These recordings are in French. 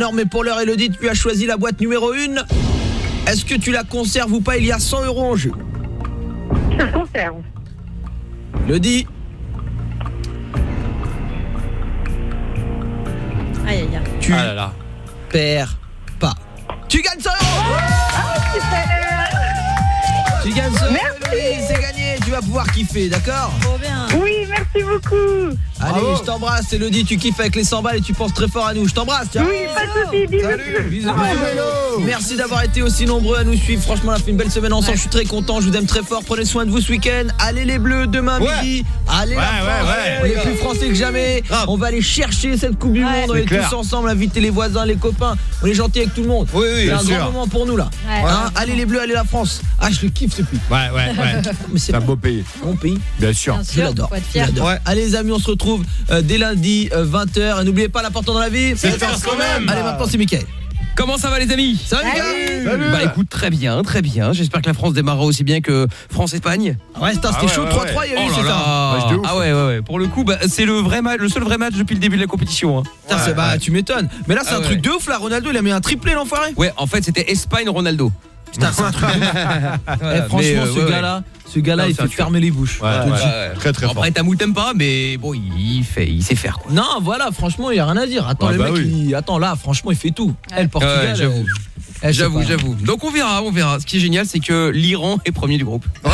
Non mais pour l'heure Elodie tu as choisi la boîte numéro 1 Est-ce que tu la conserves ou pas? Il y a 100 euros en jeu Je le conserve. Elodie Aïe aïe aïe. Tu Ah là là. perds pas Tu gagnes 100 euros Tu gagnes 100 euros Elodie, c'est gagné Tu vas pouvoir kiffer d'accord? Trop bien. Oui, merci beaucoup. Allez Bravo. je t'embrasse Elodie tu kiffes avec les 100 balles et tu penses très fort à nous Je t'embrasse tiens Oui, pas de soucis. Bisous. Salut, bisous, bisous. Merci d'avoir été aussi nombreux à nous suivre. Franchement, on a fait une belle semaine ensemble. Je suis très content. Je vous aime très fort. Prenez soin de vous ce week-end. Allez les Bleus demain Ouais. midi. Allez la Ouais, France. ouais, ouais. On est plus français que jamais. On va aller chercher cette Coupe du Ouais. Monde. On est tous ensemble. Inviter les voisins, les copains. On est gentils avec tout le monde. Oui, oui, C'est un sûr. grand moment pour nous là. Ouais. Hein, allez les Bleus, allez la France. Ah, je le kiffe ce pays. Ouais, ouais, ouais. C'est un beau pays. mon pays. Bien sûr. Je l'adore. Allez les amis, on se retrouve euh, dès lundi 20h. Et n'oubliez pas l'important dans la vie. C'est qu'on aime. Allez maintenant c'est Mickaël. Comment ça va les amis? Ça va Mickaël Salut. Bah écoute très bien, très bien. J'espère que la France démarrera aussi bien que France-Espagne. Ouais, c'était Ah ouais, chaud ouais, 3-3, il y a eu, Oh c'est ça. là. Match de ouf. Ah ouais ouais ouais. Pour le coup, bah, c'est le vrai match, le seul vrai match depuis le début de la compétition. hein. Putain, c'est- bah tu m'étonnes. Mais là c'est Ah un ouais. truc de ouf là, Ronaldo il a mis un triplé l'enfoiré. Ouais, en fait c'était Espagne Ronaldo. Putain, c'est un truc. de Eh, franchement euh, ce ouais, ouais. gars-là, ce gars-là il fait fermer les bouches. Ouais, ouais. Ouais. Très très fort. Après t'as t'aimes pas, mais bon il fait, il sait faire quoi. Non, voilà, franchement, il y a rien à dire. Attends, Ouais, le bah mec, oui. il... attends là, franchement, il fait tout. Eh, le Portugal. Ouais, j'avoue. eh, J'avoue, j'avoue. Donc on verra, on verra. Ce qui est génial, c'est que l'Iran est premier du groupe.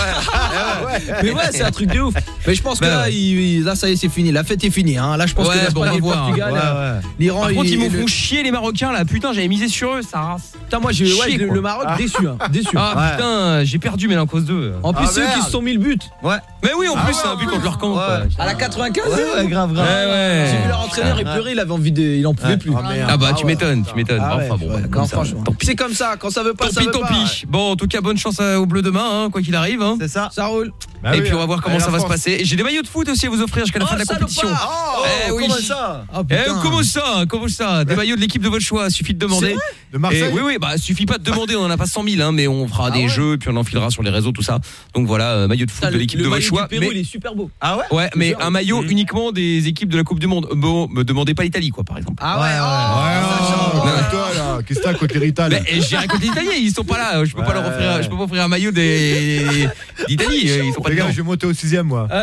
Mais ouais, c'est un truc de ouf. Mais je pense que Bah là, ouais. il- il- là, ça y est, c'est fini. La fête est finie. Hein. Là, je pense Ouais, que bon, on va voir. Ouais, ouais. l'Iran, Par contre, il- ils m'ont le- font chier les Marocains là. Putain, j'avais misé sur eux, ça race. Putain, moi, j'ai ouais, chier, le, Maroc déçu, hein, déçu. Ah Ouais. putain, j'ai perdu mais en cause d'eux. En plus, Ah, eux qui se sont mis le but. Ouais. Mais oui, en Ah plus ouais, c'est un but contre leur camp. Ouais. À la 95 Ouais, grave, grave. Ouais, ouais. J'ai vu leur entraîneur, il pleurait, il avait envie de. Il en pouvait Ouais. plus. Ah, merde. Ah bah Ah tu ouais. m'étonnes, tu m'étonnes. Ah ouais, enfin bon, bah, non, comme ça, franchement. tant pis. C'est comme ça, quand ça veut pas, Tant ça pis, veut tant pas. pis. Bon, en tout cas, bonne chance aux Bleus demain, hein, quoi qu'il arrive. hein. C'est ça. Ça roule. Bah Et oui, puis on va voir comment ça va se passer. Et J'ai des maillots de foot aussi à vous offrir jusqu'à la Oh, fin de la compétition. salopard. Oh, Eh oui. comment ça Oh, Eh, comment ça Comment ça? Des maillots de l'équipe de votre choix, suffit de demander. De Marseille Et oui, oui, bah suffit pas de demander, on en a pas 100 000, hein, mais on fera Ah des ouais jeux, puis on enfilera sur les réseaux, tout ça. Donc voilà, euh, maillot de foot de le- l'équipe le de votre maillot choix. du Pérou, mais- il est super beau. Ah ouais Ouais, mais un maillot Mhm. uniquement des équipes de la Coupe du Monde. Bon, me demandez pas l'Italie, quoi, par exemple. Ah ouais, Ouais, ouais, ça change. ouais, ouais, toi là, qu'est-ce que t'as contre eh, j'ai rien contre l'Italie, ils sont pas là. Je peux pas Ouais, leur offrir, ouais. je peux pas offrir un maillot des d'Italie. euh, Ils sont pas Les gars, je vais monter au sixième moi.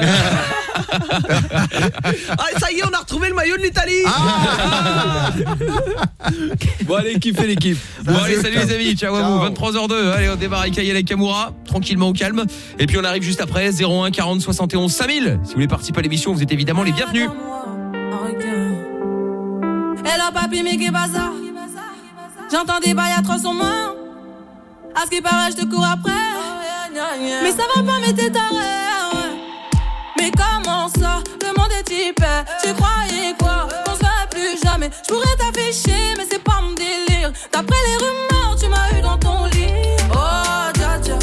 Ah, ça y est, on a retrouvé le maillot de l'Italie. bon, allez, kiffez l'équipe. Bon allez salut les amis, ciao, à vous, 23h02, allez on démarre avec Ayala Kamura, tranquillement au calme, et puis on arrive juste après, 01 40 71 5000, si vous voulez participer à l'émission, vous êtes évidemment les bienvenus. Elle a papi mais qu'est bazar J'entends des bails à 300 mains À ce qui paraît je te cours après Mais ça va pas mais t'es taré. Mais comment ça Le monde est hyper. Tu croyais quoi Qu'on se plus jamais. Je pourrais t'afficher mais c'est pas mon délire. D'après les rumeurs tu m'as eu dans ton lit. Oh dja dja.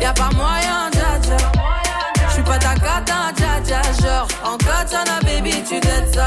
Y'a pas moyen dja dja. J'suis pas ta cata dja dja. Genre en katana baby tu t'aides ça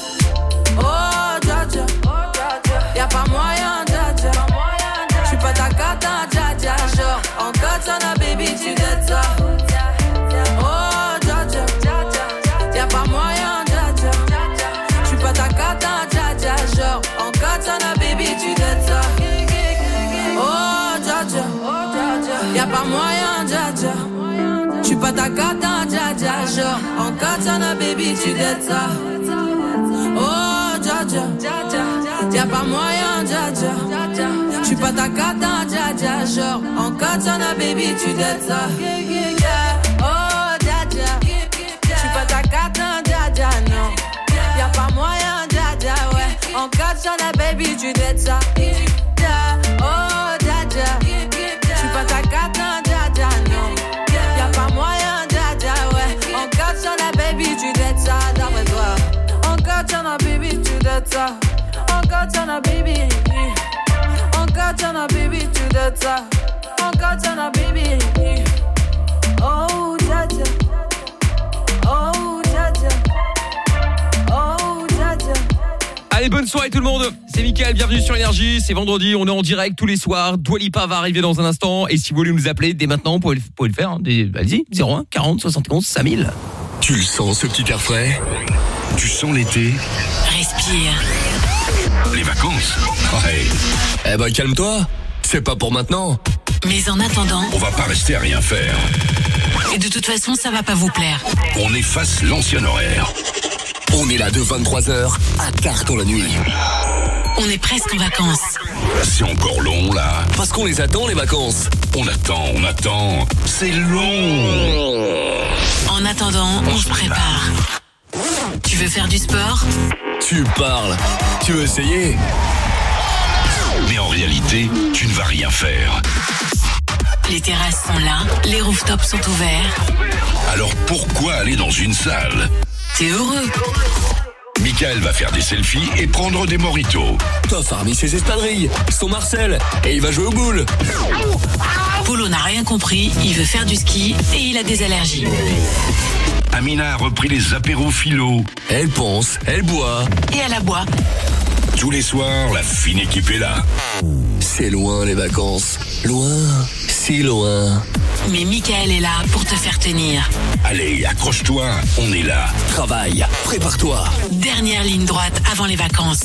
ta kata dja dja dja En katana baby tu dettes ça. Oh dja dja Y'a pas moyen dja dja Tu pas ta kata dja dja dja En katana baby tu dettes Oh dja dja Tu pas ta kata non. Y'a pas moyen dja dja ouais. En katana baby tu dettes baby. Baby, baby. Oh. Oh. Oh. Allez, bonne soirée tout le monde. C'est Mickaël, bienvenue sur Énergie. C'est vendredi, on est en direct tous les soirs. Dwalipa va arriver dans un instant. Et si vous voulez nous appeler dès maintenant, vous pouvez le, vous pouvez le faire. hein. Allez-y, 01 40 71 5000. Tu le sens ce petit air frais? Tu sens l'été Respire. Les vacances Ouais. Eh ben calme-toi. C'est pas pour maintenant. Mais en attendant, On va pas rester à rien faire. et de toute façon, ça va pas vous plaire. On efface l'ancien horaire. On est là de 23h à tard dans la nuit. On est presque en vacances. C'est encore long là. Parce qu'on les attend les vacances. On attend, on attend. C'est long. En attendant, on se prépare. Tu veux faire du sport Tu parles. Tu veux essayer Mais en réalité, tu ne vas rien faire. Les terrasses sont là, les rooftops sont ouverts. Alors pourquoi aller dans une salle? T'es heureux Michael va faire des selfies et prendre des moritos. Toff a remis ses espadrilles, son Marcel, et il va jouer au boule. Polo n'a rien compris, il veut faire du ski et il a des allergies. Amina a repris les apéros philo. Elle pense, elle boit. Et à la bois, Tous les soirs, la fine équipe est là. C'est loin les vacances. Loin, si loin. mais Michael est là pour te faire tenir. Allez, accroche-toi, on est là. Travaille, prépare-toi. Dernière ligne droite avant les vacances.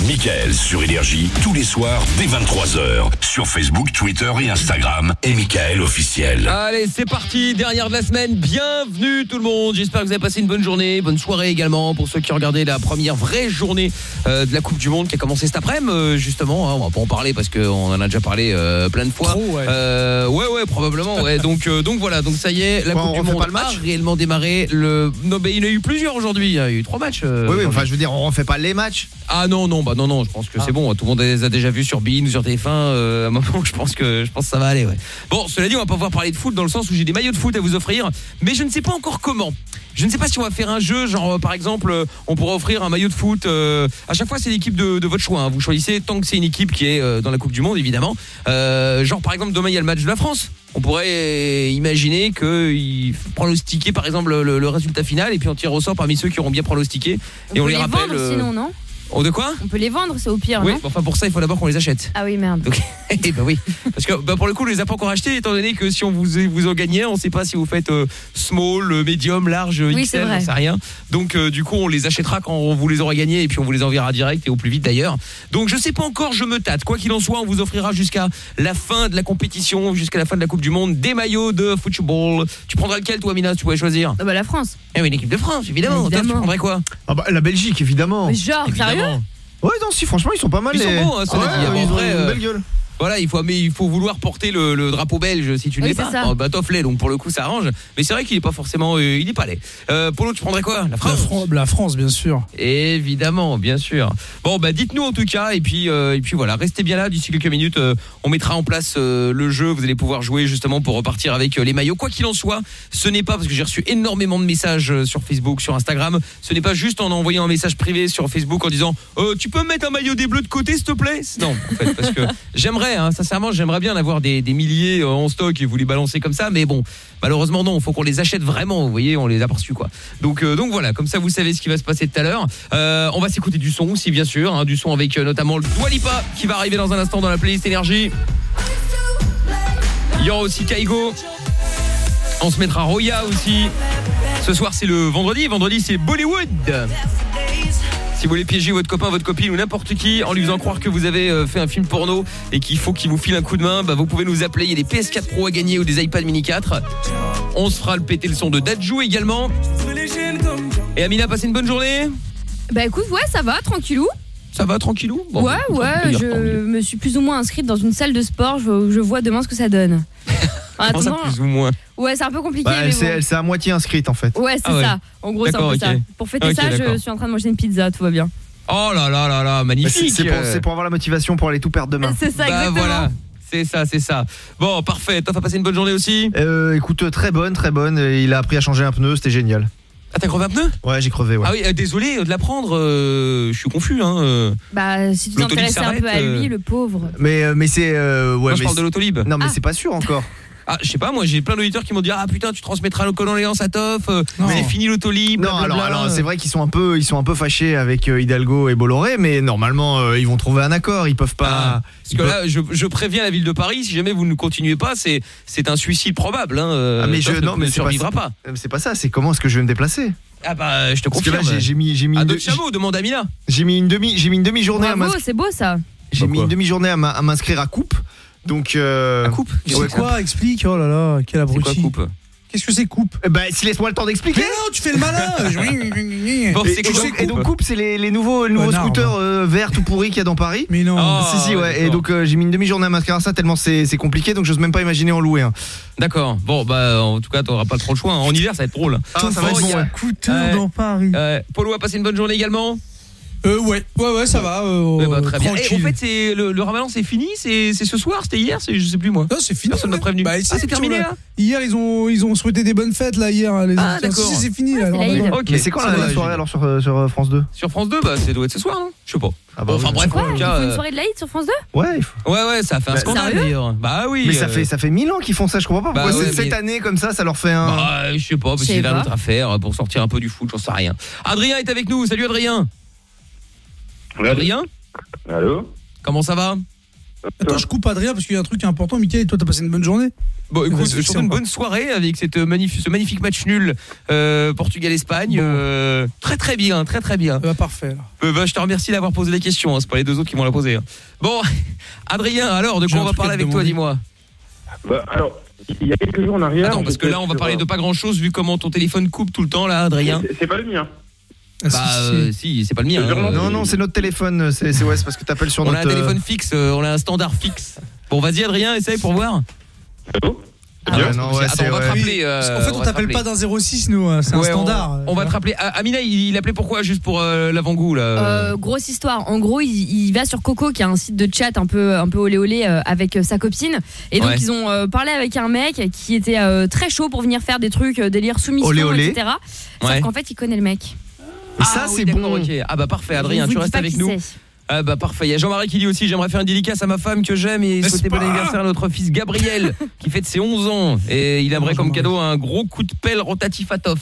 Michael sur Énergie, tous les soirs dès 23h. Sur Facebook, Twitter et Instagram. Et Michael officiel. Allez, c'est parti, dernière de la semaine. Bienvenue tout le monde. J'espère que vous avez passé une bonne journée, bonne soirée également pour ceux qui ont regardé la première vraie journée euh, de la Coupe du Monde qui a commencé cet après-midi euh, justement. hein. on va pas en parler parce qu'on en a déjà parlé euh, plein de fois. Trop, ouais. Euh, ouais, ouais, probablement. Ouais. Donc, euh, donc voilà. Donc ça y est, la Quoi, Coupe du Monde pas le match a réellement démarré. Le, non, mais il y en a eu plusieurs aujourd'hui. Il y a eu trois matchs. euh, Oui, oui, enfin, je veux dire, on refait pas les matchs. Ah non non bah non non je pense que c'est bon tout le monde les a déjà vus sur Bein ou sur TF1 euh, à un moment je pense que je pense que ça va aller ouais. Bon cela dit on va pas pouvoir parler de foot dans le sens où j'ai des maillots de foot à vous offrir mais je ne sais pas encore comment. Je ne sais pas si on va faire un jeu genre euh, par exemple euh, on pourrait offrir un maillot de foot euh, à chaque fois c'est l'équipe de, de votre choix hein. vous choisissez tant que c'est une équipe qui est euh, dans la Coupe du monde évidemment. Euh, genre par exemple demain il y a le match de la France. On pourrait imaginer que il pronostiquer par exemple le, le résultat final et puis on tire au sort parmi ceux qui auront bien pronostiqué On et on les les rappelle vendre sinon, non? Oh, de quoi On peut les vendre, c'est au pire, Oui, non mais enfin pour ça, il faut d'abord qu'on les achète. Ah oui, merde. Donc, eh ben oui, parce que bah, pour le coup, on les a pas encore achetés, étant donné que si on vous vous en gagnait, on sait pas si vous faites euh, small, euh, medium, large, Oui, c'est XL, vrai. on sait rien. Donc euh, du coup, on les achètera quand on vous les aura gagnés et puis on vous les enverra direct et au plus vite d'ailleurs. Donc je sais pas encore, je me tâte. Quoi qu'il en soit, on vous offrira jusqu'à la fin de la compétition, jusqu'à la fin de la Coupe du Monde, des maillots de football. Tu prendras lequel, toi, Mina Tu pourrais choisir. Ah bah la France. Eh oui, l'équipe de France, évidemment. Toi, tu Évidemment. prendrais quoi Ah bah, la Belgique, évidemment. Mais genre, sérieux Évidemment. Ouais, non, si, franchement, ils sont pas mal. Ils sont beaux, hein, cela Ouais, dit. En ils ont vrai, une euh, belle gueule. Voilà, il faut mais il faut vouloir porter le, le drapeau belge si tu ne Oui, l'es c'est pas. ça. Oh, bah donc pour le coup ça arrange. Mais c'est vrai qu'il est pas forcément euh, il est pas laid. Euh, Polo, tu prendrais quoi? La La, France Fran- la France, bien sûr. Évidemment, bien sûr. Bon bah dites-nous en tout cas et puis euh, et puis voilà, restez bien là d'ici quelques minutes euh, on mettra en place euh, le jeu, vous allez pouvoir jouer justement pour repartir avec euh, les maillots quoi qu'il en soit. Ce n'est pas parce que j'ai reçu énormément de messages euh, sur Facebook, sur Instagram, ce n'est pas juste en envoyant un message privé sur Facebook en disant euh, tu peux mettre un maillot des bleus de côté s'il te plaît? Non, en fait parce que j'aimerais hein, sincèrement, j'aimerais bien en avoir des, milliers euh, en stock et vous les balancer comme ça mais bon, malheureusement non, faut qu'on les achète vraiment, vous voyez, on les a pas reçus quoi. Donc euh, donc voilà, comme ça vous savez ce qui va se passer tout à l'heure. Euh, on va s'écouter du son aussi bien sûr, hein, du son avec notamment le Dwalipa qui va arriver dans un instant dans la playlist énergie. Il y aura aussi Kaigo. On se mettra Roya aussi. Ce soir c'est le vendredi, vendredi c'est Bollywood. Si vous voulez piéger votre copain, votre copine ou n'importe qui en lui faisant croire que vous avez euh, fait un film porno et qu'il faut qu'il vous file un coup de main, bah, vous pouvez nous appeler. Il y a des PS4 Pro à gagner ou des iPad mini 4. On se fera le péter le son de Dajou également. Et Amina, passez une bonne journée Bah écoute, ouais, ça va, tranquillou. Ça va tranquillou? Bon, ouais, bah, ouais, je me suis plus ou moins inscrite dans une salle de sport. Je, je vois demain ce que ça donne. En Comment ça, attendant, plus ou moins? ouais, c'est un peu compliqué, Bah, elle s'est bon. elle s'est à moitié inscrite, en fait. Ouais, c'est Ah ouais. ça. En gros, c'est un peu ça. Pour fêter ça, je suis en train de manger une pizza, tout va bien. Oh là là là là, Mais magnifique. C'est pour, avoir la motivation pour aller tout perdre demain. C'est ça, Bah exactement. voilà, c'est ça, c'est ça. Bon, parfait. Toi, t'as passé une bonne journée aussi? Euh, écoute, très bonne, très bonne. Il a appris à changer un pneu, c'était génial. Ah, t'as crevé un pneu? Ouais, j'ai crevé, ouais. Ah oui, euh, désolé de l'apprendre. euh, je suis confus. Hein. euh. Bah, si tu L'autolib t'intéressais un peu à lui, euh. le pauvre. Mais, euh, mais c'est. euh, ouais, Moi, je mais parle de c'est- l'autolib. Non, mais Ah. c'est pas sûr encore. Ah, je sais pas, moi, j'ai plein d'auditeurs qui m'ont dit Ah putain, tu transmettras le condoléances à Toff. euh. C'est fini l'autolib. Non, alors, alors c'est vrai qu'ils sont un peu, ils sont un peu fâchés avec euh, Hidalgo et Bolloré, mais normalement euh, ils vont trouver un accord. Ils peuvent Ah, pas. parce que là, je, je préviens la ville de Paris, si jamais vous ne continuez pas, c'est c'est un suicide probable. Hein. euh, Ah, mais je- ne- non, mais ne c'est pas- survivra pas. C'est pas ça. C'est comment est-ce que je vais me déplacer? Ah bah, je te Parce que confirme. là j'ai- mis, j'ai mis, à de- demande à Mina. j'ai mis une demi, j'ai mis une demi-journée à Bravo, m'inscrire. c'est beau ça. J'ai mis une demi-journée à m'inscrire à coupe. Donc. Euh, La coupe C'est Ouais, quoi Explique. Oh là là, quel C'est quoi abruti. coupe Qu'est-ce que c'est coupe eh ben, si laisse-moi le temps d'expliquer. Mais non, tu fais le malin. Bon, Et, donc, et donc, coupe, c'est les, les nouveaux, les nouveaux scooters euh, verts tout pourris qu'il y a dans Paris. Mais non. Ah, si si ouais. Et donc euh, j'ai mis une demi-journée à m'inscrire à ça tellement c'est c'est compliqué donc j'ose même pas imaginer en louer. un. D'accord. Bon, bah, en tout cas, t'auras pas trop le choix. hein. En hiver, ça va être drôle. Ah, ça va Bon, être bon. ouais. Scooter dans Paris. Euh, Polo a passé une bonne journée également Euh, ouais, ouais, ouais, ça va. euh, Ouais, bah, Très bien. Et en fait, c'est le, le ramadan, c'est fini? C'est c'est ce soir? C'était hier? C'est Je sais plus moi. Non, c'est fini. Personne m'a ouais. prévenu. Bah, ah, c'est terminé là? Hier, ils ont, ils ont souhaité des bonnes fêtes, là, hier. Les Ah, d'accord. Si, c'est fini, là. c'est alors, la maintenant. Eid. Ok. Mais c'est quand la, la soirée alors sur, euh, sur euh, France 2 Sur France 2, bah, ça doit être ce soir, non? Je sais pas. Ah Bon, enfin oui, bref, je en cas, font une euh, soirée de la hit sur France 2 Ouais, faut- Ouais, ouais, ça a fait un Bah, scandale d'ailleurs. Bah oui. Mais ça euh, fait ça fait mille ans qu'ils font ça, je comprends pas Bah pourquoi ouais, c'est- cette mais- année comme ça ça leur fait un Bah, je sais pas, parce Je que sais c'est là pas. notre affaire euh, pour sortir un peu du foot, j'en sais rien. Adrien est avec nous. Salut Adrien. Adrien Allô Comment ça va Attends, je coupe Adrien parce qu'il y a un truc important. Mickaël, toi, t'as passé une bonne journée Bon, écoute, c'est une bonne soirée avec cette magnifique, ce magnifique match nul euh, Portugal-Espagne. euh, très très bien, très très bien. Bah, parfait. Euh, bah, je te remercie d'avoir posé la question. Hein. C'est pas les deux autres qui vont la poser. hein. Bon, Adrien, alors de quoi on va parler avec toi. Dis-moi. bah, Alors, il y a quelques jours en arrière. Attends, parce que là, on va parler de pas grand-chose vu comment ton téléphone coupe tout le temps là, Adrien. C'est pas le mien. Ah, si, Bah si, si. euh, si, c'est pas le mien. Hein. Non non, c'est notre téléphone, c'est c'est parce que t'appelles sur on a notre un euh, téléphone fixe, euh, on a un standard fixe. Bon, vas-y Adrien, essaye pour voir. Allô Ah, bien non, ouais, Attends, on va te rappeler. euh, Parce qu'en fait, on t'appelle pas d'un 06, nous. hein, C'est un standard. On, on va te rappeler. Ah, Amina, il, il appelait pourquoi Juste pour euh, l'avant-goût là Euh, grosse histoire. En gros, il, il va sur Coco, qui est un site de chat un peu, un peu olé olé euh, avec euh, sa copine. Et donc, Ouais. ils ont euh, parlé avec un mec qui était euh, très chaud pour venir faire des trucs, euh, délire soumission, Olé olé. etc. Sauf Ouais. qu'en fait, il connaît le mec. Et ça Ah oui, c'est bon. ok. Ah bah parfait, Adrien, tu restes avec nous. Ah bah parfait. Il y a Jean-Marie qui dit aussi j'aimerais faire une dédicace à ma femme que j'aime et souhaiter bon anniversaire à notre fils Gabriel qui fête ses 11 ans et il aimerait comme cadeau un gros coup de pelle rotatif à Toff.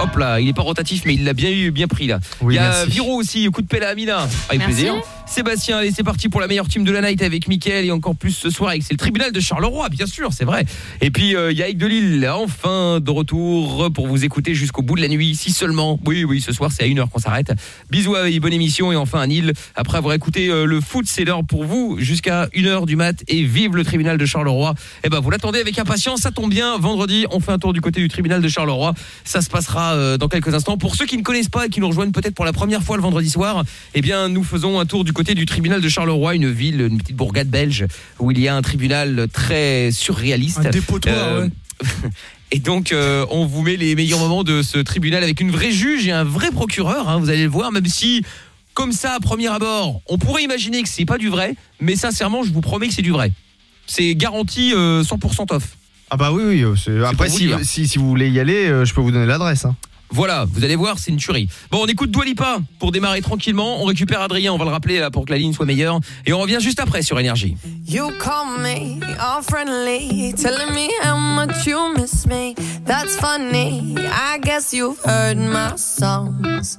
Hop là, il est pas rotatif mais il l'a bien eu bien pris là. Oui, il y a merci. Viro aussi, coup de pelle à Amina. Avec Merci. plaisir. Sébastien, allez, c'est parti pour la meilleure team de la night avec Mickaël et encore plus ce soir avec c'est le tribunal de Charleroi, bien sûr, c'est vrai. Et puis euh, il y a Aïk de Lille, enfin de retour pour vous écouter jusqu'au bout de la nuit, si seulement. Oui, oui, ce soir c'est à 1h qu'on s'arrête. Bisous et bonne émission et enfin à Nil. Après avoir écouté euh, le foot, c'est l'heure pour vous jusqu'à 1h du mat et vive le tribunal de Charleroi. Et ben vous l'attendez avec impatience, ça tombe bien. Vendredi, on fait un tour du côté du tribunal de Charleroi. Ça se passera euh, dans quelques instants. Pour ceux qui ne connaissent pas et qui nous rejoignent peut-être pour la première fois le vendredi soir, eh bien nous faisons un tour du côté du tribunal de Charleroi, une ville, une petite bourgade belge où il y a un tribunal très surréaliste. Un dépotoir, Euh, ouais. Et donc, euh, on vous met les meilleurs moments de ce tribunal avec une vraie juge et un vrai procureur. hein, vous allez le voir, même si, comme ça, à premier abord, on pourrait imaginer que c'est pas du vrai, mais sincèrement, je vous promets que c'est du vrai. C'est garanti euh, 100% off. Ah bah oui oui, euh, c'est- après si, dire. si si vous voulez y aller, euh, je peux vous donner l'adresse hein. Voilà, vous allez voir, c'est une tuerie. Bon, on écoute Dwalipa pour démarrer tranquillement. On récupère Adrien, on va le rappeler là pour que la ligne soit meilleure. Et on revient juste après sur Énergie. You call me all friendly, telling me how much you miss me. That's funny. I guess you've heard my songs.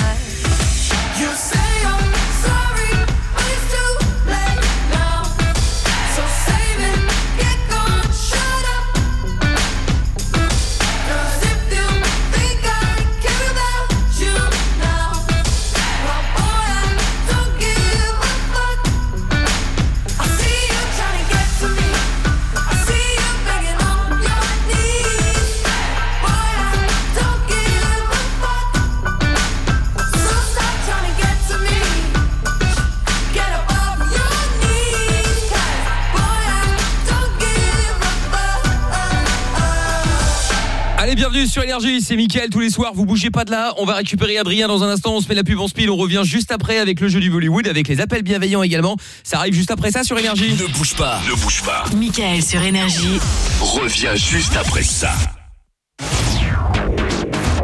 Bienvenue sur Énergie, c'est Mickaël tous les soirs, vous bougez pas de là, on va récupérer Adrien dans un instant, on se met la pub en speed, on revient juste après avec le jeu du Bollywood, avec les appels bienveillants également, ça arrive juste après ça sur Énergie. Ne bouge pas, ne bouge pas. Michael sur Énergie. Reviens juste après ça.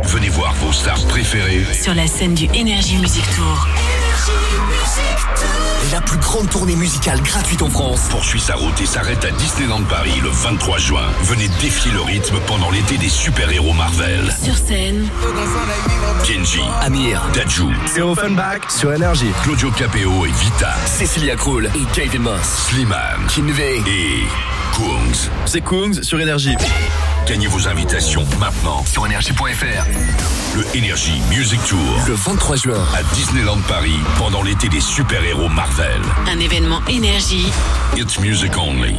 Venez voir vos stars préférées Sur la scène du Énergie Music Tour. La plus grande tournée musicale gratuite en France poursuit sa route et s'arrête à Disneyland Paris le 23 juin. Venez défier le rythme pendant l'été des super-héros Marvel. Sur scène, Kenji, Amir, Dajou, C'est Offenbach sur Énergie. Claudio Capeo et Vita, Cecilia Krull et Kevin Moss. Slimane, Kinvey. et Kungs. C'est Kungs sur Énergie. Gagnez vos invitations maintenant Sur énergie.fr. le Energy Music Tour Le 23 juin. à Disneyland Paris pendant l'été des super-héros Marvel. un événement Énergie. It's music only.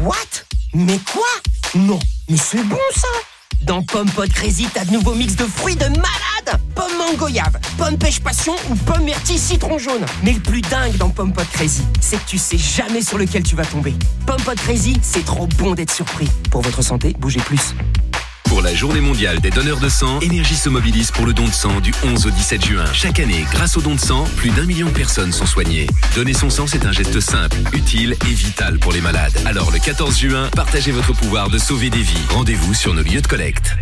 What? Mais quoi? Non, mais c'est bon ça Dans Pomme Pot Crazy, t'as de nouveaux mix de fruits de malade Pomme mango goyave, pomme pêche passion ou pomme myrtille citron jaune. Mais le plus dingue dans Pomme Pot Crazy, c'est que tu sais jamais sur lequel tu vas tomber. Pomme Pot Crazy, c'est trop bon d'être surpris. Pour votre santé, bougez plus. Pour la journée mondiale des donneurs de sang, Énergie se mobilise pour le don de sang du 11 au 17 juin. Chaque année, grâce au don de sang, plus d'un million de personnes sont soignées. Donner son sang, c'est un geste simple, utile et vital pour les malades. Alors le 14 juin, partagez votre pouvoir de sauver des vies. Rendez-vous sur nos lieux de collecte.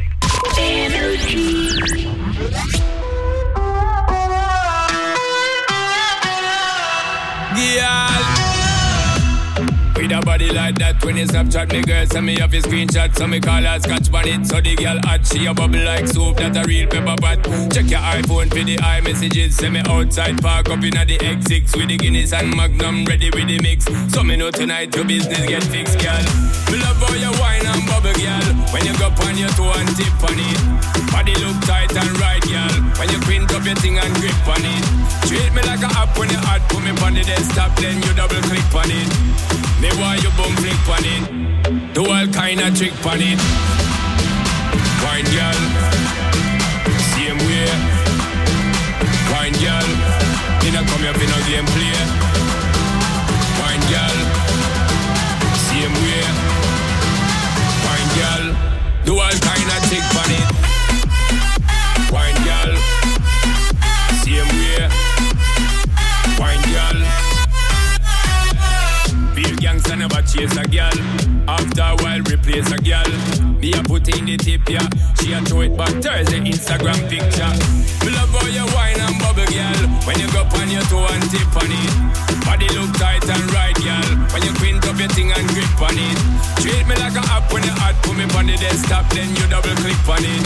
With a body like that. When you Snapchat me girl send me off a screenshot. So me call her scotch on it so the girl hot. She a bubble like soup that a real pepper pot. Check your iPhone for the iMessages send me outside park up in the X6 with the Guinness and Magnum ready with the mix. So me know tonight your business get fixed girl. Me love how you wine and bubble girl. When you go on your toe and tip on it. Body look tight and right girl. When you print up your thing and grip on it. Treat me like a app when you hot put me on the desktop then you double click on it me why you bum flick on it. Do all kind of trick on it. Wine girl Same way. Wine girl Me not come here for no game play Wine girl Same way. Wine girl Do all kind of chase a girl. After a while, replace a girl. Me a put in the tip, yeah. She a throw it back Thursday Instagram picture. Me love how you wine and bubble, girl. When you go on your toe and tip on it. Body look tight and right, girl. When you quint up your thing and grip on it. Treat me like a app when you hot. Put me on the desktop, then you double click on it.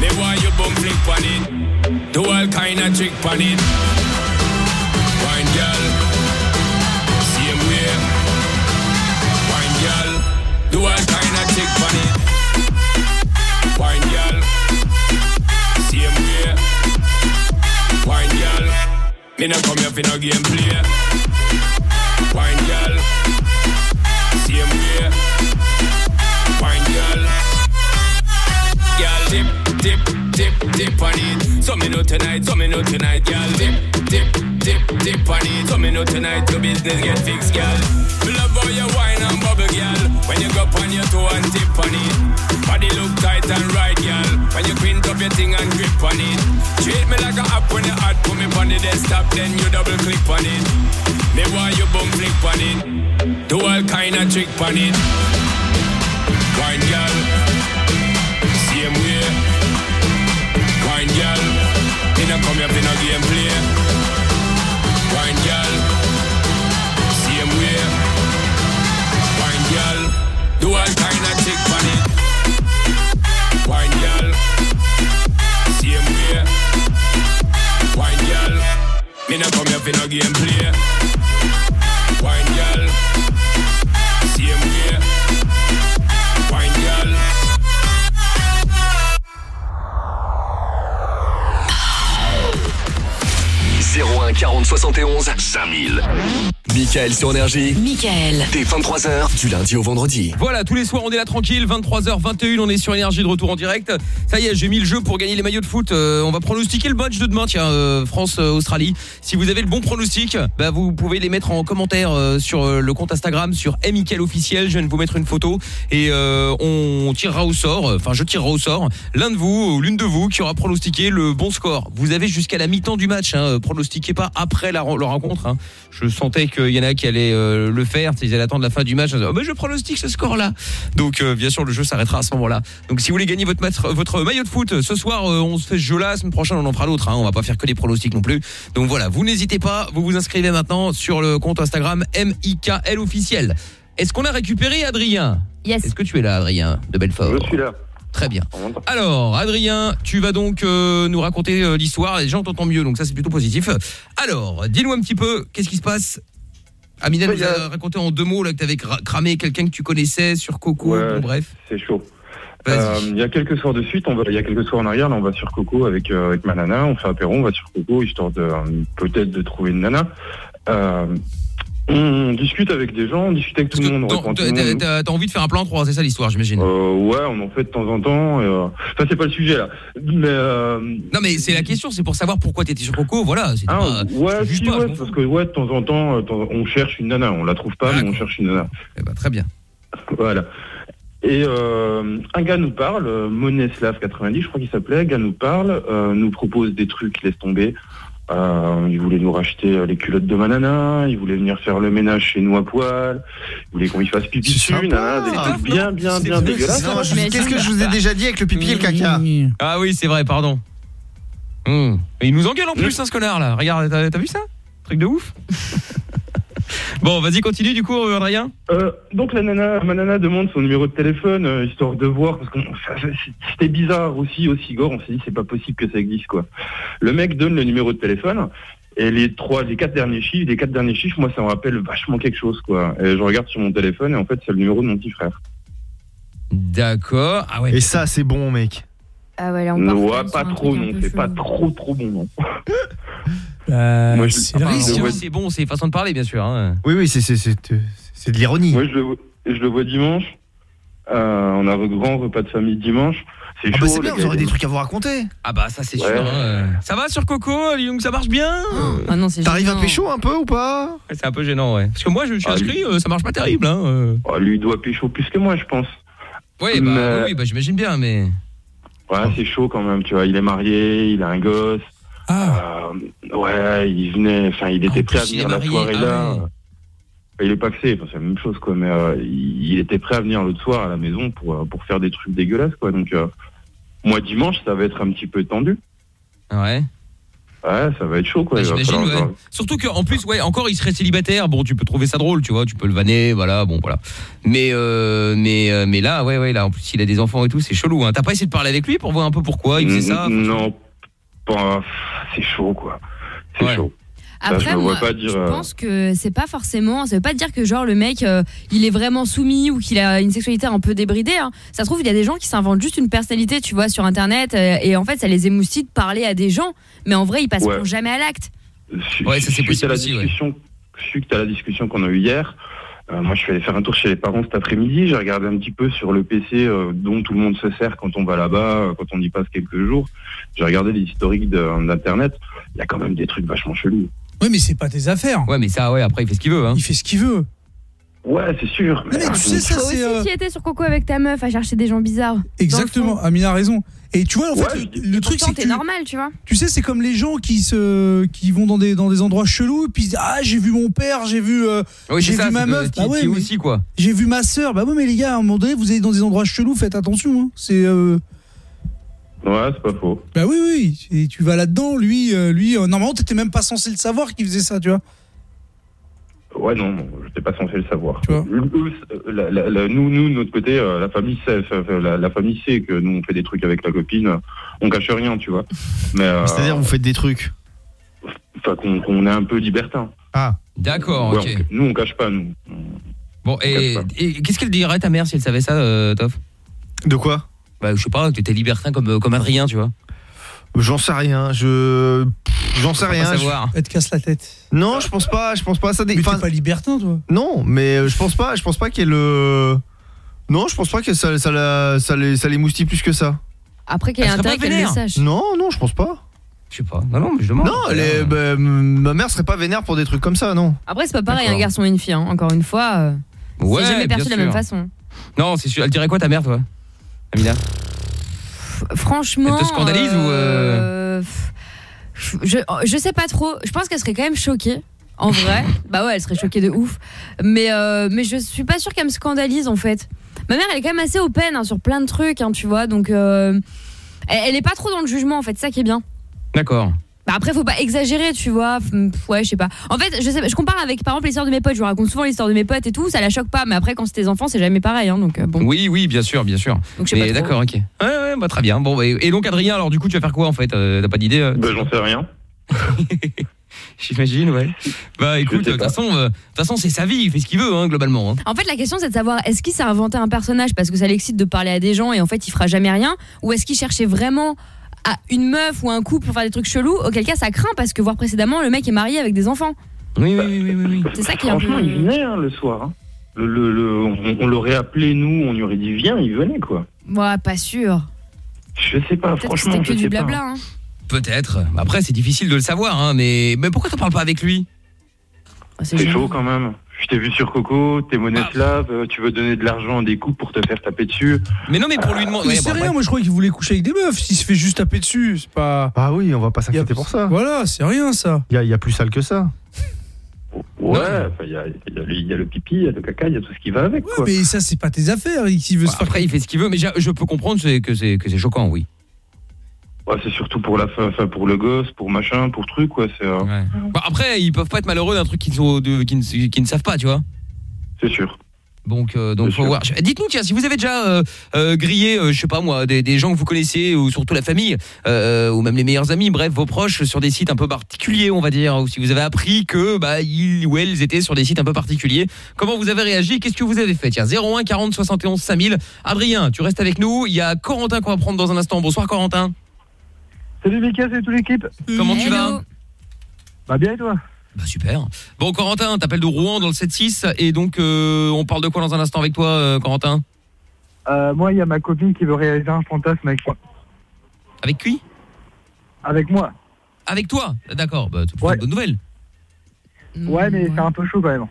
Me why you bum flick on it. Do all kind of trick on it. Wine girl. Do all kind of trick on it. Wine girl, same way. Wine girl, me no come here for no game play. Wine girl, same way. Wine girl, girl dip, dip, dip, dip on it. So me know tonight, so me know tonight, girl. Dip, dip, dip, dip on it. So me know tonight your business get fixed, girl. Love how you wine and bubble, girl. When you go on your toe and tip on it. Body look tight and right, girl. When you print up your thing and grip on it. Treat me like a app when you hot, put me on the desktop, then you double click on it. Me want you bum flick on it. Do all kind of trick on it. Wine, girl. Same way. Come up in a game play. Wine, girl. Same way. Wine, girl. Do all kind of trick on it. Wine, girl. Same way. Wine, girl. Me nah come up in a game play. 0 01 40 71 5000. Michael sur Énergie. Michael. Dès 23h, du lundi au vendredi. Voilà, tous les soirs on est là tranquille, 23h21, on est sur énergie de retour en direct. Ça y est, j'ai mis le jeu pour gagner les maillots de foot. Euh, on va pronostiquer le match de demain, tiens, euh, France-Australie. si vous avez le bon pronostic, bah, vous pouvez les mettre en commentaire euh, sur le compte Instagram, sur Michael officiel. Je viens de vous mettre une photo et euh, on tirera au sort, enfin je tirerai au sort, l'un de vous ou l'une de vous qui aura pronostiqué le bon score. Vous avez jusqu'à la mi-temps du match, hein, pronostiquez pas après la, la rencontre. hein. Je sentais qu'il y en a qui allaient euh, le faire, ils allaient attendre la fin du match. Oh, mais je pronostique ce score-là. Donc euh, bien sûr le jeu s'arrêtera à ce moment-là. Donc si vous voulez gagner votre, maillot de foot ce soir, euh, on se fait ce jeu-là. La semaine prochaine on en fera d'autres. Hein. On va pas faire que des pronostics non plus. Donc voilà, vous n'hésitez pas, vous vous inscrivez maintenant sur le compte Instagram MIKL officiel. Est-ce qu'on a récupéré Adrien? Yes. Est-ce que tu es là Adrien de Belfort? Je suis là. Très bien. Alors, Adrien, tu vas donc euh, nous raconter euh, l'histoire. Les gens t'entendent mieux, donc ça c'est plutôt positif. Alors, dis-nous un petit peu, qu'est-ce qui se passe? Amina nous a raconté en deux mots là, que tu avais cramé quelqu'un que tu connaissais sur Coco. Ouais, bon, bref. C'est chaud. Vas-y. Euh, Il y a quelques soirs de suite, on va, il y a quelques soirs en arrière, là, on va sur Coco avec, avec ma nana, on fait apéro, on va sur Coco, histoire de, peut-être de trouver une nana. Euh, on discute avec des gens, on discute avec tout le monde. T'as envie de faire un plan 3, c'est ça l'histoire, j'imagine. Euh, ouais, on en fait de temps en temps. euh, Ça, c'est pas le sujet, là. Mais, euh, Non mais c'est la question, c'est pour savoir pourquoi t'étais sur Coco, voilà. ah, pas- ouais, si, pas, ouais, parce que, ouais, de temps en temps, euh, on cherche une nana. On la trouve pas, mais on cherche une nana. Eh ben, très bien. Voilà. Et euh, un gars nous parle, euh, Moneslav90, je crois qu'il s'appelait, un gars nous parle, euh, nous propose des trucs, laisse tomber. Euh, il voulait nous racheter euh, les culottes de ma nana, il voulait venir faire le ménage chez nous à poil, il voulait qu'on lui fasse pipi dessus, nana, des trucs bien, bien, bien dégueulasses. Qu'est-ce que je vous ai déjà dit avec le pipi et le caca Ah oui, c'est vrai, pardon. Et il nous engueule en plus, hein, ce connard là. Regarde, t'as vu ça? Truc de ouf. bon, vas-y, continue du coup, euh, Adrien. Euh, donc la nana, ma nana demande son numéro de téléphone, euh, histoire de voir, parce que c'était bizarre aussi, aussi gore, on s'est dit c'est pas possible que ça existe quoi. Le mec donne le numéro de téléphone, et les trois, les quatre derniers chiffres, les quatre derniers chiffres, moi ça me rappelle vachement quelque chose quoi. Et je regarde sur mon téléphone, et en fait c'est le numéro de mon petit frère. D'accord. Ah ouais. Et ça, c'est bon, mec. Ah ouais, là, on part Ouais, pas trop non, c'est pas trop trop bon non. Euh, Moi, je- c'est le enfin, risque. c'est bon, c'est façon de parler, bien sûr. hein. Oui, oui, c'est c'est- c'est c'est de l'ironie. Moi je le, vois- je le vois dimanche, euh, on a un grand repas de famille dimanche, c'est Ah chaud. bah c'est le bien, vous aurez des trucs à vous raconter. Ah bah ça c'est Ouais. sûr. hein. Ça va sur Coco, Lyon, ça marche bien Ah non, c'est T'arrives à gênant. pécho un peu ou pas? Ouais, C'est un peu gênant, ouais. Parce que moi, je suis Ah, inscrit, euh, ça marche pas terrible. Hein. euh. Oh, lui il doit pécho plus que moi je pense. Ouais, bah, Mais- oui, bah j'imagine bien, mais. Ouais, c'est chaud quand même, tu vois. Il est marié, il a un gosse. Ah, Euh, ouais, il venait, enfin, il était En prêt à venir la soirée ah là. ouais. Il est paxé, enfin, c'est la même chose quoi, mais euh, il, était prêt à venir l'autre soir à la maison pour, euh, pour faire des trucs dégueulasses quoi. Donc, euh, moi dimanche, ça va être un petit peu tendu. Ouais. Ouais, ça va être chaud quoi. Bah, Il falloir- ouais. Surtout qu'en plus, ouais, encore il serait célibataire. Bon, tu peux trouver ça drôle, tu vois, tu peux le vanner, voilà, bon, voilà. Mais, euh, mais, euh, mais là, ouais, ouais, là, en plus, il a des enfants et tout, c'est chelou. Hein. T'as pas essayé de parler avec lui pour voir un peu pourquoi il faisait ça? Non, pas- c'est chaud quoi. C'est Ouais. chaud. Ça, Après, je moi, pas dire. je euh, pense que c'est pas forcément. Ça veut pas dire que genre le mec, euh, il est vraiment soumis ou qu'il a une sexualité un peu débridée. hein. Ça se trouve, il y a des gens qui s'inventent juste une personnalité, tu vois, sur Internet, euh, et en fait, ça les émoustille de parler à des gens, mais en vrai, ils passeront Ouais. jamais à l'acte. Ouais, ça, c'est suite possible à la ouais. discussion, suite à la discussion qu'on a eue hier, Euh, moi, je suis allé faire un tour chez les parents cet après-midi. J'ai regardé un petit peu sur le PC euh, dont tout le monde se sert quand on va là-bas, euh, quand on y passe quelques jours. J'ai regardé les historiques d'Internet. Il y a quand même des trucs vachement chelous. Ouais, mais c'est pas tes affaires. Ouais, mais ça, ouais, après, il fait ce qu'il veut. Hein. Il fait ce qu'il veut. Ouais, c'est sûr. Mais, tu sais, ça, c'est. aussi, euh, tu étais sur Coco avec ta meuf à chercher des gens bizarres. Exactement, Amina a raison. Et tu vois, en fait, le, le truc, c'est que normal, tu vois. tu sais, c'est comme les gens qui se, qui vont dans des, dans des endroits chelous et puis ils disent, ah, j'ai vu mon père, j'ai vu, euh, Oui, j'ai vu ma meuf. Bah ouais, mais- aussi, quoi. J'ai vu ma sœur. Bah ouais, mais les gars, à un moment donné, vous allez dans des endroits chelous, faites attention. hein. C'est. euh, Ouais, c'est pas faux. Bah oui, oui. Et tu vas là-dedans, lui, euh, lui. euh, normalement, t'étais même pas censé le savoir qu'il faisait ça, tu vois. Ouais, non, non, j'étais pas censé le savoir. Eux, euh, la- la- la- nous, nous, de notre côté, euh, la famille sait, la, la famille sait que nous, on fait des trucs avec la copine. On cache rien, tu vois. Mais, euh, C'est-à-dire, vous faites des trucs. Enfin, qu'on qu'on est un peu libertin. Ah. D'accord, Ouais, ok. on- nous, on cache pas, nous. Bon, et, et qu'est-ce qu'elle dirait ta mère si elle savait ça, euh, Toff? De quoi? Bah, je sais pas, que t'étais libertin comme, comme Adrien, tu vois. J'en sais rien, je j'en sais rien. savoir. je- Elle te casse la tête. Non, je pense pas, je pense pas ça dé- Mais enfin, t'es pas libertin, toi. Non, mais euh, je pense pas, je pense pas qu'elle euh, Non, je pense pas que ça ça la- ça les ça les moustille plus que ça. Après, quel est Elle serait l'intérêt pas qu'elle le vénère. sache Non, non, je pense pas. Je sais pas. Non non, mais je demande. Non, est- bah, ma mère serait pas vénère pour des trucs comme ça, non. Après, c'est pas pareil, un garçon et une fille. hein. Encore une fois, euh, Ouais, c'est jamais perçu de la même façon. Non, c'est sûr. Elle dirait quoi ta mère, toi? Amina? Franchement. Elle te scandalise ou, euh, je, je sais pas trop. Je pense qu'elle serait quand même choquée. En vrai, bah ouais, elle serait choquée de ouf. Mais, euh, mais je suis pas sûre qu'elle me scandalise en fait. Ma mère, elle est quand même assez open hein, sur plein de trucs, hein, tu vois. Donc, euh, elle, elle est pas trop dans le jugement en fait, ça qui est bien. D'accord. Bah après, faut pas exagérer, tu vois. Ouais, je sais pas. En fait, je sais, pas, je compare avec par exemple l'histoire de mes potes. Je vous raconte souvent l'histoire de mes potes et tout. Ça la choque pas. Mais après, quand c'est tes enfants, c'est jamais pareil. Hein, donc euh, bon. Oui, oui, bien sûr, bien sûr. Donc, je sais Mais d'accord, ok. Ouais, ouais, bah très bien. Bon, bah, et donc Adrien, alors du coup, tu vas faire quoi en fait Euh, T'as pas d'idée euh Bah, j'en sais rien. J'imagine, ouais. Bah écoute, de toute façon, euh, de toute façon, c'est sa vie, il fait ce qu'il veut, hein, globalement. hein. En fait, la question c'est de savoir est-ce qu'il s'est inventé un personnage? Parce que ça l'excite de parler à des gens et en fait il fera jamais rien? Ou est-ce qu'il cherchait vraiment à une meuf ou un couple pour faire des trucs chelous auquel cas ça craint parce que voir précédemment le mec est marié avec des enfants. Oui, oui, oui, oui. oui. C'est ça qui est un peu. Franchement, il venait hein, le soir. hein. Le, le- le- on on l'aurait appelé, nous, on lui aurait dit viens, il venait, quoi. Ouais, pas sûr. Je sais pas, que franchement, je que sais du pas. blabla. Hein. Peut-être. Après, c'est difficile de le savoir, hein, mais mais pourquoi t'en parles pas avec lui? C'est chaud quand même. Je t'ai vu sur Coco, t'es monnaie Ah. slave, euh, tu veux donner de l'argent à des couples pour te faire taper dessus. Mais non, mais pour lui demander. Mais c'est rien, moi je crois qu'il voulait coucher avec des meufs. S'il se fait juste taper dessus, c'est pas. Ah oui, on va pas s'inquiéter pour ça. Voilà, c'est rien ça. Il y a, y a plus sale que ça. Ouais, il y, a, il y a le- il y a le pipi, il y a le caca, il y a tout ce qui va avec, quoi. Mais ça, c'est pas tes affaires. S'il veut se faire. Après, il fait ce qu'il veut, mais je peux comprendre que c'est choquant, oui. Ouais, c'est surtout pour la fin, enfin, pour le gosse, pour machin, pour truc, quoi. C'est euh, Bah, après, ils peuvent pas être malheureux d'un truc qu'ils ne, ne savent pas, tu vois. c'est sûr. Donc, euh, donc faut voir. Dites-nous, tiens, si vous avez déjà euh, grillé, je sais pas moi, des, des gens que vous connaissez ou surtout la famille ou même les meilleurs amis, bref, vos proches sur des sites un peu particuliers, on va dire, ou si vous avez appris que bah ils ou elles étaient sur des sites un peu particuliers, comment vous avez réagi Qu'est-ce que vous avez fait? Tiens, 01 40 71 5000. Adrien, tu restes avec nous. Il y a Corentin qu'on va prendre dans un instant. Bonsoir Corentin. Salut Mika, salut toute l'équipe. Comment tu vas Bah bien et toi Bah super. Bon Corentin, t'appelles de Rouen dans le 7-6 et donc euh, on parle de quoi dans un instant avec toi euh, Corentin? Euh, Moi, il y a ma copine qui veut réaliser un fantasme avec moi. Avec qui? Avec moi. Avec toi? D'accord, bah, c'est une bonne nouvelle. Ouais, mais c'est un peu chaud quand même.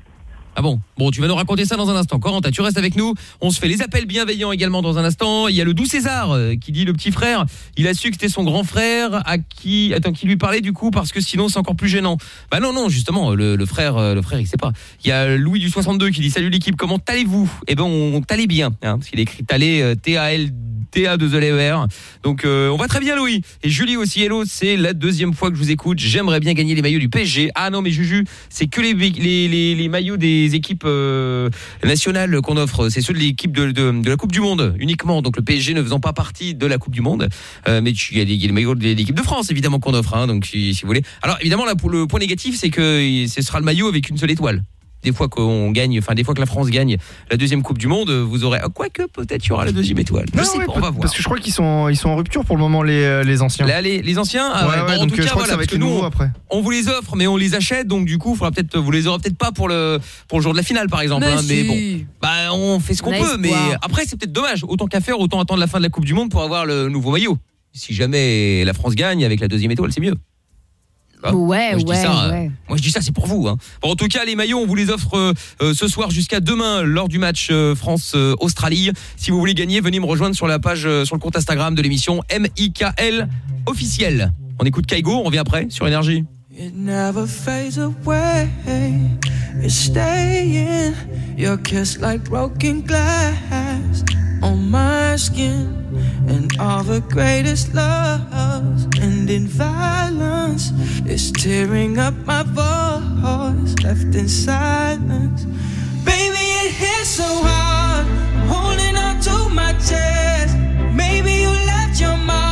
Ah bon? Bon, tu vas nous raconter ça dans un instant. Corentin, tu restes avec nous. On se fait les appels bienveillants également dans un instant. Il y a le doux César euh, qui dit le petit frère. Il a su que c'était son grand frère à qui attends qui lui parlait du coup parce que sinon c'est encore plus gênant. Bah non non justement le, frère euh, le frère il sait pas. Il y a Louis du 62 qui dit salut l'équipe comment allez-vous? Eh ben on t'allait bien hein, parce qu'il écrit t'allais T A L T A 2 L E R. Donc euh, on va très bien Louis et Julie aussi hello, c'est la deuxième fois que je vous écoute. J'aimerais bien gagner les maillots du PSG. Ah non mais Juju, c'est que les maillots des équipes euh, nationales qu'on offre, c'est ceux de l'équipe de, de, la Coupe du monde uniquement. Donc le PSG ne faisant pas partie de la Coupe du monde, euh, mais il y a les maillots de l'équipe de France évidemment qu'on offre hein, donc si, si vous voulez. Alors évidemment là pour le point négatif, c'est que ce sera le maillot avec une seule étoile. Des fois qu'on gagne, enfin des fois que la France gagne la deuxième Coupe du Monde, vous aurez ah, quoique peut-être il y aura la deuxième étoile. Je Non, sais ouais, pas, on va voir. Parce que je crois qu'ils sont, ils sont en rupture pour le moment, les, euh, les anciens. Là, les, les anciens, Ouais, ouais, ouais, bon, en donc, tout euh, je cas, crois que voilà, ça va parce que nous, on- après. on vous les offre, mais on les achète, donc du coup, faudra peut-être, vous les aurez peut-être pas pour le pour le jour de la finale, par exemple. Mais hein, mais bon, bah on fait ce qu'on peut, mais après c'est peut-être dommage. Autant qu'à faire, autant attendre la fin de la Coupe du Monde pour avoir le nouveau maillot. Si jamais la France gagne avec la deuxième étoile, c'est mieux. Ah, Ouais, moi, je dis ouais, ça, euh, ouais. Moi je dis ça, c'est pour vous. Hein. Bon, en tout cas, les maillots, on vous les offre euh, euh, ce soir jusqu'à demain lors du match euh, France-Australie. si vous voulez gagner, venez me rejoindre sur la page, euh, sur le compte Instagram de l'émission MIKL officiel. On écoute Kaigo, on revient après sur Énergie. It never fades away. It's staying. Your kiss like broken glass on my skin. And all the greatest loves end in violence. It's tearing up my voice, left in silence. Baby, it hits so hard. Holding on to my chest. Maybe you left your mark,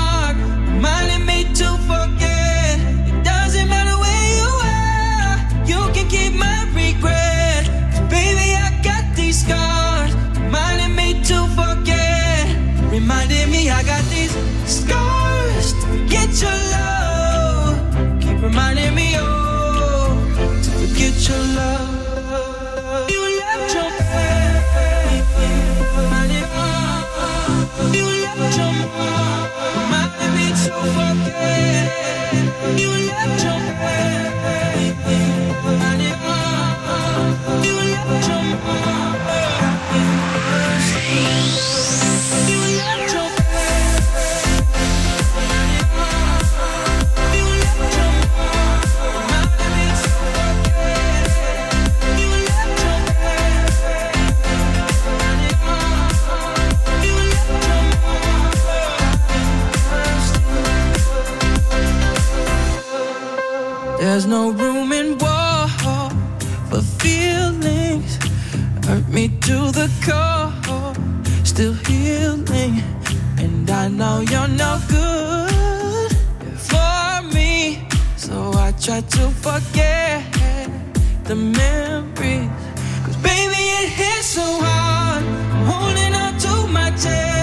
There's no room in war for feelings. Hurt me to the core, still healing. And I know you're no good for me. So I try to forget the memories. Cause baby, it hits so hard. I'm holding on to my chest.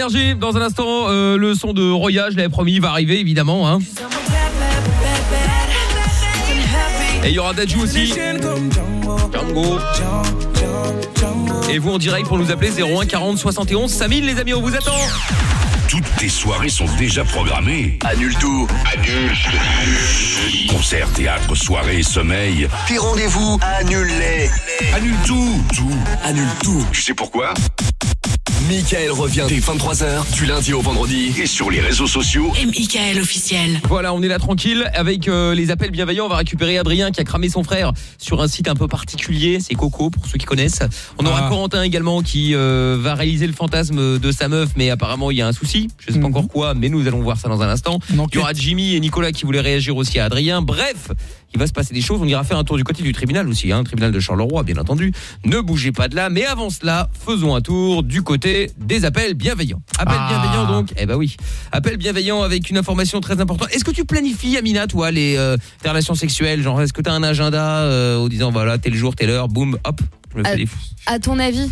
Énergie dans un instant. euh, le son de Roya, je l'avais promis, il va arriver évidemment. Hein. Et il y aura Dajou aussi. Django. Et vous en direct pour nous appeler 01 40 71 5000 les amis, on vous attend. Toutes tes soirées sont déjà programmées. Annule tout. Annule. Concerts, théâtre, soirées, sommeil. Puis rendez-vous, annule-les. Annule tout. Tout. Annule tout. Tu sais pourquoi? Michael revient dès 23h du lundi au vendredi. Et sur les réseaux sociaux. MIKL officiel. Voilà, on est là tranquille avec euh, les appels bienveillants. On va récupérer Adrien qui a cramé son frère sur un site un peu particulier. C'est Coco pour ceux qui connaissent. On aura Ah. Corentin également qui euh, va réaliser le fantasme de sa meuf, mais apparemment il y a un souci. Je sais Mhm. pas encore quoi, mais nous allons voir ça dans un instant. Il y aura Jimmy et Nicolas qui voulaient réagir aussi à Adrien. Bref, il va se passer des choses. On ira faire un tour du côté du tribunal aussi, hein, tribunal de Charleroi, bien entendu. Ne bougez pas de là. Mais avant cela, faisons un tour du côté des appels bienveillants. Appel Ah. bienveillant donc. Eh ben oui. Appel bienveillant avec une information très importante. Est-ce que tu planifies, Amina, toi, les, euh, tes relations sexuelles? Genre, est-ce que tu as un agenda euh, en disant voilà, tel jour, telle heure, boum, hop, je me fais À, des. à ton avis?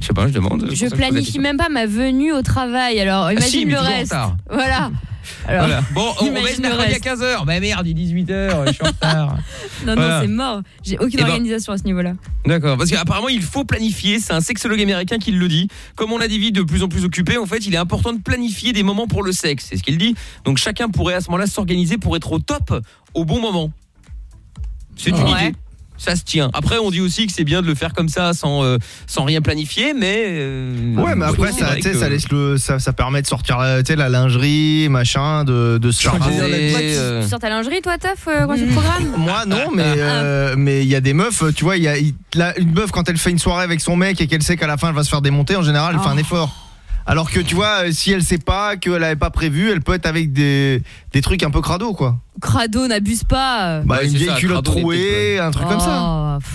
Je sais pas, je demande. Je planifie même pas ma venue au travail. Alors Ah imagine si, le reste. Voilà. Alors, Voilà. Bon, on le mercredi à reste. 15h. Bah merde, il est 18h, je suis en retard. Non, Voilà. non, c'est mort. J'ai aucune Eh ben- organisation à ce niveau-là. D'accord, parce qu'apparemment il faut planifier, c'est un sexologue américain qui le dit. Comme on a des vies de plus en plus occupées, en fait, il est important de planifier des moments pour le sexe, c'est ce qu'il dit. Donc chacun pourrait à ce moment-là s'organiser pour être au top au bon moment. C'est une Ouais. idée. Ça se tient. Après, on dit aussi que c'est bien de le faire comme ça, sans euh, sans rien planifier, mais euh, Ouais, mais après ça, que- laisse le ça, ça permet de sortir tu sais la lingerie, machin, de de se charger. tu- sors ta lingerie, toi, Taf, euh, quand tu programmes Moi non, mais euh, mais il y a des meufs, tu vois, il y a là, une meuf quand elle fait une soirée avec son mec et qu'elle sait qu'à la fin elle va se faire démonter, en général, elle fait un effort. Alors que tu vois, euh, si elle sait pas, qu'elle avait pas prévu, elle peut être avec des des trucs un peu crado quoi. Crado, n'abuse pas. Bah Ouais, une c'est vieille ça, culotte crado, des trouée, un truc comme ça. Oh, pff.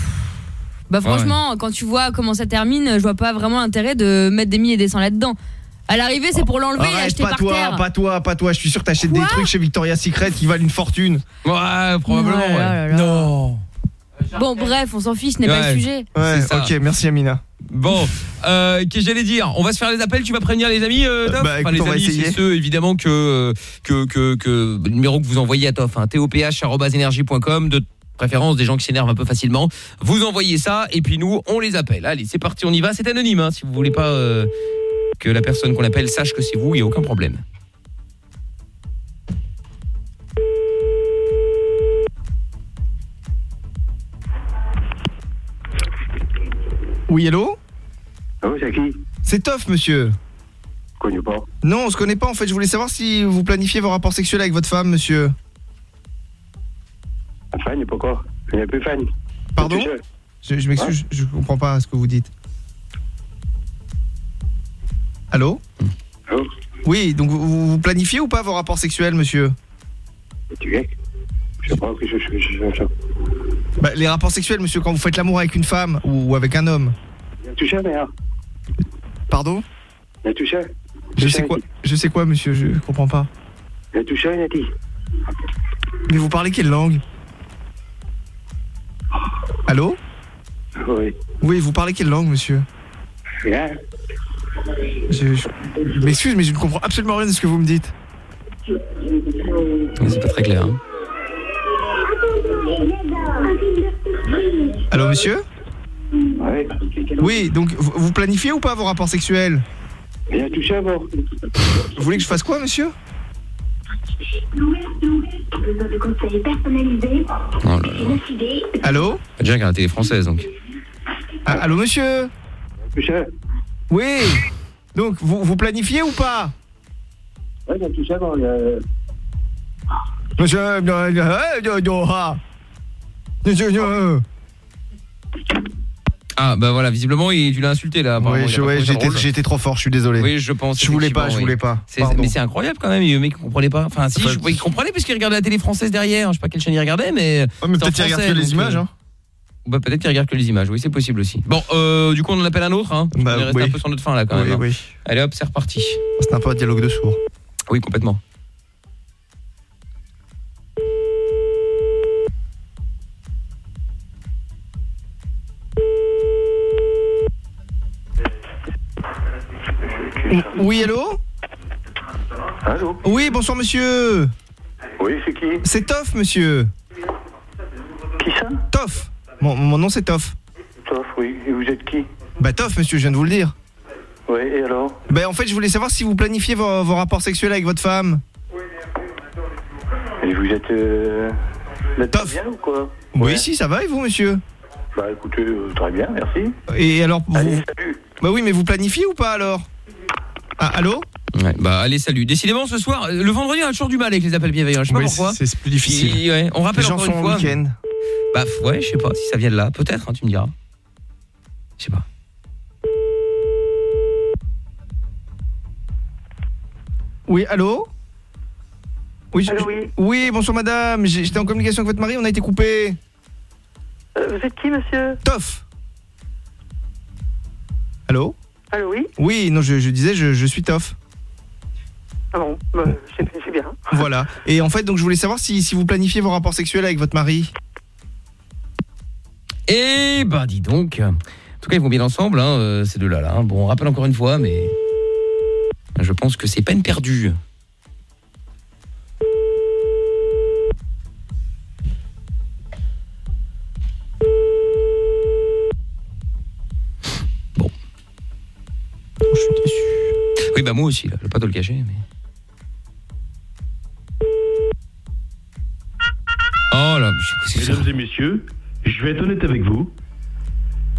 Bah franchement, quand tu vois comment ça termine, je vois pas vraiment l'intérêt de mettre des milliers et des cents là-dedans. À l'arrivée, c'est pour l'enlever et Arrête, acheter pas par toi, terre. pas toi, pas toi. Je suis sûr que t'achètes des trucs chez Victoria's Secret qui valent une fortune. Ouais, probablement. Oh là là là là. Non. Bon, bref, on s'en fiche, ce n'est pas Ouais. le sujet. Ouais, C'est ça. ok, merci Amina. Bon, euh, qu'est-ce que j'allais dire On va se faire les appels, tu vas prévenir les amis euh, Toff bah, écoute, les on va amis, essayer. c'est ceux évidemment que, que, que, que le numéro que vous envoyez à Toff, hein, toph.energie.com de préférence des gens qui s'énervent un peu facilement. Vous envoyez ça et puis nous, on les appelle. Allez, c'est parti, on y va. C'est anonyme, hein, si vous voulez pas euh, que la personne qu'on appelle sache que c'est vous, il n'y a aucun problème. Oui, hello Ah oui, c'est qui C'est Toff, monsieur. Je connais pas. Non, on se connaît pas en fait. Je voulais savoir si vous planifiez vos rapports sexuels avec votre femme, monsieur. Fan, il n'est pas quoi Il n'est plus fan. Pardon. Je, je m'excuse, je, je comprends pas ce que vous dites. Allô Allô Oui, donc vous, vous planifiez ou pas vos rapports sexuels, monsieur Tu es Je sais pas que je je- je- Bah, Les rapports sexuels, monsieur, quand vous faites l'amour avec une femme ou, ou avec un homme. Il a touché, merde. Pardon? Il a touché. Je sais quoi Je sais quoi, monsieur Je comprends pas. Il a touché, dit. Mais vous parlez quelle langue? Allô? Oui. Oui, vous parlez quelle langue, monsieur? Rien. Je, je- je m'excuse, mais je ne comprends absolument rien de ce que vous me dites. C'est pas très clair. hein. Allô, monsieur. Oui, donc vous, planifiez ou pas vos rapports sexuels a touché, bon. Vous voulez que je fasse quoi, monsieur Oh là là. Allô Déjà regarde la télé française donc. Ah, Allô, monsieur Touché. Oui Donc, vous, vous planifiez ou pas Ouais, il a touché, bon. Il a... Monsieur, ah. Euh. Ah bah voilà, visiblement il, tu l'as insulté là. apparemment, Oui, il a je- pas ouais, trouvé ça j'étais drôle. j'étais trop fort, je suis désolé. Oui, je pense. Je voulais pas, je effectivement, voulais oui. pas. C'est- Pardon. Mais c'est incroyable quand même, le mec il comprenait pas. Enfin si, je qu'il comprenait parce qu'il regardait la télé française derrière. Je sais pas quelle chaîne il regardait, mais. Ouais, mais c'est en peut-être qu'il regarde français, que les donc, images, euh, hein. Bah peut-être qu'il regarde que les images, oui c'est possible aussi. Bon, euh, du coup on en appelle un autre, hein. Bah, on est resté oui. un peu sur notre fin là quand Oui, même. hein. oui. Allez hop, c'est reparti. C'est un peu un dialogue de sourds. Oui, complètement. Oui, allô Allô Oui, bonsoir, monsieur. Oui, c'est qui C'est Toff, monsieur. Qui ça Toff. Mon, mon nom, c'est Toff. Toff, oui. Et vous êtes qui Bah, Toff, monsieur, je viens de vous le dire. Oui, et alors Bah, en fait, je voulais savoir si vous planifiez vos, vos rapports sexuels avec votre femme. Et vous êtes. Euh... Vous êtes Toff. bien ou quoi Oui, si, ça va, et vous, monsieur Bah écoutez, euh, très bien, merci. Et alors, vous... Allez, salut. Bah oui, mais vous planifiez ou pas, alors Ah, allô Ouais, bah allez salut. Décidément ce soir, euh, le vendredi on a toujours du mal avec les appels bienveillants. Je sais pas Oui, pourquoi. c'est- plus difficile. Il- ouais, on rappelle Les gens encore sont une au fois. week-end. Bah ouais, je sais pas si ça vient de là, peut-être, hein, tu me diras. Je sais pas. Oui, allô oui, je- Allô, je- oui. oui, bonsoir madame, j'étais en communication avec votre mari, on a été coupé. Euh, vous êtes qui, monsieur? Toff Allô Allô, oui Oui, non, je, je disais, je, je suis Toff. Ah bon, bah, c'est c'est bien. Voilà. Et en fait, donc je voulais savoir si, si vous planifiez vos rapports sexuels avec votre mari. Eh ben dis donc. En tout cas, ils vont bien ensemble, hein, euh, ces deux-là. Là, hein. Bon, on rappelle encore une fois, mais je pense que c'est peine perdue. Oui, bah moi aussi, là, je vais pas te le cacher. Mais... Oh là, c'est Mesdames et messieurs, je vais être honnête avec vous.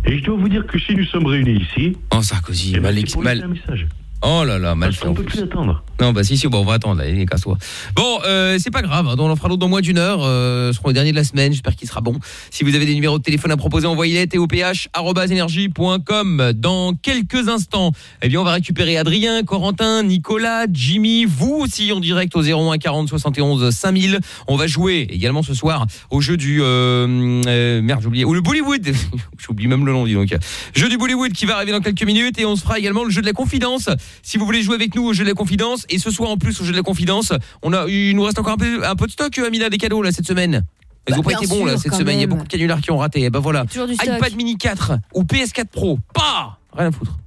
Et je dois vous dire que si nous sommes réunis ici. Oh, Sarkozy, mal, c'est pour mal- laisser un message. Oh là là, mal Parce fait. qu'on en peut plus. plus attendre. Non, bah si, si, bon, on va attendre, allez, casse-toi. Bon, euh, c'est pas grave, hein, on en fera d'autres dans moins d'une heure. Euh, ce seront les derniers de la semaine, j'espère qu'il sera bon. Si vous avez des numéros de téléphone à proposer, envoyez-les toph.energie.com. Dans quelques instants, eh bien, on va récupérer Adrien, Corentin, Nicolas, Jimmy, vous aussi en direct au 01 40 71 5000. On va jouer également ce soir au jeu du... Euh, merde, j'ai oublié. Ou le Bollywood. J'oublie même le nom, dis donc. Jeu du Bollywood qui va arriver dans quelques minutes et on se fera également le jeu de la confidence. Si vous voulez jouer avec nous au jeu de la confidence et ce soir en plus au jeu de la confidence, on a il nous reste encore un peu un peu de stock Amina des cadeaux là cette semaine. Ils Bah, ont pas été bons là cette semaine, il y a beaucoup de canulars qui ont raté. Et ben voilà. IPad mini 4 ou PS4 Pro. Pas rien à foutre.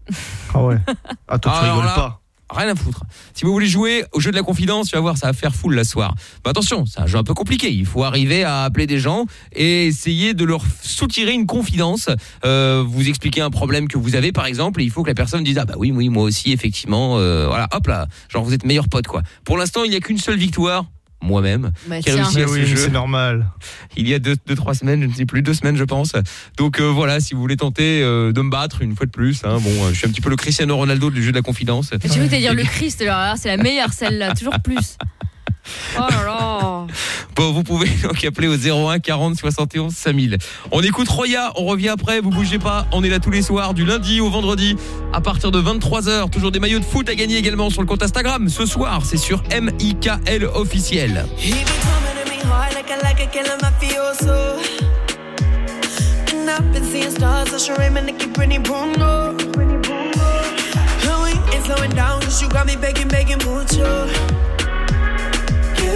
Ah ouais. Attends, tu Alors rigoles là, pas. Rien à foutre. Si vous voulez jouer au jeu de la confidence, tu vas voir, ça va faire full la soir. Mais attention, c'est un jeu un peu compliqué. Il faut arriver à appeler des gens et essayer de leur soutirer une confidence. Euh, vous expliquer un problème que vous avez, par exemple, et il faut que la personne dise ah bah oui, oui, moi aussi, effectivement. euh, voilà, hop là, genre vous êtes meilleur pote quoi. Pour l'instant, il n'y a qu'une seule victoire. Moi-même, Bah, qui a réussi à ce jeu c'est normal. il y a deux, deux, trois semaines, je ne sais plus, deux semaines je pense. Donc euh, voilà, si vous voulez tenter euh, de me battre une fois de plus, hein, bon, euh, je suis un petit peu le Cristiano Ronaldo du jeu de la confidence. Mais tu veux t'allais dire le Christ, c'est la meilleure celle-là, toujours plus. Oh là là. Bon, vous pouvez donc appeler au 01 40 71 5000. On écoute Roya, on revient après, vous bougez pas. On est là tous les soirs, du lundi au vendredi, à partir de 23h. Toujours des maillots de foot à gagner également sur le compte Instagram. Ce soir, c'est sur MIKL officiel.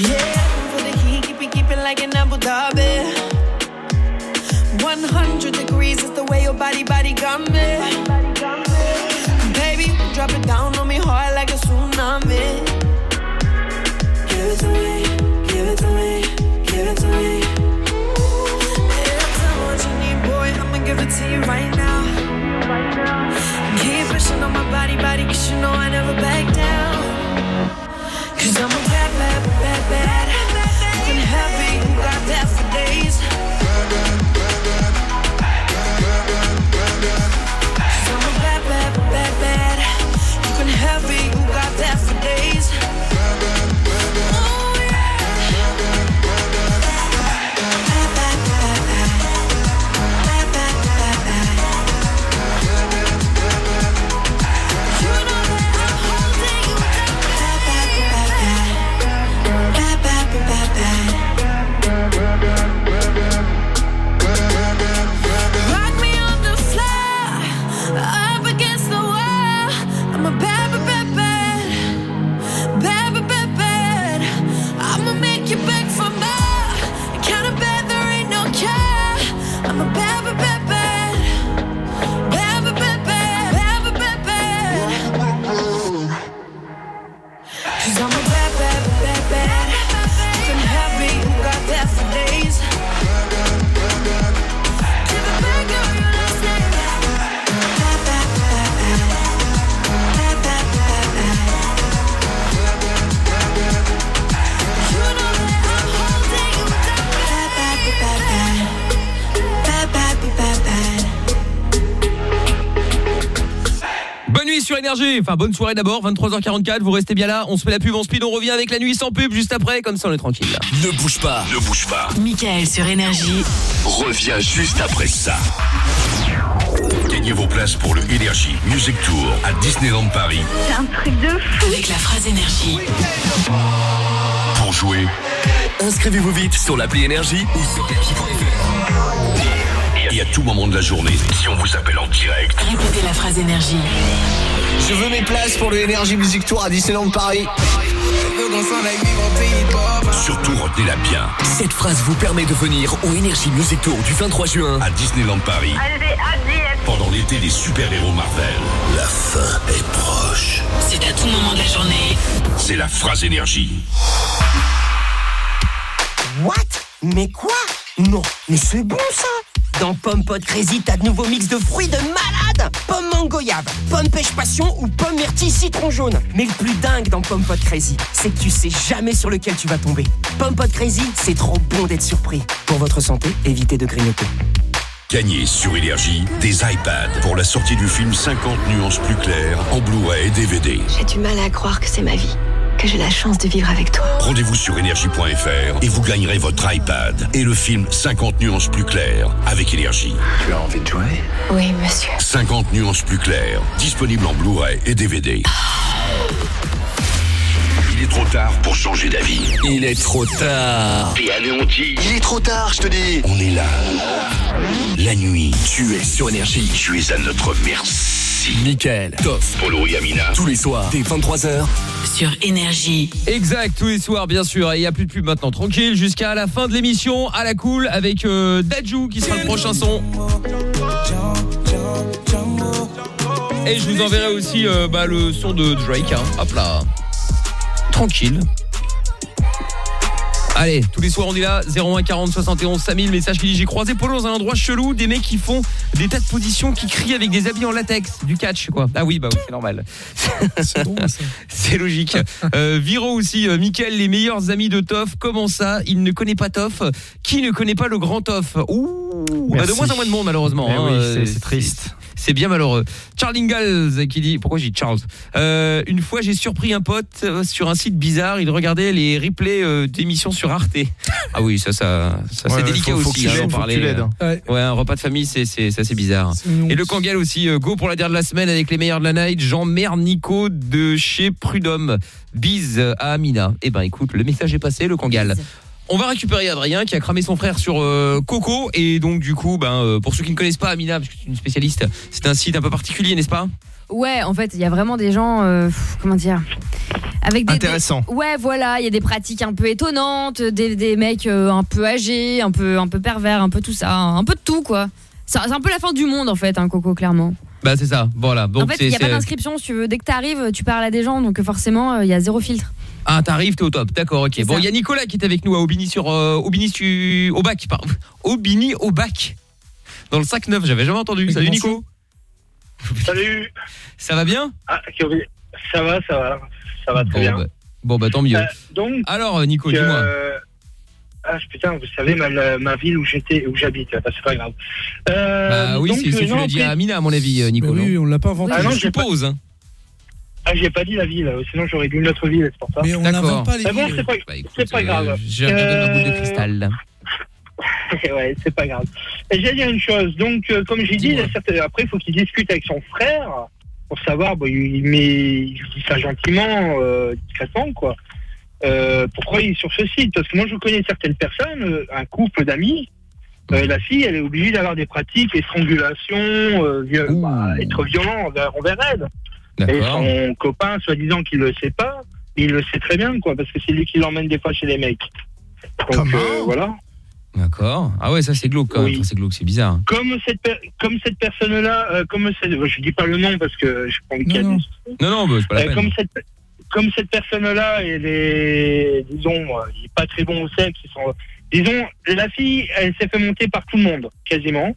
Yeah, for the heat, keep it, keep it like in Abu Dhabi. 100 degrees is the way your body, body got me. Baby, drop it down on me hard like a tsunami. Give it to me, give it to me, give it to me. What you need, boy, I'ma give it to you right now. Keep pushing on my body, body, cause you know I never back down. Cause I'm a bad, bad, bad, bad. Have it, you got that sur Énergie, enfin bonne soirée d'abord, 23h44, vous restez bien là, on se fait la pub, on speed, on revient avec la nuit sans pub juste après, comme ça on est tranquille. Ne bouge pas. Ne bouge pas. Michael sur Énergie. Reviens juste après ça. Gagnez vos places pour le Energy Music Tour à Disneyland Paris. C'est un truc de fou. Avec la phrase Énergie. Pour jouer, Inscrivez-vous vite sur l'appli Énergie ou sur. Et à tout moment de la journée, si on vous appelle en direct, Répétez la phrase énergie. Je veux mes places pour le Energy Music Tour à Disneyland Paris. surtout retenez-la bien. Cette phrase vous permet de venir au Énergie Music Tour du 23 juin. À Disneyland Paris, pendant l'été des super-héros Marvel, la fin est proche. C'est à tout moment de la journée. C'est la phrase énergie. What? Mais quoi? Non, mais c'est bon ça Dans Pomme Pot Crazy, t'as de nouveaux mix de fruits de malade Pomme mangoyave, pomme pêche passion ou pomme myrtille citron jaune. Mais le plus dingue dans Pomme Pot Crazy, c'est que tu sais jamais sur lequel tu vas tomber. Pomme Pot Crazy, c'est trop bon d'être surpris. Pour votre santé, évitez de grignoter. Gagnez sur Énergie des iPads pour la sortie du film 50 nuances plus claires en Blu-ray et DVD. J'ai du mal à croire que c'est ma vie, que j'ai la chance de vivre avec toi. Rendez-vous sur énergie.fr et vous gagnerez votre iPad et le film 50 nuances plus claires avec Énergie. Tu as envie de jouer? Oui, monsieur. 50 nuances plus claires, disponible en Blu-ray et DVD. Il est trop tard pour changer d'avis. Il est trop tard. T'es anéanti. Il est trop tard, je te dis. On est là. La nuit, Tu es sur Énergie. tu es à notre merci. Mickaël, Toff, Polo et Amina. tous les soirs, dès 23h. Sur énergie. Exact, tous les soirs bien sûr, et il n'y a plus de pub maintenant, tranquille, jusqu'à la fin de l'émission, à la cool, avec euh, Dajou qui sera le prochain son. Et je vous enverrai aussi euh, bah, le son de Drake, hein. hop là. Tranquille. Allez, tous les soirs on est là, 01 40 71 5000, message qui dit j'ai croisé Polo dans un endroit chelou, des mecs qui font des tas de positions, qui crient avec des habits en latex, du catch quoi. Ah oui, bah oui, c'est normal. C'est logique. Euh, Viro aussi, euh, Mickaël, les meilleurs amis de Toff, comment ça? Il ne connaît pas Toff Qui ne connaît pas le grand Toff? Ouh, bah, de moins en moins de monde malheureusement. Eh hein, oui, euh, c'est- c'est triste. C'est bien malheureux. Charles Ingalls qui dit pourquoi j'ai Charles. Euh, une fois j'ai surpris un pote euh, sur un site bizarre, il regardait les replays euh, d'émissions sur Arte. Ah oui, ça ça ça Ouais, c'est ouais, délicat faut- faut aussi hein, parler. hein. Ouais, un repas de famille c'est c'est c'est assez bizarre. Et le Kangal aussi go pour la dernière de la semaine avec les meilleurs de la night, Jean-Mère Nico de chez Prud'homme. Bise à Amina. Eh ben écoute, le message est passé le Kangal. On va récupérer Adrien qui a cramé son frère sur euh, Coco et donc du coup ben euh, pour ceux qui ne connaissent pas Amina parce que c'est une spécialiste, c'est un site un peu particulier n'est-ce pas? Ouais, en fait, il y a vraiment des gens, euh, pff, comment dire, avec des Intéressant. des- ouais, voilà, il y a des pratiques un peu étonnantes, des, des mecs euh, un peu âgés, un peu un peu pervers, un peu tout ça, un peu de tout quoi. C'est c'est un peu la fin du monde en fait, hein, Coco clairement. Bah c'est ça. Voilà. Donc en fait, c'est il y a pas c'est- d'inscription si tu veux. Dès que tu arrives, tu parles à des gens, donc forcément, euh, il y a zéro filtre. Ah, t'arrives, t'es au top. D'accord, ok. Bon, il y a Nicolas qui est avec nous à Aubigny sur euh, Aubigny au bac, pardon. Aubigny au bac. Dans le 5-9, j'avais jamais entendu. Salut Nico. Salut Ça va bien Ah, ok, oui. Ça va, ça va. Ça va très bon, bien. bah, bon, bah, tant mieux. Euh, donc, Alors, euh, Nico, euh, dis-moi. Ah putain, vous savez ma, ma ville où j'étais, où j'habite, bah, c'est pas grave. Euh, Bah oui, c'est ce que tu l'as dit à Amina, à mon avis, Nico. Bah oui, non on l'a pas inventé. Ah non, je pas- suppose. hein. Ah, j'ai pas dit la ville, sinon j'aurais dit une autre ville, c'est pour ça. Mais on n'invente pas les Mais bon, villes. c'est pas, Bah, écoute, c'est pas euh, grave. J'ai regardé ma boule de Euh, cristal. ouais, c'est pas grave. J'ai dire une chose. Donc, euh, comme j'ai dit, certaines- après, il faut qu'il discute avec son frère pour savoir. Bon, il, met, il dit ça gentiment, euh, discrètement, quoi. Euh, pourquoi il est sur ce site? Parce que moi, je connais certaines personnes, euh, un couple d'amis. euh, la fille, elle est obligée d'avoir des pratiques, euh, viol- Ouh. bah, être violent envers, envers elle. Et son copain, soi-disant qu'il le sait pas, il le sait très bien, quoi, parce que c'est lui qui l'emmène des fois chez les mecs. Donc, euh, voilà. D'accord. Ah ouais, ça c'est glauque quand. Oui. Enfin, c'est glauque, c'est bizarre. comme cette per- comme cette personne-là, euh, comme cette, je dis pas le nom parce que je y ait Non, non. Non, non, bah, c'est pas la Euh, peine. comme cette comme cette personne-là, elle est, disons, euh, il est pas très bon au sexe. sont- disons, la fille, elle s'est fait monter par tout le monde, quasiment.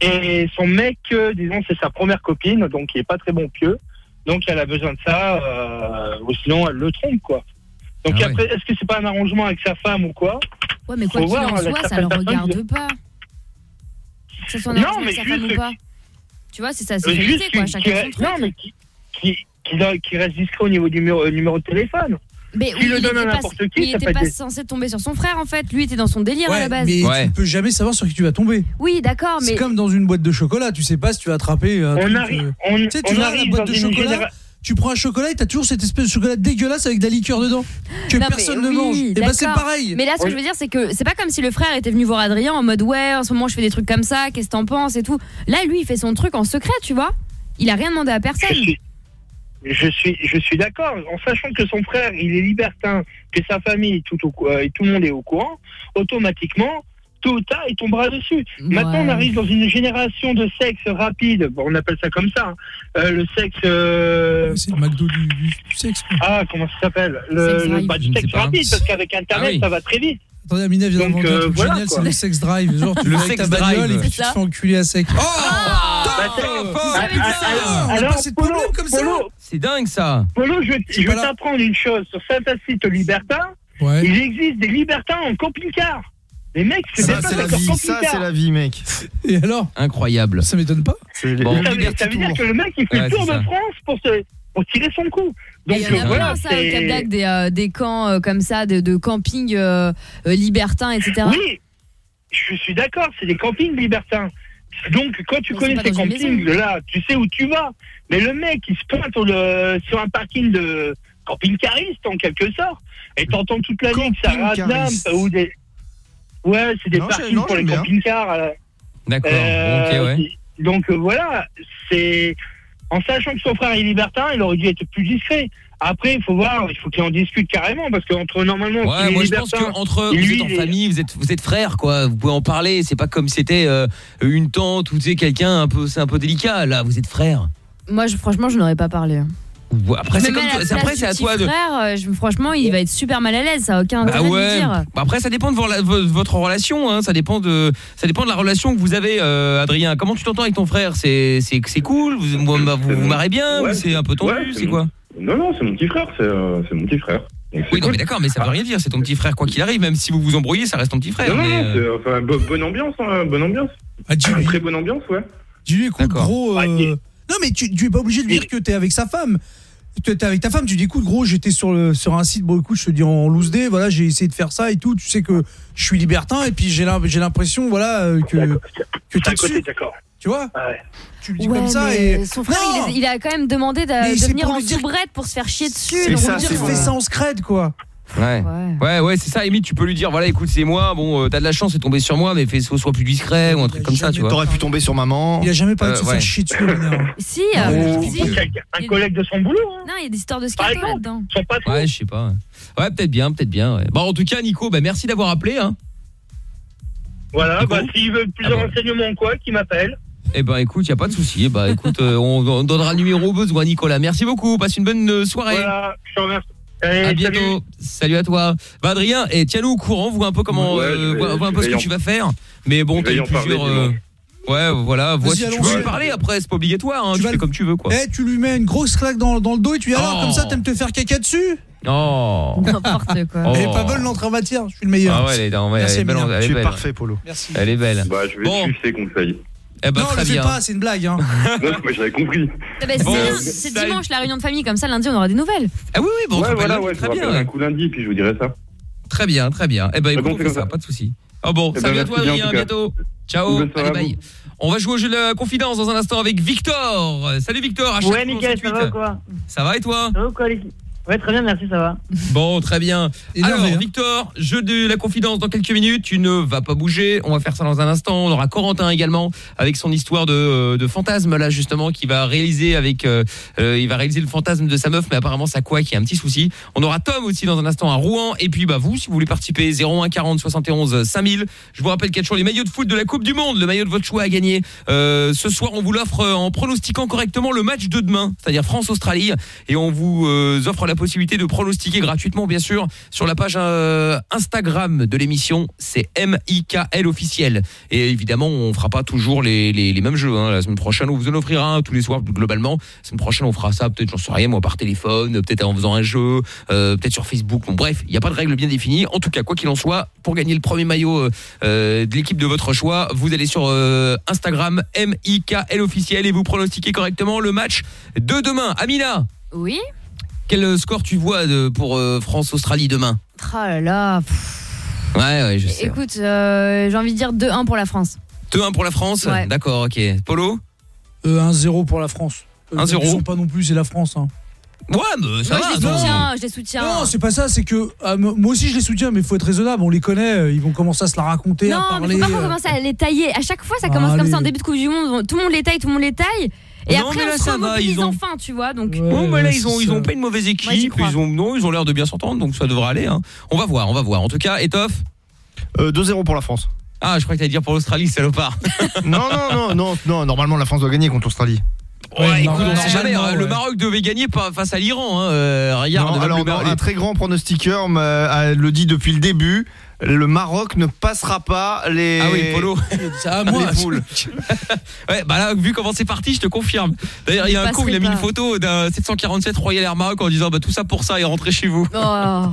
Et son mec, disons, c'est sa première copine, donc il est pas très bon pieux. Donc elle a besoin de ça, euh, ou sinon elle le trompe, quoi. Donc Ah ouais. après, est-ce que c'est pas un arrangement avec sa femme ou quoi Ouais, mais quoi Faut qu'il voir, en soit, ça certaines le regarde pas. Que ce soit un Non, arrangement mais avec sa juste femme ou que- pas. Tu vois, c'est sa Euh, sécurité, juste quoi. qui- Chacun qui son reste- truc. Non, mais qui, qui, qui, doit- qui reste discret au niveau du numéro, euh, numéro de téléphone. Mais oui, le il donne à était pas- n'importe qui, il ça était peut pas censé tomber sur son frère en fait. Lui était dans son délire à la base. mais Ouais. tu peux jamais savoir sur qui tu vas tomber. Oui, d'accord, mais C'est comme dans une boîte de chocolat, tu sais pas si tu vas attraper un On truc, arrive, euh, on, Tu sais, tu on vas à la boîte de chocolat, tu prends un chocolat et t'as toujours cette espèce de chocolat dégueulasse avec de la liqueur dedans que Non, personne ne oui, mange. Et bah c'est d'accord. pareil. Mais là, ce que je veux dire, c'est que c'est pas comme si le frère était venu voir Adrien en mode ouais, en ce moment je fais des trucs comme ça, qu'est-ce que t'en penses et tout. Là, lui, il fait son truc en secret, tu vois. Il a rien demandé à personne. Je suis, je suis d'accord, en sachant que son frère, il est libertin, que sa famille tout au, euh, et tout le monde est au courant, automatiquement, tôt ou tard, il tombera dessus. Maintenant, on arrive dans une génération de sexe rapide, bon, on appelle ça comme ça, hein. Euh, le sexe... euh, C'est le McDo du, du- du sexe. quoi. Ah, comment ça s'appelle? Le, Sex le- bah, du sexe rapide, parce qu'avec Internet, Ah oui. ça va très vite. Attendez, Amina vient d'inventer un euh, truc voilà, génial, c'est le sex drive. Genre, tu Le ta sex bagnole drive. et puis tu te fais enculer à sec. Bah, dit ça. alors, On a alors, pas assez de Polo, comme ça. Polo, C'est dingue ça. Polo, je, vais là. t'apprendre une chose. Sur certains sites libertins, Ouais. il existe des libertins en camping-car. Les mecs, c'est Ça, des c'est la vie, ça, c'est la vie, mec. Et alors Incroyable. Ça m'étonne pas. C'est Bon. ça, veut, ça veut dire que le mec, il fait Ouais, le tour de ça. France pour, se, pour tirer son coup. Donc, Il y en euh, a voilà, plein, ça, au c'est- Cap d'Agde, des, euh, des camps euh, comme ça, de, de camping euh, euh, libertins, etc. Oui, je suis d'accord, c'est des campings libertins. Donc, quand tu Mais connais ces dans une campings-là, tu sais où tu vas. Mais le mec, il se pointe le- sur un parking de camping-cariste, en quelque sorte, et t'entends toute la nuit que ça radame Camping-cariste. ou des... Ouais, c'est des Non, parkings non, pour les camping-cars. euh, D'accord. euh, ouais. Donc, euh, voilà, c'est... En sachant que son frère est libertin, il aurait dû être plus discret. Après, il faut voir, il faut qu'il en discute carrément, parce qu'entre normalement... Ouais, moi je pense vous lui, êtes en famille, vous êtes vous êtes frères quoi, vous pouvez en parler, c'est pas comme si c'était euh, une tante ou tu sais quelqu'un un peu c'est un peu délicat là, vous êtes frères. Moi, je, franchement, je n'aurais pas parlé. Ouais, Après c'est comme à toi- c'est- après place c'est à du toi petit de Frère, euh, je- franchement, il va être super mal à l'aise, ça a aucun Bah intérêt de ouais. dire. Bah après ça dépend de vo- la- vo- votre relation hein, ça dépend de ça dépend de la relation que vous avez euh, Adrien. Comment tu t'entends avec ton frère? C'est c'est c'est cool, vous vous, vous, vous marrez bien Ouais. ou c'est un peu tendu, Ouais, c'est mon- quoi? Non, non, c'est mon petit frère, c'est euh, c'est mon petit frère. Oui, non mais d'accord, mais ça veut rien dire, c'est ton petit frère quoi qu'il arrive, même si vous vous embrouillez, ça reste ton petit frère. Non, non, mais, non, euh, c'est enfin, bo- bonne ambiance, hein, bonne ambiance. Ah. Très bonne ambiance, ouais. Dis-lui, écoute, gros. euh, Non, mais tu, tu es pas obligé de dire que t'es avec sa femme. Tu es avec ta femme, tu dis, écoute, gros, j'étais sur, le, sur un site, bon, écoute, je te dis en loose day, voilà, j'ai essayé de faire ça et tout. Tu sais que je suis libertin et puis j'ai l'im- j'ai l'impression, voilà, euh, que, que t'es à côté, dessus. d'accord. Tu vois Tu le dis Ouais, comme ça et. son frère, il, a quand même demandé de, venir en lui dire- soubrette pour se faire chier dessus. C'est donc ça, euh, fait ça en scred, quoi. Ouais. ouais, ouais, c'est ça. Limite, tu peux lui dire, voilà, écoute, c'est moi. Bon, euh, t'as de la chance, c'est tombé sur moi, mais fais sois, plus discret ou un truc comme ça, tu vois. T'aurais pu tomber sur maman. Il a jamais parlé de Euh, se ouais. faire chier dessus, Amina. Si, Non, euh, mais- si. Un collègue de son boulot. hein. Non, il y a des histoires de scato là-dedans. Ouais, je sais pas. Ouais, peut-être bien, peut-être bien. Ouais. Bon, en tout cas, Nico, bah, merci d'avoir appelé. Hein. Voilà, Nico bah, s'il veut plus de renseignements ou quoi, qu'il m'appelle. Eh ben, écoute, y a pas de souci. Eh ben, écoute, euh, on, on donnera le numéro au besoin, Nicolas. Merci beaucoup. Passe une bonne euh, soirée. Voilà, je te remercie. Allez, à bientôt. Salut. à toi. Bah, Adrien, et tiens-nous au courant, vois un peu comment, Ouais, euh, je vais- vois, vois un peu ce que tu vas faire. Mais bon, parler plusieurs. euh, Ouais, voilà. Vois si tu veux lui parler après, c'est pas obligatoire. Hein, tu, fais comme tu veux, quoi. Eh, tu lui mets une grosse claque dans, dans le dos et tu dis alors, Oh. comme ça, t'aimes te faire caca dessus Oh. N'importe quoi. Oh. Elle est pas bonne l'entre en matière, je suis le meilleur. Ah ouais, elle est, non, ouais, Merci, elle est belle. Elle est Tu es parfait, Polo. Merci. Elle est belle. Bah, je vais Bon. suivre ses conseils. Eh ben, non, très le fais bien. pas, c'est une blague. Hein. non, mais j'avais compris. Eh ben, c'est Bon, bien, c'est dimanche la réunion de famille, comme ça lundi on aura des nouvelles. Ah oui, oui, bon, ouais, voilà, lundi, ouais, très bien. un coup lundi, puis je vous dirai ça. Très bien, très bien. Eh ben, Ah écoute, bon, on fait ça, ça. pas de souci. Ah bon, Eh ben, salut à merci toi, Adrien, à bientôt. Ciao, allez, à bye. On va jouer au jeu de la confidence dans un instant avec Victor. Salut Victor, à chaque Ouais, nickel, ça 78. va ou quoi? Ça va et toi? Ça va ou quoi, l'équipe Ouais, très bien, merci, ça va. Bon, très bien. Alors, hein. Victor, jeu de la confidence dans quelques minutes. Tu ne vas pas bouger. On va faire ça dans un instant. On aura Corentin également avec son histoire de, euh, de fantasme là justement qui va réaliser avec. euh, euh, il va réaliser le fantasme de sa meuf, mais apparemment sa quoi qui a un petit souci. On aura Tom aussi dans un instant à Rouen. Et puis bah vous, si vous voulez participer, 01 40 71 5000. Je vous rappelle qu'il y a toujours les maillots de foot de la Coupe du Monde, le maillot de votre choix à gagner. Euh, ce soir, on vous l'offre en pronostiquant correctement le match de demain, c'est-à-dire France-Australie, et on vous euh, offre la possibilité de pronostiquer gratuitement, bien sûr, sur la page euh, Instagram de l'émission. C'est MIKL officiel. Et évidemment, on fera pas toujours les, mêmes jeux. hein. La semaine prochaine, on vous en offrira un tous les soirs globalement. La semaine prochaine, on fera ça peut-être, j'en sais rien, moi par téléphone, peut-être en faisant un jeu, euh, peut-être sur Facebook. Bon, bref, il n'y a pas de règle bien définie. En tout cas, quoi qu'il en soit, pour gagner le premier maillot euh, de l'équipe de votre choix, vous allez sur Instagram MIKL officiel et vous pronostiquez correctement le match de demain. Amina, Oui quel score tu vois de, pour euh, France-Australie demain? Ah là là. pff. Ouais, ouais, je sais. Écoute, euh, j'ai envie de dire 2-1 pour la France. 2-1 pour la France? Ouais. D'accord, ok. Polo? Euh, 1-0 pour la France. Euh, 1-0. Ils sont pas non plus, c'est la France. Hein. Ouais, mais ça Moi, va. je les attends. soutiens, je les soutiens. Non, c'est pas ça, c'est que ah, m- moi aussi je les soutiens, mais il faut être raisonnable, on les connaît, euh, ils vont commencer à se la raconter, à Non, parler. mais faut pas qu'on euh. commence à les tailler. À chaque fois, ça commence comme ça en Allez. début de Coupe du Monde. Tout le monde les taille, tout le monde les taille. Et Non, après, mais là, on se ça va, remobilise ils ont- enfin, tu vois. Donc, Bon, bah là, ils ont, ils ont pas une mauvaise équipe. Ils ont, non, ils ont l'air de bien s'entendre, donc ça devrait aller. hein. On va voir, on va voir. En tout cas, étoffe. Euh, 2-0 pour la France. Ah, je crois que t'allais dire pour l'Australie, salopard. non, non, non, non, non, normalement la France doit gagner contre l'Australie. Ouais, écoute, on sait jamais. hein. Le. Maroc devait gagner face à l'Iran. Hein. Euh, regarde, Non, alors, le un très grand pronostiqueur me- euh, le dit depuis le début. Le Maroc ne passera pas les. Ah oui, Polo. Les moi, poules. Ouais, bah là, vu comment c'est parti, je te confirme. D'ailleurs, il y a un con, il a mis une photo d'un 747 Royal Air Maroc en disant bah tout ça pour ça et rentrer chez vous. oh.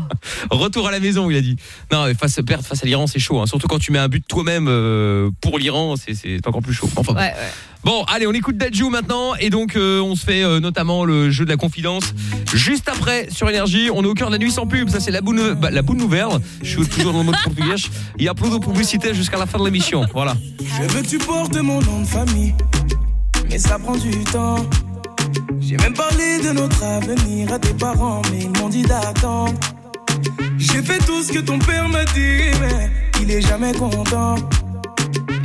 Retour à la maison, il a dit. Non, mais face perdre face à l'Iran, c'est chaud. hein. Surtout quand tu mets un but toi-même euh, pour l'Iran, c'est- encore plus chaud. Enfin, bon. Ouais, ouais. Bon, allez, on écoute Dajou maintenant et donc euh, on se fait euh, notamment le jeu de la confidence juste après sur énergie. On est au cœur de la nuit sans pub, ça c'est la bonne bah, nouvelle. Je suis toujours dans le mode portugais. Il y a plus de publicité jusqu'à la fin de l'émission. Voilà. Je veux que tu portes mon nom de famille, mais ça prend du temps. J'ai même parlé de notre avenir à tes parents, mais ils m'ont dit d'attendre. J'ai fait tout ce que ton père m'a dit, mais il est jamais content.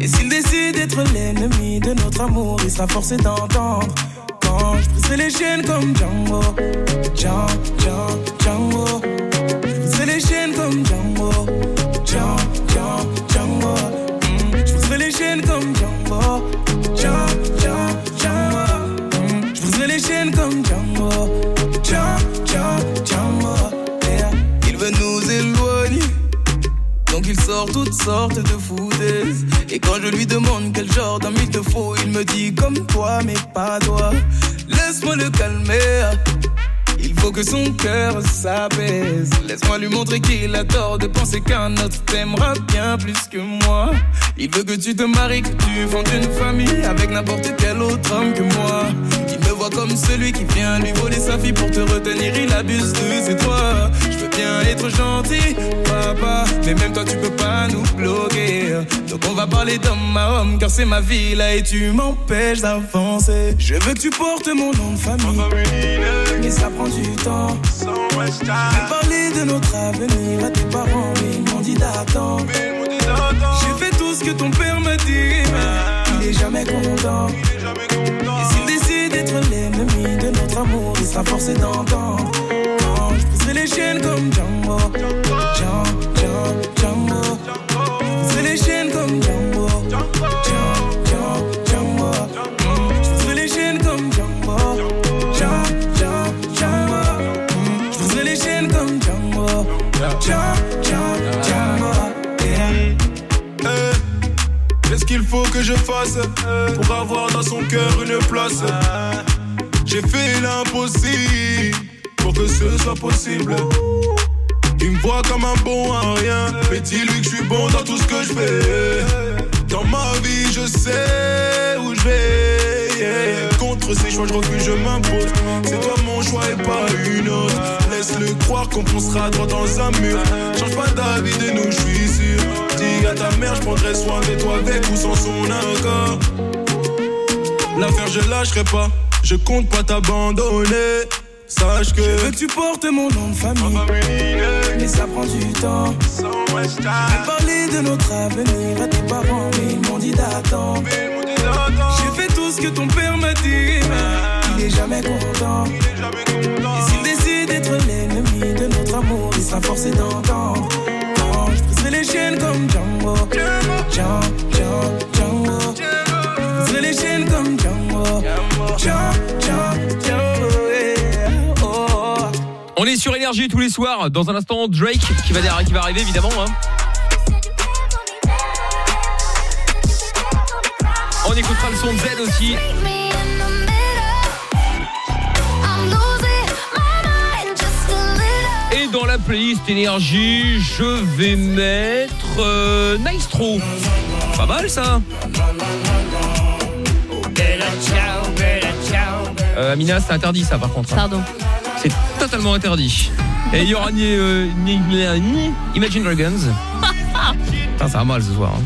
Et s'il décide d'être l'ennemi de notre amour, il sera forcé d'entendre. Quand je briserai les chaînes comme Django, Django, Django, Django. Je les chaînes comme Django, Django, Django, Django. Mm, Je briserai les chaînes comme Django, Django, Django, Django. Mm, Je briserai les chaînes comme Django, Django, Django, Django. Toutes sortes de foutaises Et quand je lui demande quel genre d'homme il te faut Il me dit comme toi mais pas toi Laisse-moi le calmer il faut que son cœur s'apaise. Laisse-moi lui montrer qu'il a tort de penser qu'un autre t'aimera bien plus que moi. Il veut que tu te maries, que tu fondes une famille avec n'importe quel autre homme que moi. Il me voit comme celui qui vient lui voler sa fille pour te retenir. Il abuse de ses droits. Bien être gentil, papa, mais même toi tu peux pas nous bloquer. Donc on va parler d'homme à homme, car c'est ma vie là et tu m'empêches d'avancer. Je veux que tu portes mon nom de famille, mais ça prend du temps. J'ai parlé de notre avenir à tes parents, mais ils m'ont dit d'attendre. J'ai fait tout ce que ton père m'a dit, mais il est jamais content. Et s'il décide d'être l'ennemi de notre amour, il sera forcé d'entendre. Les chaînes comme Django, Django, Django. Je briserai les chaînes comme Django, Django, Django, Je briserai les chaînes comme Django, Django, Django, Je briserai les chaînes comme Django, Django, Django. Qu'est-ce qu'il faut que je fasse pour avoir dans son cœur une place? J'ai fait l'impossible pour que ce soit possible. Il me voit comme un bon à rien, mais dis-lui que je suis bon dans tout ce que je fais. Dans ma vie, je sais où je vais. Contre ces choix, je refuse, je m'impose. C'est toi mon choix et pas une autre. Laisse-le croire qu'on foncera droit dans un mur. Change pas d'avis de nous, je suis sûr. Dis à ta mère, je prendrai soin de toi avec ou sans son accord. L'affaire, je lâcherai pas. Je compte pas t'abandonner. Sache que. Je veux que tu portes mon nom de famille, mais ça prend du temps. J'ai parlé de notre avenir à tes parents, mais ils m'ont dit d'attendre. J'ai fait tout ce que ton père m'a dit, mais il est jamais content. Et s'il décide d'être l'ennemi de notre amour, il sera forcé d'entendre. Je briserai les chaînes comme Django, Django, Django, Django. Je briserai les chaînes comme Django, Django. On est sur énergie tous les soirs. Dans un instant, Drake qui va, arriver évidemment. hein. On écoutera le son de Z aussi. Et dans la playlist énergie, je vais mettre euh. Pas mal ça. Euh, Amina, c'est interdit ça par contre. hein. Pardon. C'est totalement interdit. Et il y aura ni, euh, ni- ni- ni Imagine Dragons. Putain, ça va mal ce soir. hein.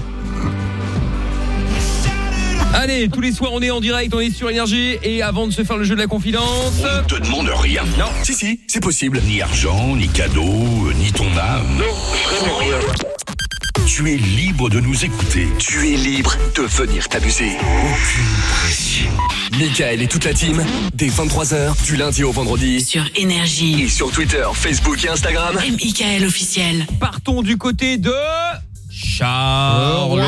Allez, tous les soirs on est en direct, on est sur énergie et avant de se faire le jeu de la confidence, On ne te demande rien. Non. Si, si, c'est possible. Ni argent, ni cadeau, euh, ni ton âme. Non, vraiment rien. Tu es libre de nous écouter. Tu es libre de venir t'amuser. Michael et toute la team, dès 23h, du lundi au vendredi. Sur Énergie. Et sur Twitter, Facebook et Instagram. M.I.K.L. officiel. partons du côté de Charleroi.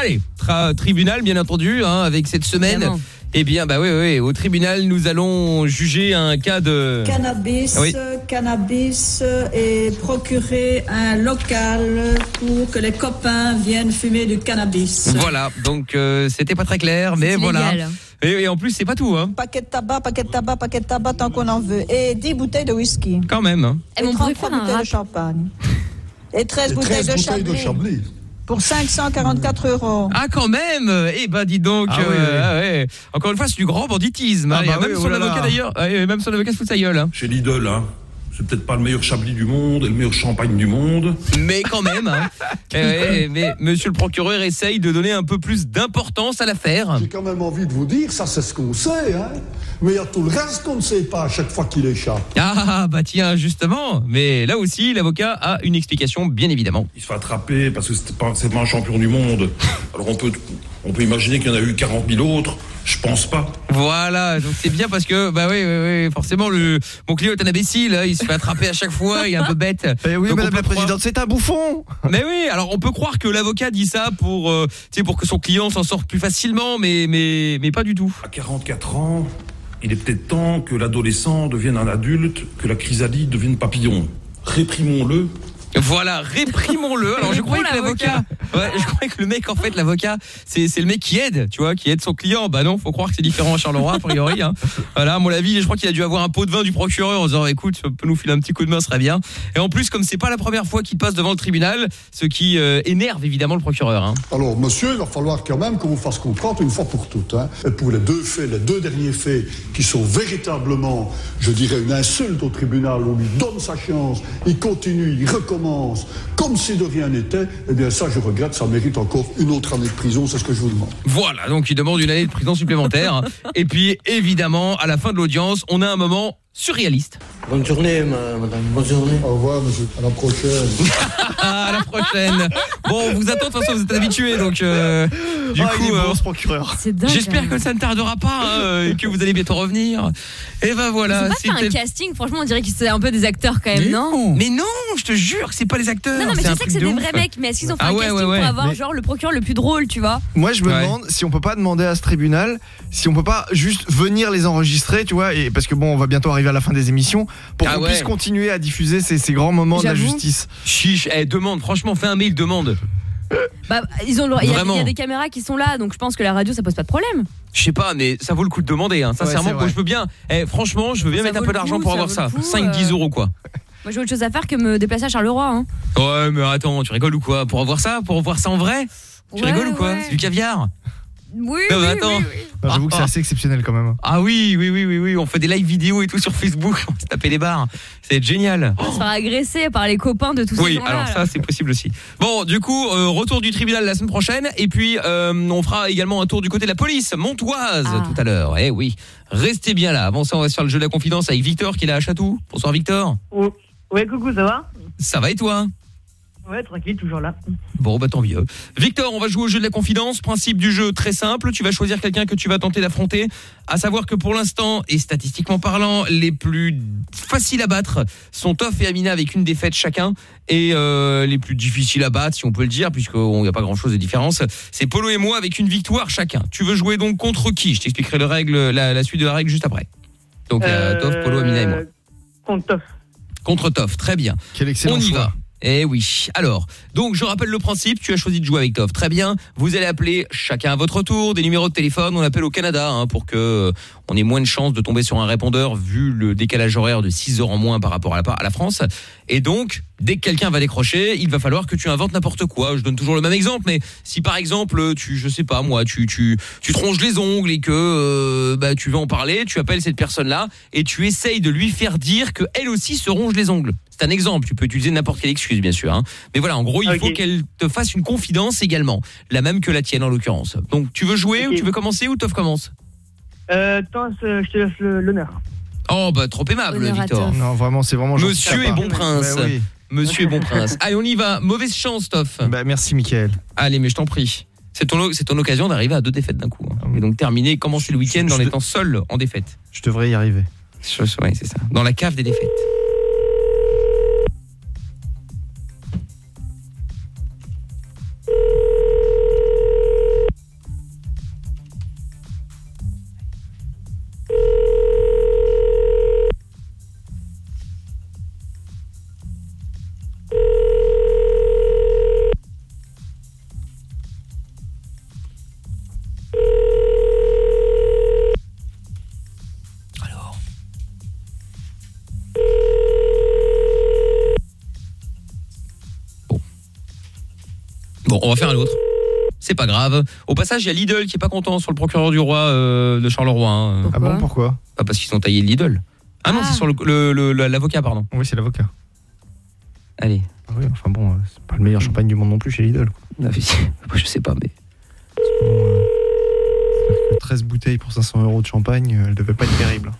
Allez, tra- tribunal bien entendu hein, avec cette semaine. Évidemment. Eh bien bah oui, oui oui, au tribunal nous allons juger un cas de Cannabis, Oui. cannabis et procurer un local pour que les copains viennent fumer du cannabis. Voilà, donc euh, c'était pas très clair mais voilà. illégal. Et, et en plus c'est pas tout hein. Paquet de tabac, paquet de tabac, paquet de tabac tant qu'on en veut. Et 10 bouteilles de whisky. Quand même. hein. Eh, on pourrait 33 faire un bouteilles de champagne. Et 13 Et bouteilles 13 de bouteilles de Chablis. Chablis. Pour 544 euros. Ah quand même Eh ben dis donc Ah euh, oui. ah ouais. Encore une fois c'est du grand banditisme hein. Ah bah même oui, son oh là là. avocat d'ailleurs Ah, même son avocat se fout de sa gueule hein. Chez Lidl, hein. C'est peut-être pas le meilleur chablis du monde et le meilleur champagne du monde. Mais quand même, hein. Eh ouais, mais monsieur le procureur essaye de donner un peu plus d'importance à l'affaire. J'ai quand même envie de vous dire, ça c'est ce qu'on sait, hein. Mais il y a tout le reste qu'on ne sait pas à chaque fois qu'il échappe. Ah bah tiens justement, mais là aussi l'avocat a une explication bien évidemment. Il se fait attraper parce que c'est pas, pas un champion du monde. Alors on peut, on peut imaginer qu'il y en a eu 40 000 autres. Je pense pas. Voilà, donc c'est bien parce que bah oui, oui, oui forcément le mon client est un imbécile, hein, il se fait attraper à chaque fois, il est un peu bête. Eh oui, Donc, madame la croire- présidente, c'est un bouffon. Mais oui, alors on peut croire que l'avocat dit ça pour euh, tu sais pour que son client s'en sorte plus facilement mais mais mais pas du tout. À 44 ans, il est peut-être temps que l'adolescent devienne un adulte, que la chrysalide devienne papillon. Réprimons-le. Voilà, réprimons-le. Alors je croyais que l'avocat, ouais, je croyais que le mec en fait l'avocat, c'est c'est le mec qui aide, tu vois, qui aide son client. Bah non, faut croire que c'est différent à Charleroi a priori. Hein. Voilà, à mon avis, je crois qu'il a dû avoir un pot de vin du procureur en disant écoute, tu peux nous filer un petit coup de main, ce serait bien. Et en plus, comme c'est pas la première fois qu'il passe devant le tribunal, ce qui euh, énerve évidemment le procureur. Hein. Alors, monsieur, il va falloir quand même qu'on vous fasse comprendre une fois pour toutes. Hein. Et pour les deux faits, les deux derniers faits, qui sont véritablement, je dirais, une insulte au tribunal, on lui donne sa chance, il continue, il recommence, comme si de rien n'était, eh bien ça, je regrette, ça mérite encore une autre année de prison, c'est ce que je vous demande. Voilà, donc il demande une année de prison supplémentaire. Et puis évidemment, à la fin de l'audience, on a un moment surréaliste. Bonne journée, madame, bonne journée. Au revoir, monsieur, à la prochaine. à la prochaine. Bon, on vous attend, de toute façon, vous êtes habitués, donc euh, du Ah, il coup, est bon, euh, ce procureur. C'est dingue. j'espère que ça ne tardera pas hein, et que vous allez bientôt revenir. Et ben Ils voilà. ont pas fait un casting, franchement, on dirait que c'est un peu des acteurs quand même, non? Mais non, je te jure que c'est pas les acteurs. Non, non, mais c'est je un sais que c'est de des ouf. vrais mecs, mais est-ce qu'ils ont fait Ah un ouais, casting ouais, ouais. pour avoir Mais- genre le procureur le plus drôle, tu vois? Moi, je me Ouais. demande si on peut pas demander à ce tribunal si on peut pas juste venir les enregistrer, tu vois, et parce que bon, on va bientôt arriver à la fin des émissions pour Ah qu'on ouais. puisse continuer à diffuser ces, ces grands moments de la justice. Chiche, eh, demande, franchement, fais un mail, demande. Bah, ils ont le- il y, a- Vraiment. il y a des caméras qui sont là, donc je pense que la radio ça pose pas de problème. Je sais pas, mais ça vaut le coup de demander. Hein. Sincèrement, moi, je veux bien. Eh, franchement, je veux bien Ça mettre un peu d'argent pour ça avoir ça. le coup, 5-10 euh. euros, quoi. Moi j'ai autre chose à faire que me déplacer à Charleroi. Hein. Ouais, mais attends, tu rigoles ou quoi? Pour avoir ça Pour voir ça en vrai? Tu Ouais, rigoles ou quoi? ouais. C'est du caviar Oui, Non, oui, oui, attends. oui. Non, J'avoue que c'est Ah, assez exceptionnel quand même. Ah oui, oui, oui, oui, oui, on fait des live vidéo et tout sur Facebook, on se taper les barres. C'est génial. On se fera agresser par les copains de tous ces Oui, gens-là. alors ça c'est possible aussi. Bon, du coup, euh, retour du tribunal la semaine prochaine et puis euh, on fera également un tour du côté de la police, Montoise Ah. tout à l'heure. Eh oui, restez bien là. Avant ça, on va se faire le jeu de la confidence avec Victor qui est là à Chatou. Bonsoir Victor. Ouais, coucou, ça va? Ça va et toi? Ouais, tranquille, toujours là. Bon, bah tant mieux. Victor, on va jouer au jeu de la confidence. Principe du jeu très simple. Tu vas choisir quelqu'un que tu vas tenter d'affronter. À savoir que pour l'instant, et statistiquement parlant, les plus faciles à battre sont Toff et Amina avec une défaite chacun. Et euh, les plus difficiles à battre, si on peut le dire, puisqu'il n'y a pas grand-chose de différence, c'est Polo et moi avec une victoire chacun. Tu veux jouer donc contre qui? Je t'expliquerai le règle, la, la suite de la règle juste après. Donc, euh, Toff, Polo, Amina et moi. Contre Toff. Contre Toff, très bien. Quel excellent On y choix. va. Eh oui. Alors, donc je rappelle le principe, tu as choisi de jouer avec Toff. Très bien. Vous allez appeler chacun à votre tour des numéros de téléphone. On appelle au Canada hein, pour que euh, on ait moins de chances de tomber sur un répondeur vu le décalage horaire de 6 heures en moins par rapport à la, à la France. Et donc, dès que quelqu'un va décrocher, il va falloir que tu inventes n'importe quoi. Je donne toujours le même exemple, mais si par exemple tu, je sais pas moi, tu tu tu te ronges les ongles et que euh, bah tu veux en parler, tu appelles cette personne-là et tu essayes de lui faire dire que elle aussi se ronge les ongles. C'est un exemple, tu peux utiliser n'importe quelle excuse bien sûr hein. Mais voilà, en gros, il Ok. faut qu'elle te fasse une confidence également, la même que la tienne en l'occurrence. Donc tu veux jouer ou tu veux commencer ou Toff commence Euh, attends, je te laisse l'honneur. Oh bah trop aimable Honneur Victor. Toff. Non, vraiment, c'est vraiment gentil Monsieur est bon part. prince. Oui. Monsieur est bon prince. Allez, on y va. Mauvaise chance, Toff. Bah, merci, Mickaël. Allez, mais je t'en prie. C'est ton, c'est ton occasion d'arriver à deux défaites d'un coup. hein. Et donc terminer, commencer le week-end en étant seul en défaite. Je devrais y arriver. Ouais, c'est ça. Dans la cave des défaites. Bon, on va faire un autre. C'est pas grave. Au passage, il y a Lidl qui est pas content sur le procureur du roi euh, de Charleroi. hein. Ah bon, pourquoi Pas parce qu'ils ont taillé Lidl. Ah non, c'est sur le- le- l'avocat, pardon. Oui, c'est l'avocat. Allez. Ah oui, enfin bon, euh, c'est pas le meilleur champagne du monde non plus chez Lidl. quoi. Je sais pas, mais. Bon, euh, c'est-à-dire que 13 bouteilles pour 500 euros de champagne, euh, elle devait pas être terrible.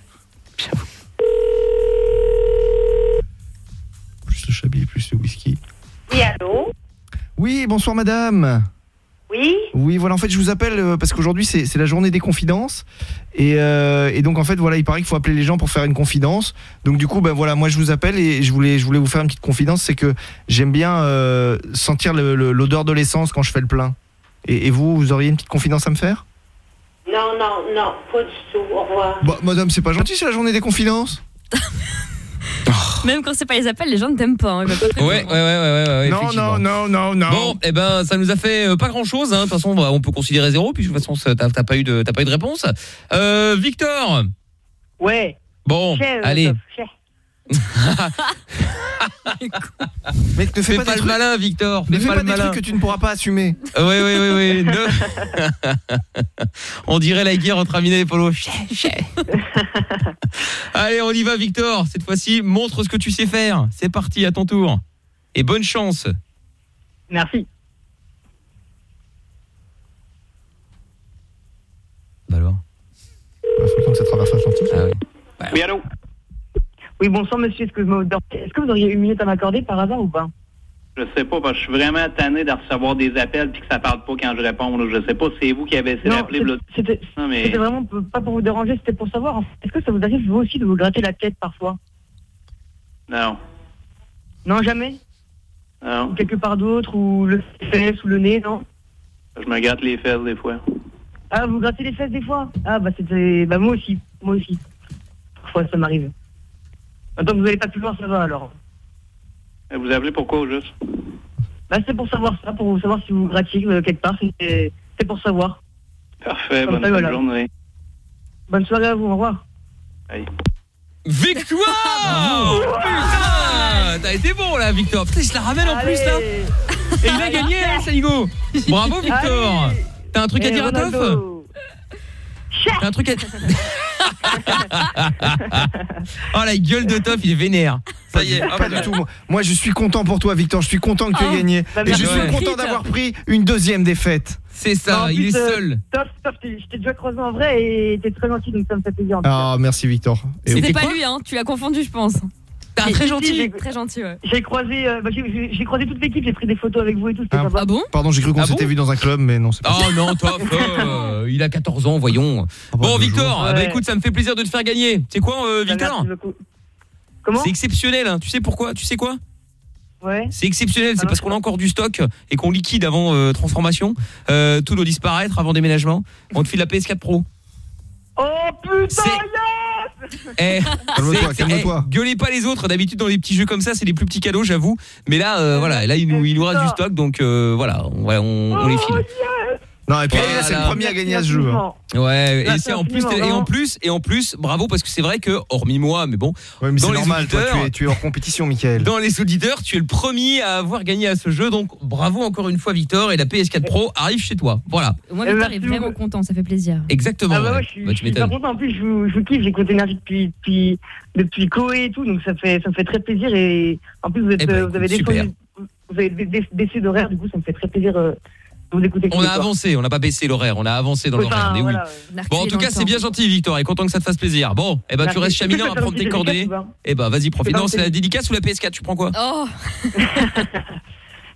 Plus le chablis, plus le whisky. Oui, allô? Oui, bonsoir madame. Oui Oui, voilà, en fait, je vous appelle euh, parce qu'aujourd'hui, c'est la journée des confidences. Et, euh, et donc, en fait, voilà, il paraît qu'il faut appeler les gens pour faire une confidence. Donc, du coup, ben voilà, moi, je vous appelle et je voulais, je voulais vous faire une petite confidence. C'est que j'aime bien euh, sentir le- le- l'odeur de l'essence quand je fais le plein. Et, et vous, vous auriez une petite confidence à me faire? Non, non, non, pas du tout. Au revoir. Bah, madame, c'est pas gentil, c'est la journée des confidences. Même quand c'est pas les appels, les gens ne t'aiment pas. hein, ils veulent pas te Ouais, ouais, ouais, ouais, ouais, ouais, Non, effectivement. non, non, non, non. Bon, eh ben, ça nous a fait euh, pas grand chose. De toute façon, bah, on peut considérer zéro. Puis de toute façon, ça- t'as t'as pas eu de, t'as pas eu de réponse. Euh, Victor. Ouais. Bon, allez. Mec, ne fais, Fais pas, le trucs- malin, Victor. Ne Fais fais pas des malin. trucs que tu ne pourras pas assumer. Oui, oui, oui, oui. Ne- on dirait la guerre entre Amina et Polo. Allez, on y va, Victor. Cette fois-ci, montre ce que tu sais faire. C'est parti, à ton tour. Et bonne chance. Merci. Bah alors Bah, faut le temps que ça traverse l'Atlantique. Ah oui. Oui, allô Oui, bonsoir, monsieur. Est-ce que, vous que auriez une minute à m'accorder par hasard ou pas? Je sais pas, parce que je suis vraiment tanné de recevoir des appels puis que ça parle pas quand je réponds. là. Je sais pas, c'est vous qui avez essayé d'appeler. c'était mais... vraiment pas pour vous déranger, c'était pour savoir. Est-ce que ça vous arrive, vous aussi, de vous gratter la tête parfois? Non, Non, jamais? Non. Ou quelque part d'autre, ou le fesses, ou le nez, non? Je me gratte les fesses des fois. Ah, vous grattez les fesses des fois? Ah, bah c'était. Bah, moi aussi. Moi aussi. Parfois, ça m'arrive. Attends, vous allez pas plus loin, ça va alors. Et Vous appelez pourquoi, au juste? Bah, c'est pour savoir ça, pour savoir si vous grattiez euh, quelque part. C'est c'est pour savoir. Parfait, Comme bonne ça, voilà. journée. Bonne soirée à vous, au revoir. Victoire Putain T'as été bon là, Victor. Putain, je la ramène en plus là. Et il a gagné, hein, Saligo. Bravo, Victor. T'as un truc à dire à Toff. T'as un truc à Oh la gueule de Toff, il est vénère. Ça y est, hop Pas là. du tout. Moi, moi, je suis content pour toi, Victor. Je suis content que tu aies Oh, gagné. bah, Et je suis Ouais. content d'avoir pris une deuxième défaite. C'est ça, Non, il plus, est euh, seul. Top, top, je t'ai- je t'ai déjà croisé en vrai et t'es très gentil, donc ça me fait plaisir. Ah, merci, Victor. C'était pas lui, hein. Tu l'as confondu, je pense. Très gentil. j'ai- Très gentil, ouais. J'ai croisé, euh, bah, j'ai- croisé toute l'équipe, j'ai pris des photos avec vous et tout. Ah. Ah bon Pardon, j'ai cru qu'on Ah s'était bon vu dans un club, mais non, c'est pas Oh non, Toff, euh, il a 14 ans, voyons. Bon, Victor, ah bah écoute, ça me fait plaisir de te faire gagner. Tu sais quoi, euh, Victor. Comment C'est exceptionnel, hein. tu sais pourquoi Tu sais quoi Ouais. C'est exceptionnel, c'est parce qu'on a encore du stock et qu'on liquide avant euh, transformation. Euh, tout doit disparaître avant déménagement. On te file la PS4 Pro. Oh putain, C'est- Eh, Calme-toi, calme-toi. eh, gueulez pas les autres. D'habitude, dans les petits jeux comme ça, c'est les plus petits cadeaux, j'avoue. Mais là, euh, voilà, là, il nous, il nous reste du stock, donc euh, voilà, on, voilà, on, on les file. Oh, Non, et puis Voilà. c'est le premier à gagner à ce jeu. hein. Ouais, et c'est en plus et en plus et en plus bravo parce que c'est vrai que hormis moi mais bon Ouais, mais dans c'est les normal, toi, auditeurs tu es, tu es hors compétition, Michael. dans les auditeurs, tu es le premier à avoir gagné à ce jeu donc bravo encore une fois Victor et la PS4 Pro arrive chez toi. Voilà. Moi, Victor merci est vraiment content, ça fait plaisir. Exactement. Ah bah ouais. ouais, je suis, Bah, je tu suis super m'étonnes. content. En plus, je vous, je vous kiffe. J'écoute Énergie depuis, depuis, depuis Chloé et tout, donc ça, fait, ça me fait très plaisir. Et en plus, vous, êtes, Eh ben, euh, vous avez descendu- vous avez baissé d'horaire, du coup, ça me fait très plaisir euh, vous On a avancé, on n'a pas baissé l'horaire, on a avancé dans l'horaire. oui. Bon, en tout cas, c'est bien gentil, Victor, et content que ça te fasse plaisir. Bon, eh ben, tu restes chaminant à prendre tes cordées. Eh ben, vas-y, profite. Non, c'est la dédicace ou la PS4, tu prends quoi Oh,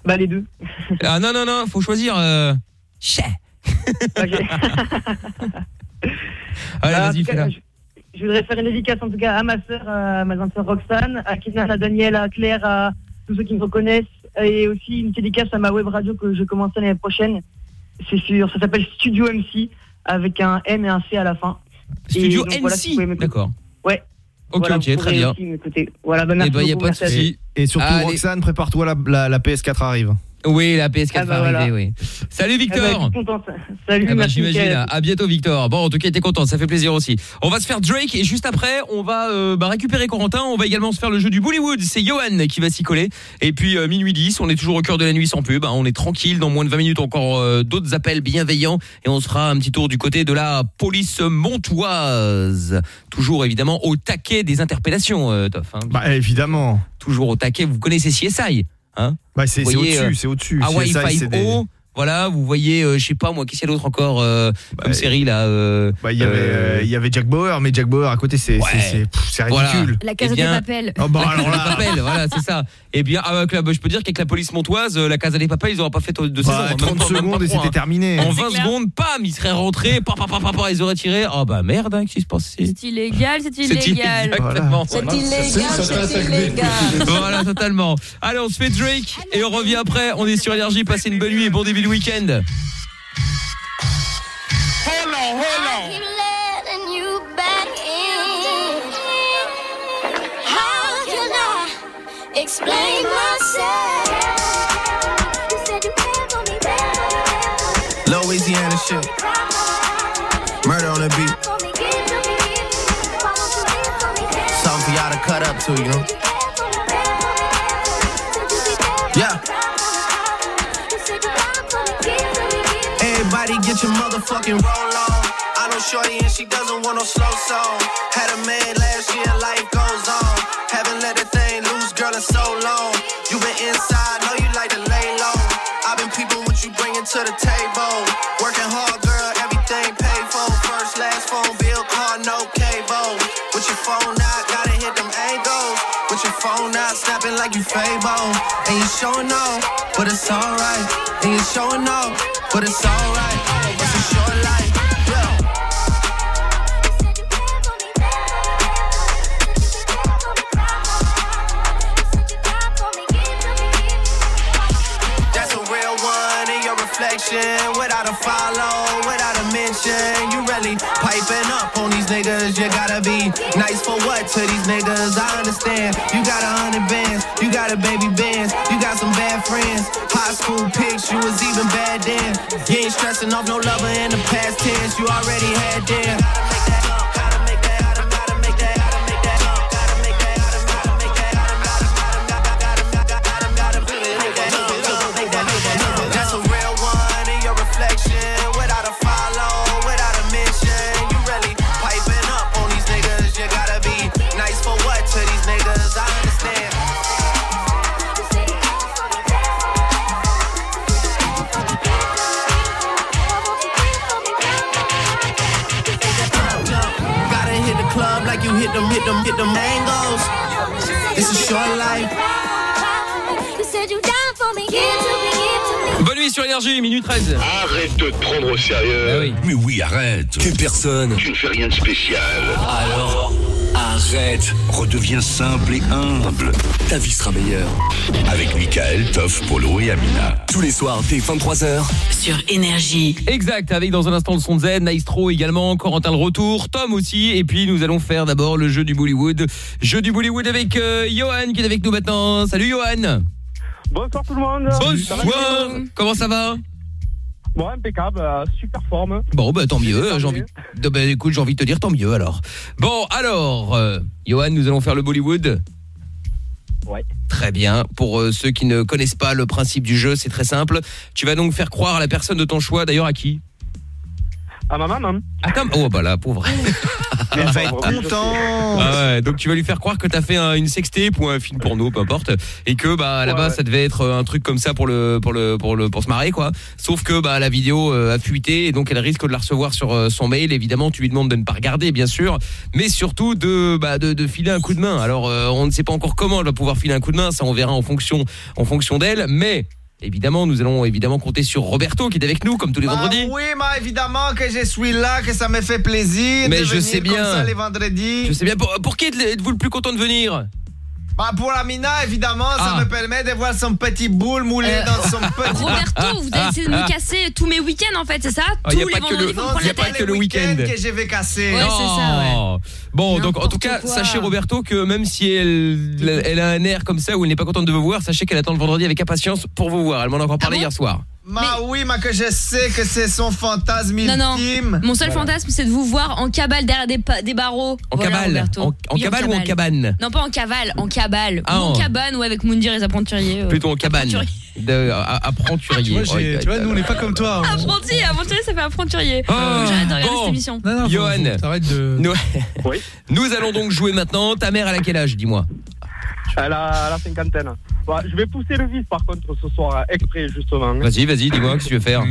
Bah, les deux. Ah non, non, non, faut choisir. Euh... Chais. Allez, Bah, vas-y, fais-la. je, je voudrais faire une dédicace en tout cas à ma sœur, à ma grande sœur Roxane, à Kinan, à Daniel, à Claire, à tous ceux qui me reconnaissent, et aussi une dédicace à ma web radio que je commence l'année prochaine. C'est sur, ça s'appelle Studio MC avec un M et un C à la fin. Studio Et donc, voilà, si vous pouvez NC, m'écouter. d'accord. Ouais. Ok, Voilà, ok, très bien. aussi. Voilà, bah, Eh merci ben, y a beaucoup, pas de merci. Et surtout, Allez. Roxane, prépare-toi, la, la, la PS4 arrive. Oui, la PS4 Ah bah va arriver, voilà. oui. Salut, je Victor. suis contente. Salut, Eh ben, merci. J'imagine. Mickaël. À bientôt, Victor. Bon, en tout cas, t'es content, ça fait plaisir aussi. On va se faire Drake et juste après, on va euh, bah, récupérer Corentin. On va également se faire le jeu du Bollywood. C'est Johan qui va s'y coller. Et puis euh, minuit 10, on est toujours au cœur de la nuit sans pub. hein. On est tranquille. Dans moins de 20 minutes, encore euh, d'autres appels bienveillants et on sera un petit tour du côté de la police montoise. Toujours évidemment au taquet des interpellations, euh, Toff. hein. Bah, évidemment. Toujours au taquet. Vous connaissez CSI, hein Bah, c'est au-dessus, euh, c'est au-dessus. Hawaii 5O. Voilà, vous voyez, euh, je sais pas moi, qu'est-ce qu'il y a d'autre encore euh, comme série là euh, Bah, il y avait, euh, euh, il y avait Jack Bauer, mais Jack Bauer à côté, c'est Ouais. c'est- c'est- pff, c'est Voilà. ridicule. La Casa Eh bien- des Papel. Oh, bah, La alors Casa là- des Papel, voilà, c'est ça. Eh bien, avec la- je peux dire qu'avec la police montoise, la Casa des Papel, ils auraient pas fait de saison. Bah, même 30 pas- même pas secondes et c'était hein. terminé. En C'est 20 clair. secondes, pam, ils seraient rentrés, pam, pam, pam, pam, ils auraient tiré. Oh bah merde, hein, qu'est-ce qui se passe C'est illégal, c'est C'est illégal. exactement. C'est illégal, c'est illégal. Voilà, totalement. Allez, on se fait Drake et on revient après. On est sur Énergie, passez une bonne nuit et bon début de week-end. Hold on, hold on. I keep letting you back in. How can I explain myself? You said you cared for me, cared Louisiana shit. Murder on the beat. Something for y'all to cut up to, you know? Everybody get your motherfucking roll on. I know Shorty and she doesn't want no slow song. Had a man last year, life goes on. Haven't let that thing loose, girl, in so long. You been inside, know you like to lay low. I've been peeping what you bringing to the table. Working hard, girl, everything paid for. First, last phone bill, car, no cable. With your phone phone out, snapping like you Fable. And you showing off, but it's alright. And you showing off, but it's alright. It's a short life. That's a real one in your reflection. Without a follow, without a mention. You really piping up niggas. You gotta be nice for what to these niggas? I understand. You got a hundred bands, you got a baby bands, you got some bad friends. High school pics, you was even bad then. You ain't stressing off no lover in the past tense. You already had them. Hit them, hit them, angles. It's a short life. You said you down for me, give to me, give to me. Bonne nuit sur Énergie, minute 13. Arrête de te prendre au sérieux. Mais oui, arrête. T'es personne. Tu ne fais rien de spécial. Alors, arrête. Redeviens simple et humble. Ta vie sera meilleure. Avec Michael, Toff, Polo et Amina. Tous les soirs, dès 23h. Sur Énergie. Exact, avec dans un instant le son de Z, Maestro également, Corentin le retour, Tom aussi, et puis nous allons faire d'abord le jeu du Bollywood. Jeu du Bollywood avec euh, Johan qui est avec nous maintenant. Salut Johan Bonsoir tout le monde. Bonsoir Comment ça va? Bon, impeccable, euh, super forme. Bon bah tant mieux, j'ai envie de bah, écoute, j'ai envie de te dire tant mieux alors. Bon, alors euh, Johan, nous allons faire le Bollywood. Ouais. Très bien. Pour euh, ceux qui ne connaissent pas le principe du jeu, c'est très simple. Tu vas donc faire croire à la personne de ton choix, d'ailleurs à qui? À ma maman. Ah comme oh bah la pauvre. Elle va être contente. Ah ouais, donc tu vas lui faire croire que t'as fait un- une sextape ou un film porno, peu importe, et que bah là-bas ça devait être un truc comme ça pour le pour le pour le pour se marrer quoi. Sauf que bah la vidéo euh, a fuité et donc elle risque de la recevoir sur euh, son mail. Évidemment, tu lui demandes de ne pas regarder, bien sûr, mais surtout de bah de, de filer un coup de main. Alors euh, on ne sait pas encore comment elle va pouvoir filer un coup de main, ça on verra en fonction en fonction d'elle, mais Évidemment, nous allons évidemment compter sur Roberto qui est avec nous comme tous les Bah vendredis. oui, mais évidemment que je suis là, que ça me fait plaisir Mais de je venir sais bien. comme ça les vendredis. Je sais bien pour, pour qui êtes-vous le plus content de venir? Bah pour la Mina, évidemment, Ah. ça me permet de voir son petit boule moulé Euh, dans son petit... Roberto, vous allez essayer de me casser tous mes week-ends en fait, c'est ça Ah, Tous y a les pas que vendredis, le- vous me non, prenez y la a pas tête. que le week-end. que je vais casser. Ouais, c'est ça, ouais. Bon, donc en tout cas, quoi. sachez Roberto que même si elle, elle a un air comme ça où elle n'est pas contente de vous voir, sachez qu'elle attend le vendredi avec impatience pour vous voir. Elle m'en a encore Ah parlé hier soir. Ma oui, mais que je sais que c'est son fantasme Non, non. ultime. Mon seul Voilà. fantasme, c'est de vous voir en cabale derrière des, barreaux. En Voilà, cabale Roberto. En, en Oui, cabale ou en cabane Non, pas en cavale, en cabale. Ah, ou en en- cabane ou avec Moundir et les apprentis. Plutôt en cabane. De, à- apprenturier. Tu vois, j'ai- tu vois, nous, on n'est pas comme toi. on- Apprenti, aventurier, ça fait apprenturie. Ah, J'arrête de regarder bon. cette émission. Non, non, Johan. de. Nous, nous allons donc jouer maintenant. Ta mère, elle a quel âge, dis-moi? Elle a la cinquantaine. Ouais, je vais pousser le vice par contre ce soir, exprès justement. Vas-y, vas-y, dis-moi, qu'est-ce que tu veux faire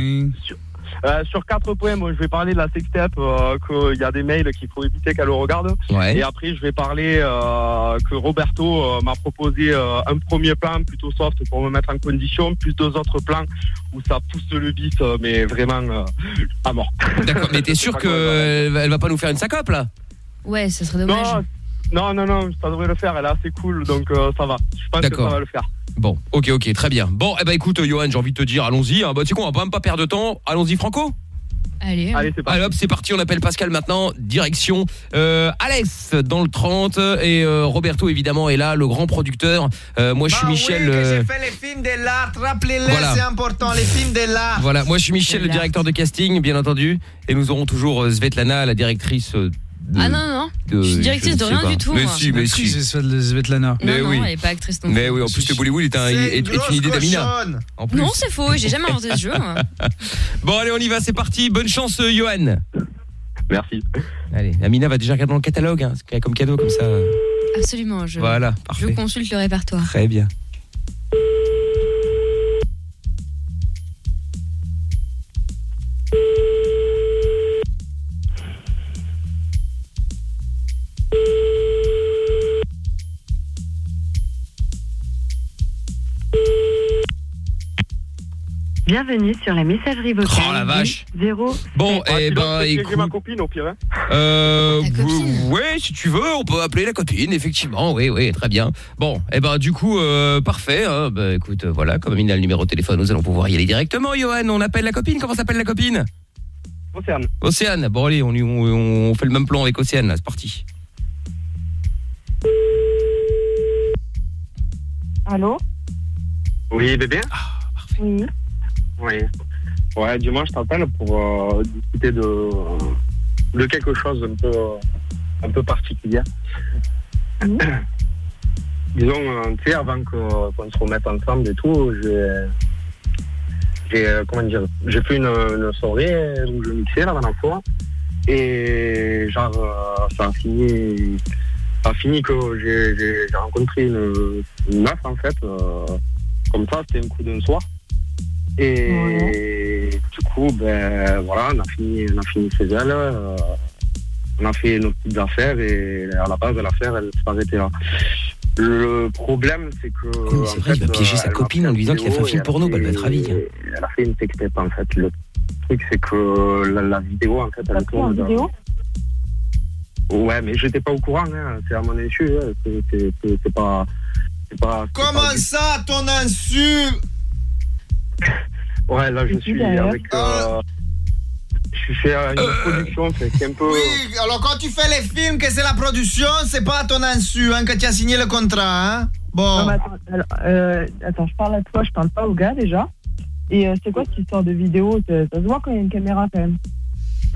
Euh, sur quatre points, moi, je vais parler de la sextape, euh, qu'il y a des mails qu'il faut éviter qu'elle le regarde. Ouais. Et après, je vais parler euh, que Roberto euh, m'a proposé euh, un premier plan plutôt soft pour me mettre en condition, plus deux autres plans où ça pousse le bis, euh, mais vraiment euh, à mort. D'accord, mais t'es sûr qu'elle elle va pas nous faire une sacope là? Ouais, ça serait dommage. Non, non, non, ça devrait le faire, elle est assez cool, donc euh, ça va. Je pense que D'accord. ça va le faire. Bon, ok, ok, très bien. Bon, eh ben écoute, Johan, j'ai envie de te dire, allons-y. hein. Bah, tu sais quoi, on va même pas perdre de temps. Allons-y, Franco Allez. Allez, c'est parti. Allez hop, c'est parti, on appelle Pascal maintenant, direction euh, Alès dans le 30 et euh, Roberto évidemment est là, le grand producteur. Euh, moi je suis Bah Michel. oui, que euh, j'ai fait les films de l'art, rappelez-le, Voilà. c'est important, les films de l'art. voilà, moi je suis Michel, le directeur de casting, bien entendu, et nous aurons toujours euh, Svetlana, la directrice. euh, de- Ah non, non, non. de- je suis directrice de rien pas. du tout. Mais moi. si, mais si. C'est Svetlana. Mais non, oui. non, elle est pas actrice non Mais oui, en plus le Bollywood est, un, C'est est, une est une grosse idée d'Amina. Non, c'est faux, j'ai jamais inventé ce jeu. moi. Bon allez, on y va, c'est parti. Bonne chance, euh, Johan. Merci. Allez, Amina va déjà regarder dans le catalogue, hein, c'est comme cadeau comme ça. Absolument, je, Voilà, je parfait. consulte le répertoire. Très bien. Bienvenue sur la messagerie vocale. Oh la vache. 0. Bon, Ah, eh sinon, ben je vais écoute. ma copine au pire. hein. Euh, ouais, si tu veux, on peut appeler la copine, effectivement. Oui, oui, très bien. Bon, eh ben du coup, euh, parfait. hein. Bah, écoute, euh, voilà, comme Amina a le numéro de téléphone, nous allons pouvoir y aller directement. Johan, on appelle la copine. Comment s'appelle la copine? Océane. Océane. Bon allez, on, y- on, on fait le même plan avec Océane. là, C'est parti. Allô? Oui, bébé? Oui. Oui. Ouais, dis-moi, je t'appelle pour euh, discuter de, de quelque chose un peu, un peu particulier. Disons, euh, tu sais, avant qu'on se remette ensemble et tout, j'ai. J'ai, euh, comment dire, j'ai fait une, une soirée où je mixais la dernière fois. Et genre, euh, ça a fini. Ça a fini que j'ai- rencontré une, une meuf, en fait. euh, comme ça, c'était un coup d'un soir. Et du coup, ben voilà, on a fini, on a fini chez elle. euh, on a fait nos petites affaires et à la base de l'affaire, elle s'est arrêtée là. Le problème, c'est que. Oh, c'est vrai, il va piéger euh, sa m'a copine en lui disant qu'il a fait un film porno, bah, elle va être ravie. hein. Elle a fait une sextape en fait. Le truc, c'est que la, la vidéo, en fait, elle tourne. dans- vidéo Ouais, mais j'étais pas au courant, hein. c'est à mon insu. hein. C'est- pas. c'est pas Comment pas ça, ton insu? Ouais, là, je suis avec. euh, Je suis chez euh, une production, c'est un peu. Oui, alors quand tu fais les films que c'est la production, c'est pas à ton insu hein, que tu as signé le contrat, hein Bon. Non, mais attends, alors, euh, attends, je parle à toi, je parle pas au gars déjà. Et euh, c'est quoi cette histoire de vidéo? Ça, ça se voit quand il y a une caméra quand même.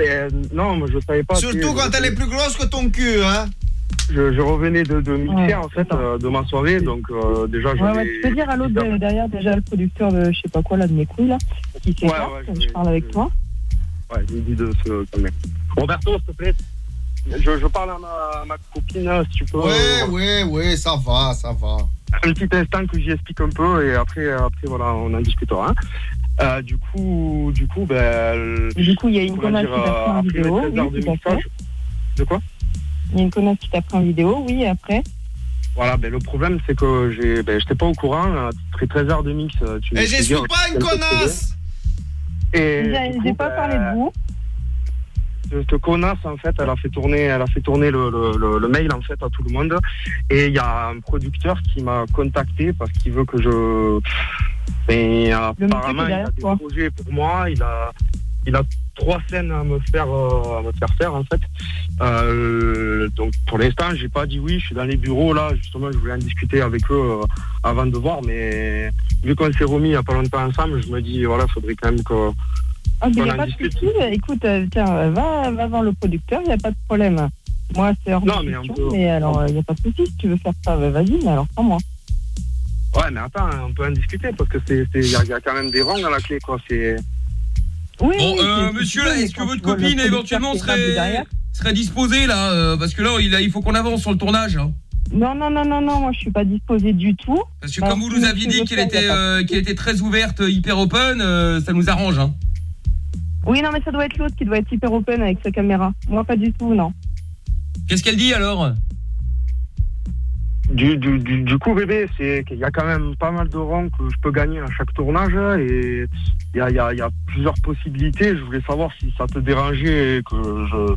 Euh, non, moi je savais pas. Surtout quand elle est plus grosse que ton cul, hein. Je, je revenais de, de mixer Ouais, en fait euh, de ma soirée, donc euh, déjà Ouais, j'avais. ouais, tu peux dire à l'autre de- derrière déjà le producteur de je sais pas quoi là de mes couilles là qui s'écarte, Ouais, ouais, je parle avec toi. Ouais, j'ai dit de se calmer. Roberto, s'il te plaît, je, je parle à ma, à ma copine, si tu peux. Ouais, euh, ouais, ouais, ça va, ça va. Un petit instant que j'y explique un peu et après, après voilà, on en discutera. hein. Euh, du coup, du coup, ben. Du coup, il y a une dire, qui t'a pris en après les vidéo, 13 heures oui, de tout à mixage- fait. De quoi? Il y a une connasse qui t'a pris en vidéo, oui, et après. Voilà, ben le problème c'est que j'ai, ben, j'étais pas au courant. Après 13 heures de mix, euh, tu Et me je fais suis dire- pas une connasse Et J'ai du j'ai coup, pas ben, parlé de vous. Cette connasse, en fait, elle a fait tourner, elle a fait tourner le, le- le- le mail en fait à tout le monde. Et il y a un producteur qui m'a contacté parce qu'il veut que je. Mais apparemment, il a des projets pour moi. Il a, il a trois scènes à me faire, euh, à me faire faire en fait. Euh, donc pour l'instant, j'ai pas dit oui. Je suis dans les bureaux là. Justement, je voulais en discuter avec eux euh, avant de voir. Mais vu qu'on s'est remis il y a pas longtemps ensemble, je me dis voilà, faudrait quand même que. Ah, mais il n'y a pas de souci. Écoute, tiens, va, va voir le producteur, il n'y a pas de problème. Moi, c'est hors Non, de mais on question, peut- mais alors, il n'y a pas de souci. Si tu veux faire ça, bah, vas-y, mais alors, pas moi. Ouais, mais attends, on peut en discuter parce que c'est, y a, y a quand même des rangs à la clé, quoi. C'est. Oui, Bon, euh, monsieur là, est-ce que votre copine éventuellement serait disposée là euh, parce que là il, a- il faut qu'on avance sur le tournage hein. Non, non, non, non, non, moi, je suis pas disposée du tout. Parce que comme vous si nous aviez dit qu'elle était euh, était très ouverte, euh, hyper open, euh, ça nous arrange hein. Oui, non, mais ça doit être l'autre qui doit être hyper open avec sa caméra. Moi, pas du tout, non. Qu'est-ce qu'elle dit alors? Du, du, du, du coup, bébé, c'est qu'il y a quand même pas mal de rangs que je peux gagner à chaque tournage et il y a, il y, a, il y a plusieurs possibilités. Je voulais savoir si ça te dérangeait que je,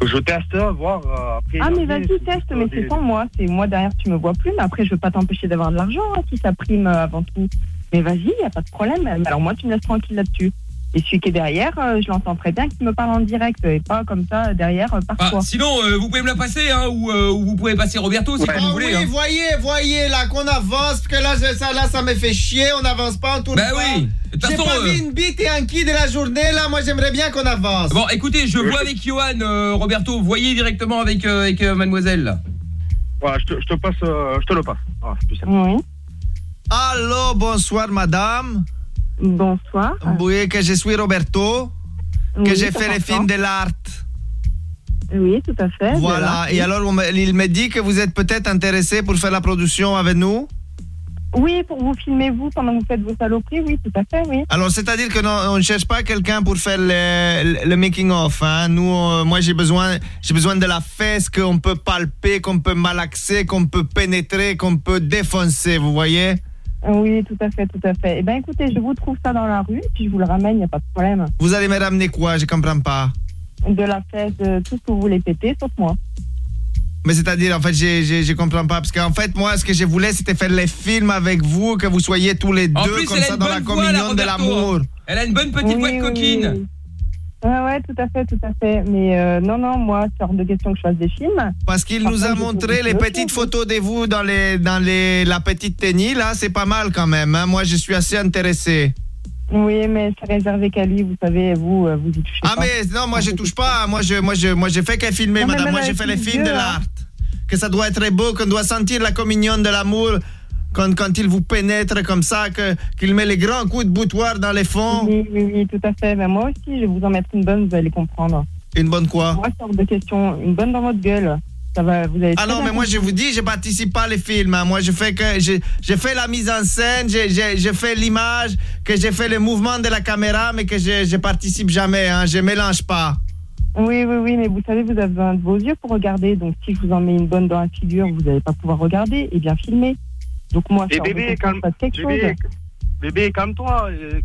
que je teste, voir euh, après. Ah, mais vas-y, si teste, mais c'est sans moi. C'est moi derrière, tu me vois plus, mais après, je veux pas t'empêcher d'avoir de l'argent hein, si ça prime euh, avant tout. Mais vas-y, y a pas de problème. Alors, moi, tu me laisses tranquille là-dessus. Et celui qui est derrière, euh, je l'entends très bien qu'il me parle en direct et pas comme ça derrière euh, par Ah, toi. Sinon euh, vous pouvez me la passer hein, ou, euh, ou vous pouvez passer Roberto si Ah comme vous oui, voulez. hein. voyez, voyez là qu'on avance, parce que là, ça, là, ça me fait chier, on n'avance pas, on tourne Bah oui. J'ai pas euh, vu une bite et un qui de la journée, là, moi j'aimerais bien qu'on avance. Bon, écoutez, je vois avec Johan, euh, Roberto, voyez directement avec, euh, avec euh, mademoiselle. là. Voilà, je te, je te passe, euh, je te le passe. Voilà, c'est plus simple. Oui. Allô, bonsoir madame. Bonsoir. Oui, que je suis Roberto, que Oui, j'ai fait les films de l'art. Oui, tout à fait. Voilà, et alors il me dit que vous êtes peut-être intéressé pour faire la production avec nous Oui, pour vous filmer, vous, pendant que vous faites vos saloperies, oui, tout à fait, oui. Alors, c'est-à-dire que non, on ne cherche pas quelqu'un pour faire le, le- le making of. Hein. Nous, euh, moi, j'ai besoin, j'ai besoin de la fesse qu'on peut palper, qu'on peut malaxer, qu'on peut pénétrer, qu'on peut défoncer. Vous voyez Oui, tout à fait, tout à fait. Eh bien, écoutez, je vous trouve ça dans la rue, puis je vous le ramène, il n'y a pas de problème. Vous allez me ramener quoi? Je comprends pas. De la fête, de tout ce que vous voulez péter, sauf moi. Mais c'est-à-dire, en fait, j'ai- j'ai- je comprends pas. Parce qu'en fait, moi, ce que je voulais, c'était faire les films avec vous, que vous soyez tous les En deux plus, comme elle a ça une dans la bonne voix, la communion de l'amour. Elle a une bonne petite Oui, voix de oui, coquine. oui. Ouais, ouais, tout à fait, tout à fait. Mais euh, non, non, moi, c'est hors de question que je fasse des films. Parce qu'il nous a montré les petites photos de vous dans, les, dans les, la petite tenue, là. C'est pas mal quand même. hein. Moi, je suis assez intéressé. Oui, mais c'est réservé qu'à lui, vous savez, vous, euh, vous y touchez Ah pas. mais non, moi je touche pas. Moi je moi je moi j'ai fait que filmer Non, madame. Moi j'ai fait les films de l'art. hein. Que ça doit être beau, qu'on doit sentir la communion de l'amour quand, quand il vous pénètre comme ça, qu'il met les grands coups de boutoir dans les fonds. Oui, oui, oui, tout à fait. Ben, moi aussi, je vais vous en mettre une bonne, vous allez comprendre. Une bonne quoi? Moi, hors de question. Une bonne dans votre gueule. Ça va, vous allez Ah non, mais moi je vous dis, je participe pas les films. hein. Moi je fais que j'ai j'ai fait la mise en scène, j'ai j'ai j'ai fait l'image, que j'ai fait le mouvement de la caméra, mais que je je participe jamais. Hein. Je mélange pas. Oui, oui, oui, mais vous savez, vous avez besoin de vos yeux pour regarder. Donc, si je vous en mets une bonne dans la figure, vous n'allez pas pouvoir regarder et bien filmer. Donc, moi, Et bébé, quelque bébé, bébé, calme-toi. euh,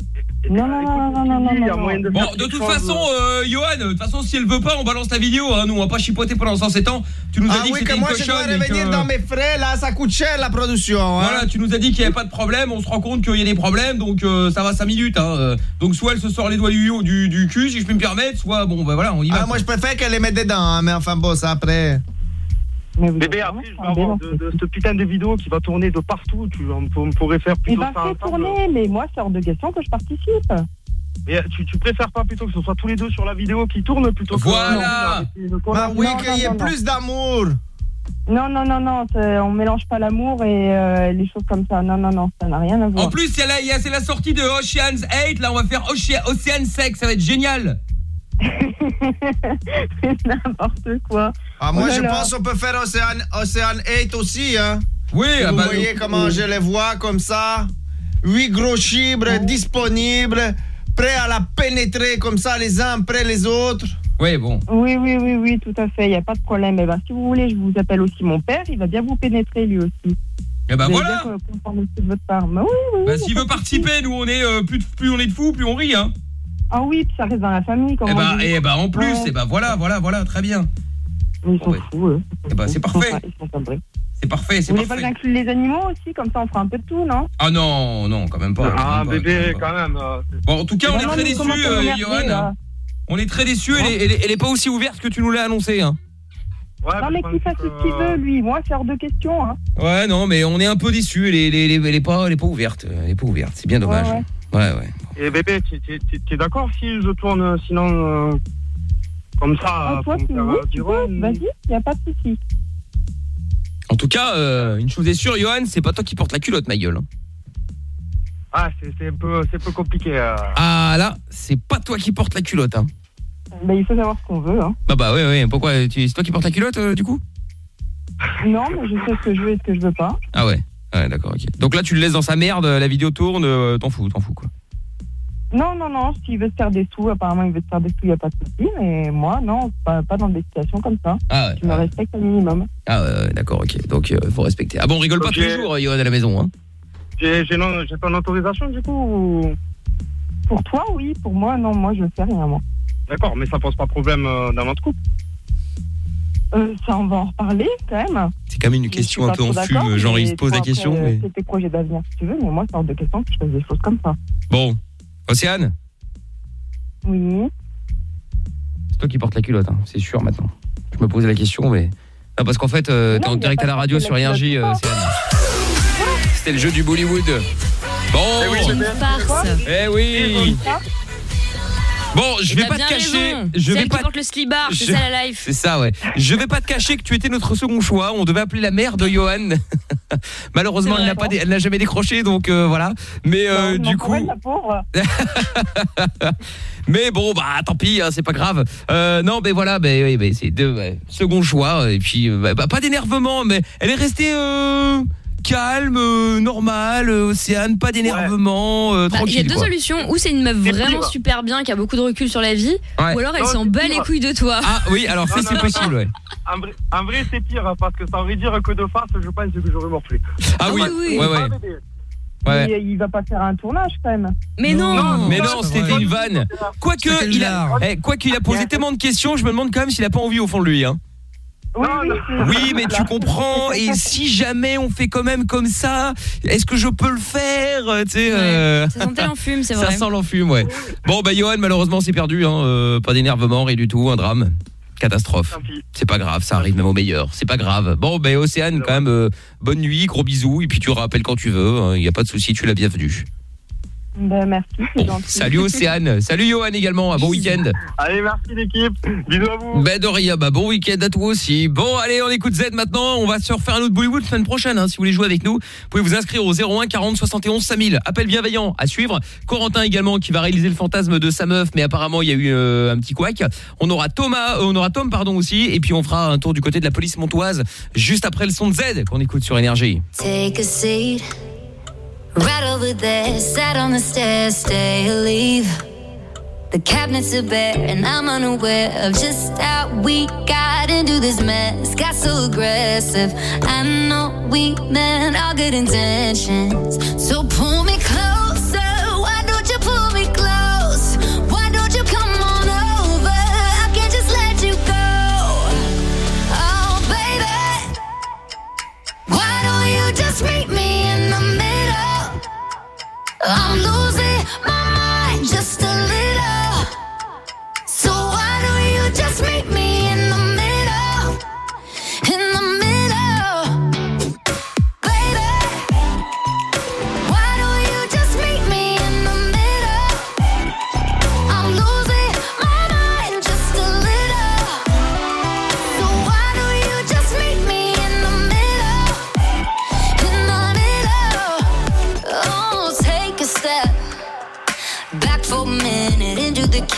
Non, non, non, non, non, Bon, de toute façon, euh, Johan, de toute façon, si elle veut pas, on balance la vidéo. Hein. Nous, on va pas chipoter pendant 107 ans. Tu nous as Ah dit que c'était une moi je dois revenir dans mes frais, là ça coûte cher la production. hein. Voilà, tu nous as dit qu'il n'y avait pas de problème, on se rend compte qu'il y a des problèmes, donc euh, ça va 5 minutes. Hein. euh. Donc soit elle se sort les doigts du, cul, si je peux me permettre, soit bon, bah voilà, on y va. Ah, moi je préfère qu'elle les mette dedans, hein, mais enfin bon, ça après. Bébé, après, je vais avoir de, de ce putain de vidéo qui va tourner de partout. Tu, on, on pourrait faire Eh plutôt ben, ça fais tourner, mais moi, c'est hors de question que je participe. Mais euh, tu, tu préfères pas plutôt que ce soit tous les deux sur la vidéo qui tourne plutôt que. Voilà. Bah oui, Non, qu'il y ait plus d'amour. Non, non, non, non, on mélange pas l'amour et euh, les choses comme ça. Non, non, non, ça n'a rien à voir. En plus, la- c'est la sortie de Ocean's 8. Là, on va faire Ocean, Ocean Sex. Ça va être génial. N'importe quoi. Ah, moi, Oh je là. pense qu'on peut faire Océan, Océan 8 aussi, hein. Oui, Si ah vous bah, voyez oui. comment je les vois comme ça. Huit gros chibres disponibles, prêts à la pénétrer comme ça les uns après les autres. Oui, bon. Oui, oui, oui, oui, tout à fait, il n'y a pas de problème. Eh ben, si vous voulez, je vous appelle aussi mon père, il va bien vous pénétrer lui aussi. Eh ben voilà. bien de votre part. Bah oui, oui, Bah, s'il veut participer, nous, on est euh, plus, de- plus on est de fous, plus on rit, hein. Ah oui, puis ça reste dans la famille. Comme Eh on bah, dit. eh bah, en plus, Ouais. eh bah, voilà, voilà, voilà, très bien. Ils sont fous, eux. Eh bah, c'est parfait. C'est parfait, c'est Vous voulez pas que parfait. j'inclue les animaux aussi Comme ça, on fera un peu de tout, non? Ah non, non, quand même pas. Ah, quand même pas, bébé, quand même quand même. euh. Bon, en tout cas, on est très déçus, euh, Johan. là On est très déçus, elle, est- elle, est- elle est pas aussi ouverte que tu nous l'as annoncé, hein. Non, mais qu'il fasse ce qu'il veut, lui. Moi, c'est hors de question. Hein. Ouais, non, mais on est un peu déçus, elle est, elle est- elle est pas, elle est pas ouverte, elle est pas ouverte, c'est bien dommage. Ouais, Ouais, ouais. Et bébé, tu es d'accord si je tourne sinon euh, comme ça Ah, toi, tu oui, Vas-y, il n'y a pas de souci. En tout cas, euh, une chose est sûre, Johan, c'est pas toi qui portes la culotte, ma gueule. hein. Ah, c'est c'est un peu, c'est un peu compliqué. euh. Ah là, c'est pas toi qui portes la culotte, hein. Ben, il faut savoir ce qu'on veut. Hein. Bah bah ouais, ouais, pourquoi tu- C'est toi qui portes la culotte, euh, du coup? Non, mais je sais ce que je veux et ce que je veux pas. Ah ouais, ouais, d'accord, ok. Donc là, tu le laisses dans sa merde, la vidéo tourne, euh, t'en fous, t'en fous, quoi. Non, non, non, s'il veut se faire des sous, apparemment, il veut se faire des sous, il n'y a pas de souci. Mais moi, non, pas, pas dans des situations comme ça. Ah ouais. Tu me respectes au minimum. Ah ouais, ouais, d'accord, ok. Donc, euh, faut respecter. Ah bon, on rigole pas tous les jours, à la maison, hein J'ai j'ai non- j'ai ton autorisation du coup ou- Pour toi, oui. Pour moi, non, moi, je fais rien, moi. D'accord, mais ça pose pas problème euh, dans notre couple. Euh, ça, on va en reparler, quand même. C'est quand même une question un peu en fume, genre il se pose la question, mais... euh, C'est tes projets d'avenir, si tu veux, mais moi, c'est hors de question que je fasse des choses comme ça. Bon, Océane, Oui. c'est toi qui portes la culotte, hein, c'est sûr maintenant. Je me posais la question, mais... Non, parce qu'en fait, euh, t'es en direct à la radio sur Énergie, euh, Océane. C'était le jeu du Bollywood. Bon Une farce. Eh oui Bon, je vais T'as pas te cacher, raison. je C'est vais elle pas qui porte le slibard, c'est je- ça la life. C'est ça, ouais. Je vais pas te cacher que tu étais notre second choix. On devait appeler la mère de Johan. Malheureusement, C'est elle n'a pas, dé- elle n'a jamais décroché, donc euh, voilà. Mais euh, Non, du coup, elle, la pauvre. mais bon, bah tant pis, hein, c'est pas grave. Euh, non, mais voilà, ben oui, ben, c'est deux ouais, second choix. Et puis, bah, pas d'énervement, mais elle est restée euh, calme, euh, normale, euh, Océane, pas d'énervement, euh, Bah, Il y a tranquille. deux quoi. solutions, ou c'est une meuf vraiment super bien qui a beaucoup de recul sur la vie, Ouais. ou alors elle Non, s'en bat les couilles de toi. Ah oui, alors ça Non, c'est non, non, possible, ouais. En vrai, en vrai, c'est pire hein, parce que ça veut dire que de face, je pense que j'aurais morflé. Ah oui, oui, oui. ouais, ouais. Ah, bébé. Ouais. Mais il va pas faire un tournage, quand même. Mais non, Mais non, c'était une vanne. Quoique, C'était le il a, eh, quoique il a posé tellement de questions, je me demande quand même s'il a pas envie au fond de lui. Hein. Oui, oui, c'est- Oui, mais tu comprends. Et si jamais on fait quand même comme ça, est-ce que je peux le faire Tu sais, euh, Ça sentait l'enfume, c'est ça vrai. sent l'enfume, ouais. Bon, bah Johan, malheureusement, c'est perdu. Hein. euh, pas d'énervement, rien du tout, un drame. Catastrophe. C'est pas grave, ça arrive même au meilleur. C'est pas grave. Bon, ben Océane, quand même, euh, bonne nuit, gros bisous, et puis tu rappelles quand tu veux. Il y a pas de souci, tu es la bienvenue. Ben, merci, c'est gentil. Salut Océane, salut Johan également. Un bon week-end. Allez, merci l'équipe. Bisous à vous. Ben de rien, bah bon week-end à toi aussi. Bon allez, on écoute Z maintenant, on va se refaire un autre Bollywood la semaine prochaine hein, si vous voulez jouer avec nous. Vous pouvez vous inscrire au 01 40 71 5000. Appel bienveillant à suivre. Corentin également qui va réaliser le fantasme de sa meuf mais apparemment il y a eu euh, un petit couac. On aura Thomas, euh, on aura Tom pardon aussi et puis on fera un tour du côté de la police montoise juste après le son de Z qu'on écoute sur énergie. Take a seat right over there. Sat on the stairs, stay or leave. The cabinets are bare, and I'm unaware of just how we got into this mess. Got so aggressive. I know we meant all good intentions. So pull me closer. Why don't you pull me close? Why don't you come on over? I can't just let you go. Oh, baby. Why don't you just meet me just a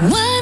What?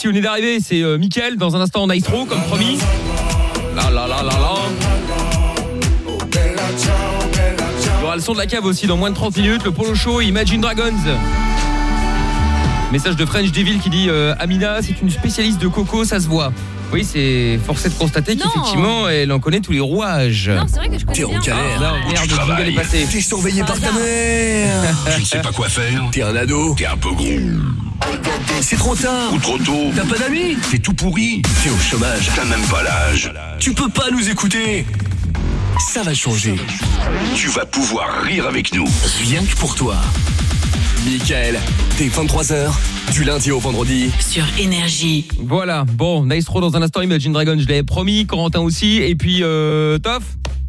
Si vous venez d'arriver, c'est euh, Mickaël, dans un instant en Nitro, comme promis. Là, là, là, là, là. Il y aura le son de la cave aussi dans moins de 30 minutes, le Polo Show, Imagine Dragons. Message de French Devil qui dit euh, Amina, c'est une spécialiste de coco, ça se voit. Oui, c'est forcé de constater qu'effectivement, elle en connaît tous les rouages. Non, c'est vrai que je connais T'es en bien. galère. Non, merde, le jingle est passé. T'es surveillé par ta mère. Tu ne sais pas quoi faire T'es un ado. T'es un peu gros C'est trop tard. ou trop tôt T'as pas d'amis. T'es tout pourri T'es au chômage. T'as même pas l'âge Tu peux pas nous écouter. Ça va changer. Tu vas pouvoir rire avec nous Rien que pour toi. Michael, dès 23h, du lundi au vendredi. Sur Énergie. Voilà, bon, Nitro dans un instant, Imagine Dragon, je l'avais promis, Corentin aussi, et puis euh, Toff,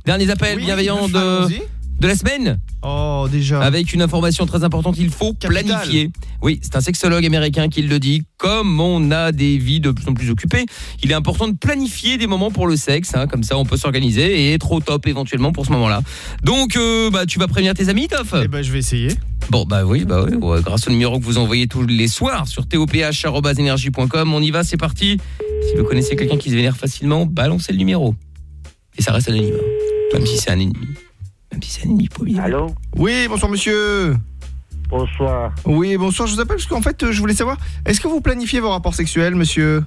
derniers appels Oui, bienveillants de, allons-y. De la semaine, Oh, déjà. avec une information très importante, il faut Capital. planifier. Oui, c'est un sexologue américain qui le dit, comme on a des vies de plus en plus occupées, il est important de planifier des moments pour le sexe, hein, comme ça on peut s'organiser et être au top éventuellement pour ce moment-là. Donc, euh, bah, tu vas prévenir tes amis, Toff Eh ben, je vais essayer. Bon bah oui, bah oui, ouais, grâce au numéro que vous envoyez tous les soirs sur toph@energie.com, on y va, c'est parti. Si vous connaissez quelqu'un qui se vénère facilement, balancez le numéro. Et ça reste anonyme, hein. même si c'est un ennemi. Même si c'est un ennemi poli. Allô Oui, bonsoir monsieur. Bonsoir. Oui, bonsoir, je vous appelle parce qu'en fait, euh, je voulais savoir, est-ce que vous planifiez vos rapports sexuels, monsieur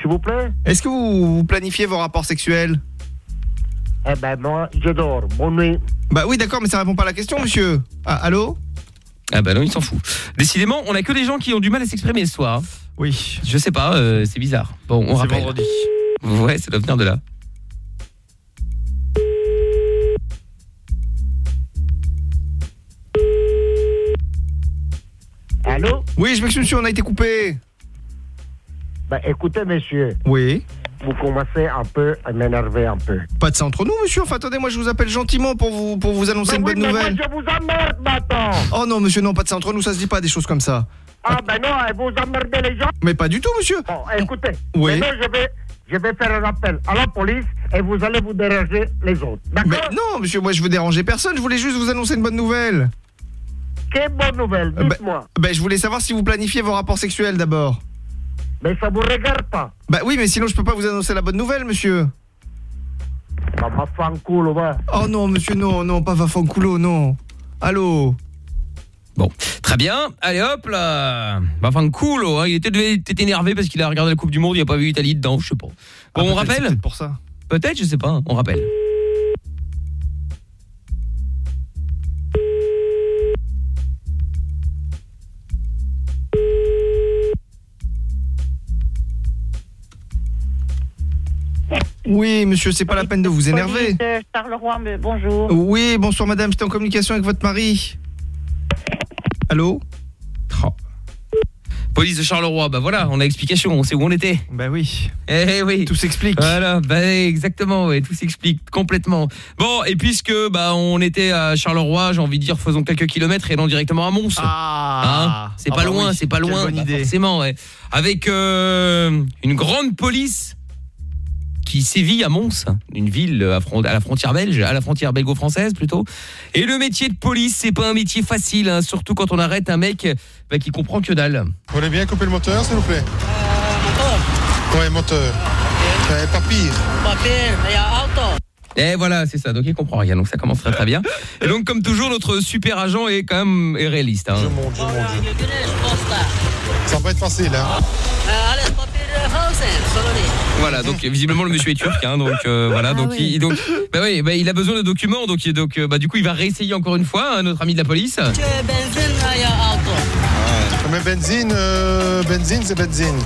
S'il vous plaît Est-ce que vous, vous planifiez vos rapports sexuels Eh ben, moi, je dors. Bonne nuit. Bah oui, d'accord, mais ça répond pas à la question, monsieur. Ah, allô Ah bah non, il s'en fout. Décidément, on a que des gens qui ont du mal à s'exprimer ce soir. hein. Oui. Je sais pas, euh, c'est bizarre. Bon, on C'est rappelle. vendredi. Ouais, ça doit venir de là. Allô Oui, je m'excuse, monsieur, on a été coupé. Ben, écoutez, monsieur, Oui. vous commencez un peu à m'énerver un peu. Pas de ça entre nous, monsieur. Enfin, attendez, moi, je vous appelle gentiment pour vous, pour vous annoncer Ben une oui, bonne mais nouvelle. Moi, je vous emmerde maintenant. Oh non, monsieur, non, pas de ça entre nous, ça se dit pas des choses comme ça. Ah, ben non, et vous emmerdez les gens. Mais pas du tout, monsieur. Bon, écoutez. Oui. Maintenant, je vais, je vais faire un appel à la police et vous allez vous déranger les autres. Mais D'accord? non, monsieur, moi, je veux déranger personne. Je voulais juste vous annoncer une bonne nouvelle. Quelle bonne nouvelle, Euh, bah- dites-moi. Ben, je voulais savoir si vous planifiez vos rapports sexuels d'abord. Mais ça vous regarde pas. Bah oui, mais sinon, je peux pas vous annoncer la bonne nouvelle, monsieur. Ça va faire un coup, va. Oh non, monsieur, non, non, pas Vafanculo, non. Allô Bon, très bien. Allez hop là. Bah, enfin cool, oh, hein. il était, devait- était énervé parce qu'il a regardé la Coupe du Monde, il a pas vu Italie dedans, je sais pas. Bon, Ah, on rappelle peut-être pour ça. Peut-être, je sais pas, hein. on rappelle. Oui, monsieur, c'est pas la peine de vous énerver. Police, Charleroi, mais bonjour. Oui, bonsoir madame, j'étais en communication avec votre mari. Allô? Oh. Police de Charleroi, bah voilà, on a explication, on sait où on était. Bah oui. Eh oui. Tout s'explique. Voilà, bah exactement, ouais, tout s'explique complètement. Bon, et puisque bah on était à Charleroi, j'ai envie de dire faisons quelques kilomètres et allons directement à Mons. Ah. Hein c'est Ah pas bah loin, oui, c'est pas loin, bonne bah idée. forcément, ouais. Avec euh, une grande police qui sévit à Mons, une ville à, la frontière belge, à la frontière belgo-française plutôt. Et le métier de police, c'est pas un métier facile, hein, surtout quand on arrête un mec bah, qui comprend que dalle. Vous voulez bien couper le moteur, s'il vous plaît moteur Ouais, moteur. Euh, pas pire. Et voilà, c'est ça. Donc il comprend rien. Donc ça commence très très bien. Et donc comme toujours, notre super agent est quand même est réaliste. Hein. Ça va pas être facile, hein Voilà. Donc visiblement le monsieur est turc. Hein, donc euh, voilà. donc il donc bah oui, bah, il a besoin de documents. Donc il- donc euh, bah du coup il va réessayer encore une fois hein, notre ami de la police. Mais benzine, euh, benzine, c'est benzine.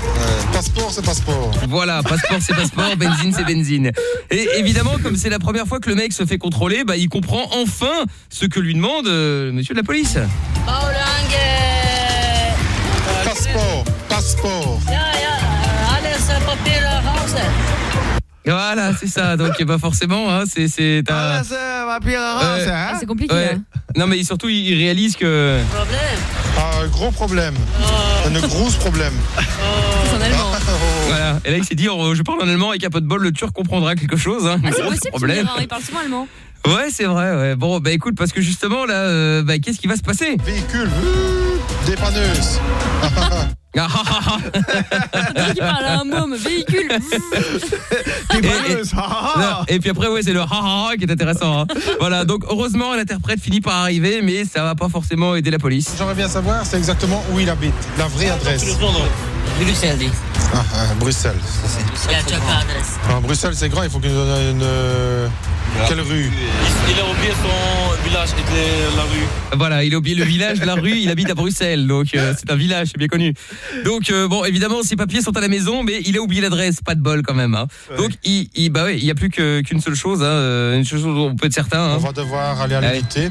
Passeport, c'est passeport. Voilà, passeport c'est passeport, benzine c'est benzine. Et évidemment, comme c'est la première fois que le mec se fait contrôler, bah il comprend enfin ce que lui demande euh, le monsieur de la police. Passeport, Voilà, c'est ça. Donc bah forcément, hein, c'est c'est un- Ouais. Ah, C'est compliqué. Ouais. hein. Non mais surtout il réalise que Ah, un gros problème. Un gros problème. C'est en allemand. voilà. Et là il s'est dit oh, je parle en allemand avec un peu de bol le turc comprendra quelque chose hein. Ah, c'est Gros possible, problème. il parle souvent allemand. Ouais, c'est vrai ouais. Bon bah écoute parce que justement là euh, bah qu'est-ce qui va se passer? Véhicule, dépanneuse. Ah, ah, ah. Il parle à un môme, véhicule. et, et- non, et puis après ouais c'est le ha qui est intéressant hein. Voilà donc heureusement l'interprète finit par arriver mais ça va pas forcément aider la police. J'aimerais bien savoir, c'est exactement où il habite. La vraie adresse. Bruxelles. Ah, Bruxelles. Ah, Bruxelles, c'est grand, il faut qu'il nous donne une. euh, Quelle rue Il a oublié son village et la rue. Voilà, il a oublié le village, la rue, il habite à Bruxelles, donc euh, c'est un village, c'est bien connu. Donc euh, bon, évidemment, ses papiers sont à la maison, mais il a oublié l'adresse, pas de bol quand même. hein. Donc il, il- bah ouais, il y a plus que- qu'une seule chose, hein, une chose dont on peut être certain. hein. On va devoir aller à Ouais. l'unité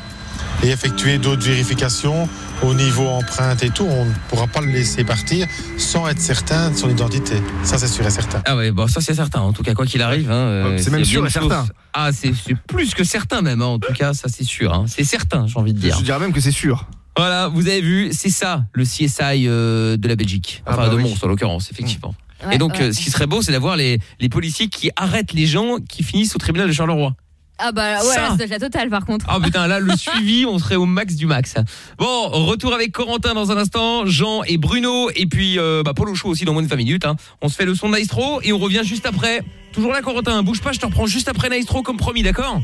et effectuer d'autres vérifications au niveau empreinte et tout. On ne pourra pas le laisser partir sans être certain de son identité. Ça, c'est sûr et certain. Ah ouais, bon ça c'est certain. En tout cas, quoi qu'il arrive, hein, euh, c'est même sûr et certain. Ah, c'est plus que certain même. hein, en tout cas, ça c'est sûr. hein. C'est certain, j'ai envie de dire. Je dirais même que c'est sûr. Voilà, vous avez vu, c'est ça le CSI euh, de la Belgique, Ah enfin bah de oui. Mons en l'occurrence, effectivement. Ouais, Et donc, ouais. euh, ce qui serait beau, c'est d'avoir les, les policiers qui arrêtent les gens qui finissent au tribunal de Charleroi. Ah bah ouais, Ça. c'est la totale par contre. Ah putain, là, le suivi, on serait au max du max. Bon, retour avec Corentin dans un instant, Jean et Bruno, et puis euh, bah, Paul Auchot aussi dans moins de 20 minutes. hein. On se fait le son de Maestro et on revient juste après. Toujours là, Corentin, bouge pas, je te reprends juste après Maestro comme promis, d'accord?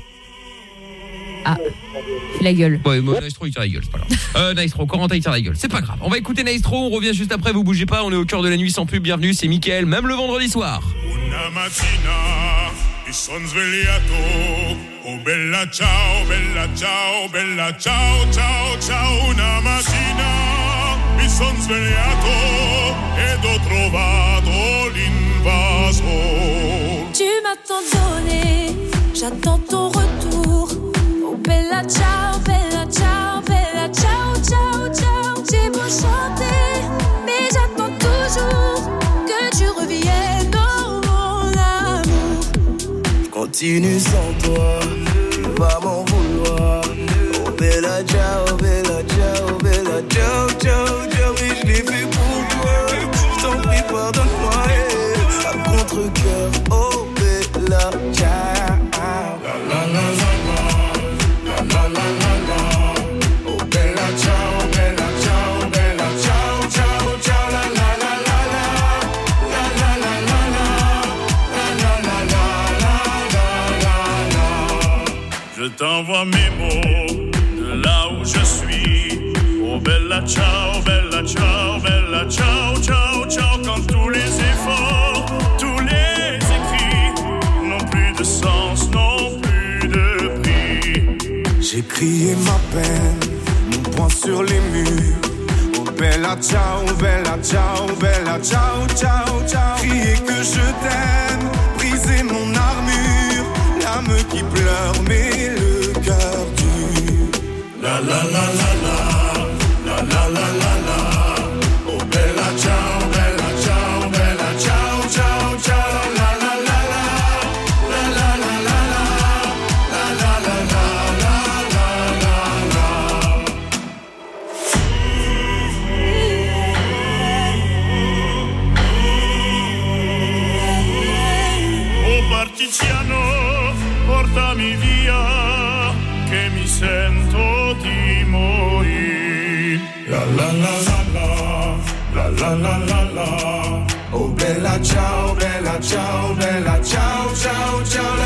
Ah, la gueule. Ouais, mais Naistro il tire la gueule, c'est pas grave. Euh, Naistro, Corentin il tire la gueule, c'est pas grave. On va écouter Naistro, on revient juste après, vous bougez pas, on est au cœur de la nuit sans pub, bienvenue, c'est Mickaël, même le vendredi soir. Una mattina mi son svegliato, oh bella ciao, bella ciao, bella ciao, ciao, ciao. Una mattina mi son svegliato ed ho trovato l'invaso. Tu m'as tant donné, j'attends ton retour. Oh bella ciao, bella Continue sans toi, tu vas m'en vouloir. Oh bella ciao, t'envoie mes mots de là où je suis. Oh bella ciao, bella ciao, bella ciao, ciao, ciao. Quand tous les efforts, tous les écrits n'ont plus de sens, n'ont plus de prix. J'ai crié ma peine, mon poing sur les murs. Oh bella ciao, bella ciao, bella ciao, ciao, ciao. Crier que je t'aime, briser mon armure. L'âme qui pleure, mais. La la la ciao, ciao. Oh.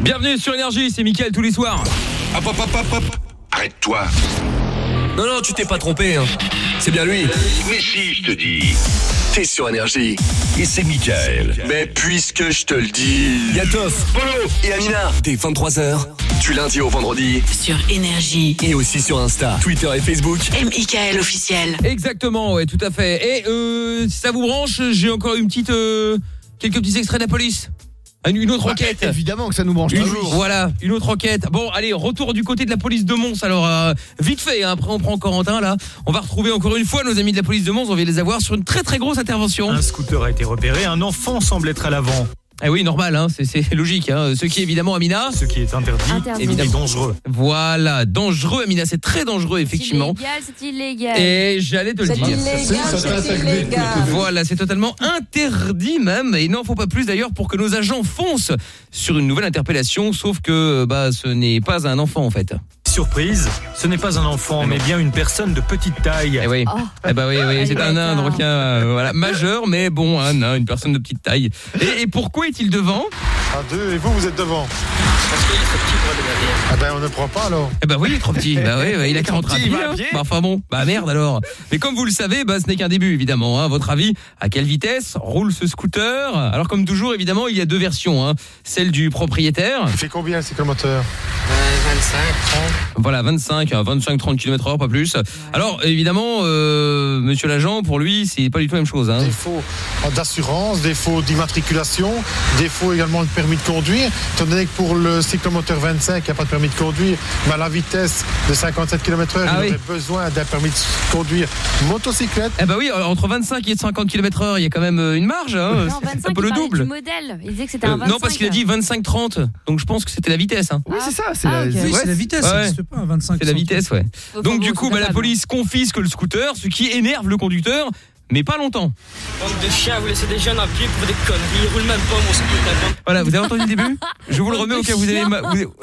Bienvenue sur Énergie, c'est Mickaël tous les soirs. Non, non, tu t'es pas trompé. Hein. C'est bien lui. Mais si, je te dis. T'es sur Énergie. Et c'est Michael. Mais puisque je te le dis. Yatof, Polo et Amina. Dès 23h, du lundi au vendredi. Sur Énergie. Et aussi sur Insta, Twitter et Facebook. M.I.K.L. officiel. Exactement, ouais, tout à fait. Et euh, si ça vous branche, j'ai encore une petite euh, quelques petits extraits de la police. Une une autre Bah, enquête. Évidemment que ça nous branche Une- toujours. Voilà, une autre enquête. Bon, allez, retour du côté de la police de Mons. Alors, euh, vite fait, hein, après on prend Corentin là. On va retrouver encore une fois nos amis de la police de Mons. On va les avoir sur une très très grosse intervention. Un scooter a été repéré, un enfant semble être à l'avant. Ah oui, normal, hein, c'est- logique. Hein. Ce qui est évidemment, Amina Ce qui est interdit, Interdit. évidemment dangereux. Voilà, dangereux, Amina, c'est très dangereux, effectivement. C'est illégal, c'est illégal. Et j'allais te le C'est dire. c'est illégal. Voilà, c'est totalement interdit même. Et il n'en faut pas plus d'ailleurs pour que nos agents foncent sur une nouvelle interpellation, sauf que bah ce n'est pas un enfant en fait. Surprise, ce n'est pas un enfant, mais bien une personne de petite taille. Eh oui. Oh. Eh bah oui, oui, c'est un nain, donc euh, voilà, majeur, mais bon, un nain, une personne de petite taille. Et, et pourquoi est-il devant? À deux, et vous, vous êtes devant. Ah ben, on ne prend pas alors. Eh bah oui, il est trop petit. Bah oui, il a 40 petit, il va à pied. Bah enfin bon, bah merde alors. Mais comme vous le savez, bah ce n'est qu'un début évidemment. Hein. À votre avis, à quelle vitesse roule ce scooter? Alors comme toujours, évidemment, il y a deux versions. Hein. Celle du propriétaire. Il fait combien le cyclomoteur 25, 30. Voilà, 25, 25-30 km heure, pas plus. Alors, évidemment, euh, monsieur l'agent, pour lui, c'est pas du tout la même chose. Hein. Défaut d'assurance, défaut d'immatriculation, défaut également de permis de conduire. Étant donné que pour le cyclomoteur 25, il n'y a pas de permis de conduire, mais à la vitesse de 57 km/h, Ah il oui. aurait besoin d'un permis de conduire motocyclette. Eh bah oui, entre 25 et 50 km heure, il y a quand même euh, une marge. Hein. Non, C'est 25, un peu il le double. du modèle. Il disait que c'était Euh, un 25. non, parce qu'il a dit 25-30. Donc je pense que c'était la vitesse. Hein. Oui, c'est ça, c'est Ah, la. Oui, la vitesse, Ouais. N'existe pas un 25. C'est la vitesse, ouais. Faut Donc du coup, bah, la police confisque le scooter, ce qui énerve le conducteur, mais pas longtemps. Bande de chiens, vous laissez des jeunes à pied pour des conneries. Ils roulent même pas mon Voilà, vous avez entendu le début Je vous le remets au de cas où vous avez... ma- vous-.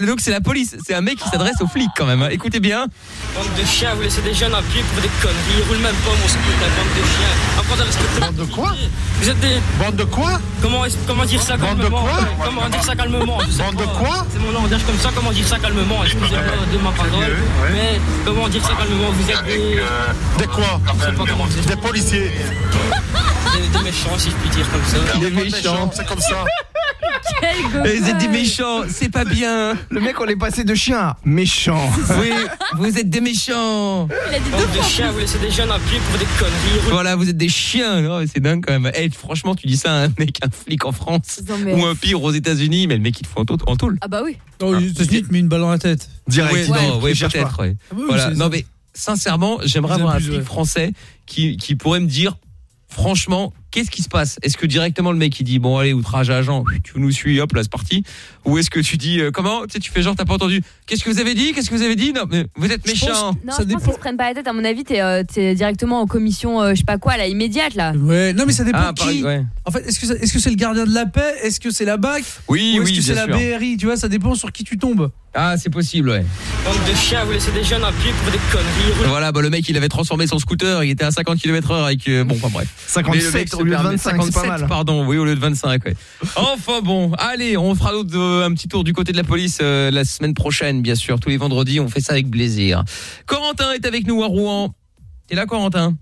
Donc c'est la police, c'est un mec qui s'adresse aux flics quand même. hein. Écoutez bien. Bande de chiens, vous laissez des jeunes à pied pour des conneries. Ils roulent même pas mon scooter. Bande de chiens. Après, vous respectez Bande de quoi Vous êtes des. Bande de quoi Comment, comment dire ça Bande de calmement quoi Comment dire ça calmement Bande de quoi C'est mon langage comme ça, comment dire ça calmement Excusez-moi de ma parole. Mais comment dire ça calmement Vous êtes des, Des quoi sais pas comment dire, Des policiers. des, des méchants, si je puis dire comme ça. Des méchants. C'est comme ça. Quel Vous êtes des méchants, c'est pas bien. Le mec, on est passé de chien à méchant. Oui, vous êtes des méchants. Il a dit deux Bande de fois chiens, vous laissez des jeunes à pied pour des conneries. Voilà, vous êtes des chiens. Non, mais C'est dingue quand même. Eh, franchement, tu dis ça à un mec, un flic en France. Non, mais- Ou un pire aux États-Unis, mais le mec il te fout en tôle. Ah bah oui. Oh, il te te met une balle dans la tête. Direct. Ouais, Ouais. non, peut-être. ouais. Ah oui, Voilà. Non, mais sincèrement, j'aimerais avoir un français qui, qui pourrait me dire, franchement, qu'est-ce qui se passe? Est-ce que directement le mec il dit, bon, allez, outrage à agent, tu nous suis, hop, là, c'est parti Ou est-ce que tu dis, euh, comment? Tu sais, tu fais genre, t'as pas entendu Qu'est-ce que vous avez dit? Qu'est-ce que vous avez dit? Non, mais vous êtes méchant. Non, Ça je pense dépend. qu'ils se prennent pas la tête. À mon avis, t'es euh, directement en commission, euh, je sais pas quoi, là, immédiate, là. Ouais, non mais ça dépend Ah, qui. pareil, ouais. En fait, est-ce que ça- est-ce que c'est le gardien de la paix? Est-ce que c'est la BAC Oui, Ou est-ce oui, que c'est la. BRI Tu vois, ça dépend sur qui tu tombes. Ah, c'est possible, ouais. Bande de chiens, vous laissez des jeunes à pied pour des conneries. Voilà, bah, le mec il avait transformé son scooter, il était à 50 km heure avec euh, bon enfin bref. Mais le 57 mec se au lieu de permet- 25, c'est pas 57, mal. pardon, oui au lieu de 25 ouais. Enfin bon, allez, on fera euh, un petit tour du côté de la police euh, la semaine prochaine bien sûr, tous les vendredis, on fait ça avec plaisir. Corentin est avec nous à Rouen. T'es là Corentin?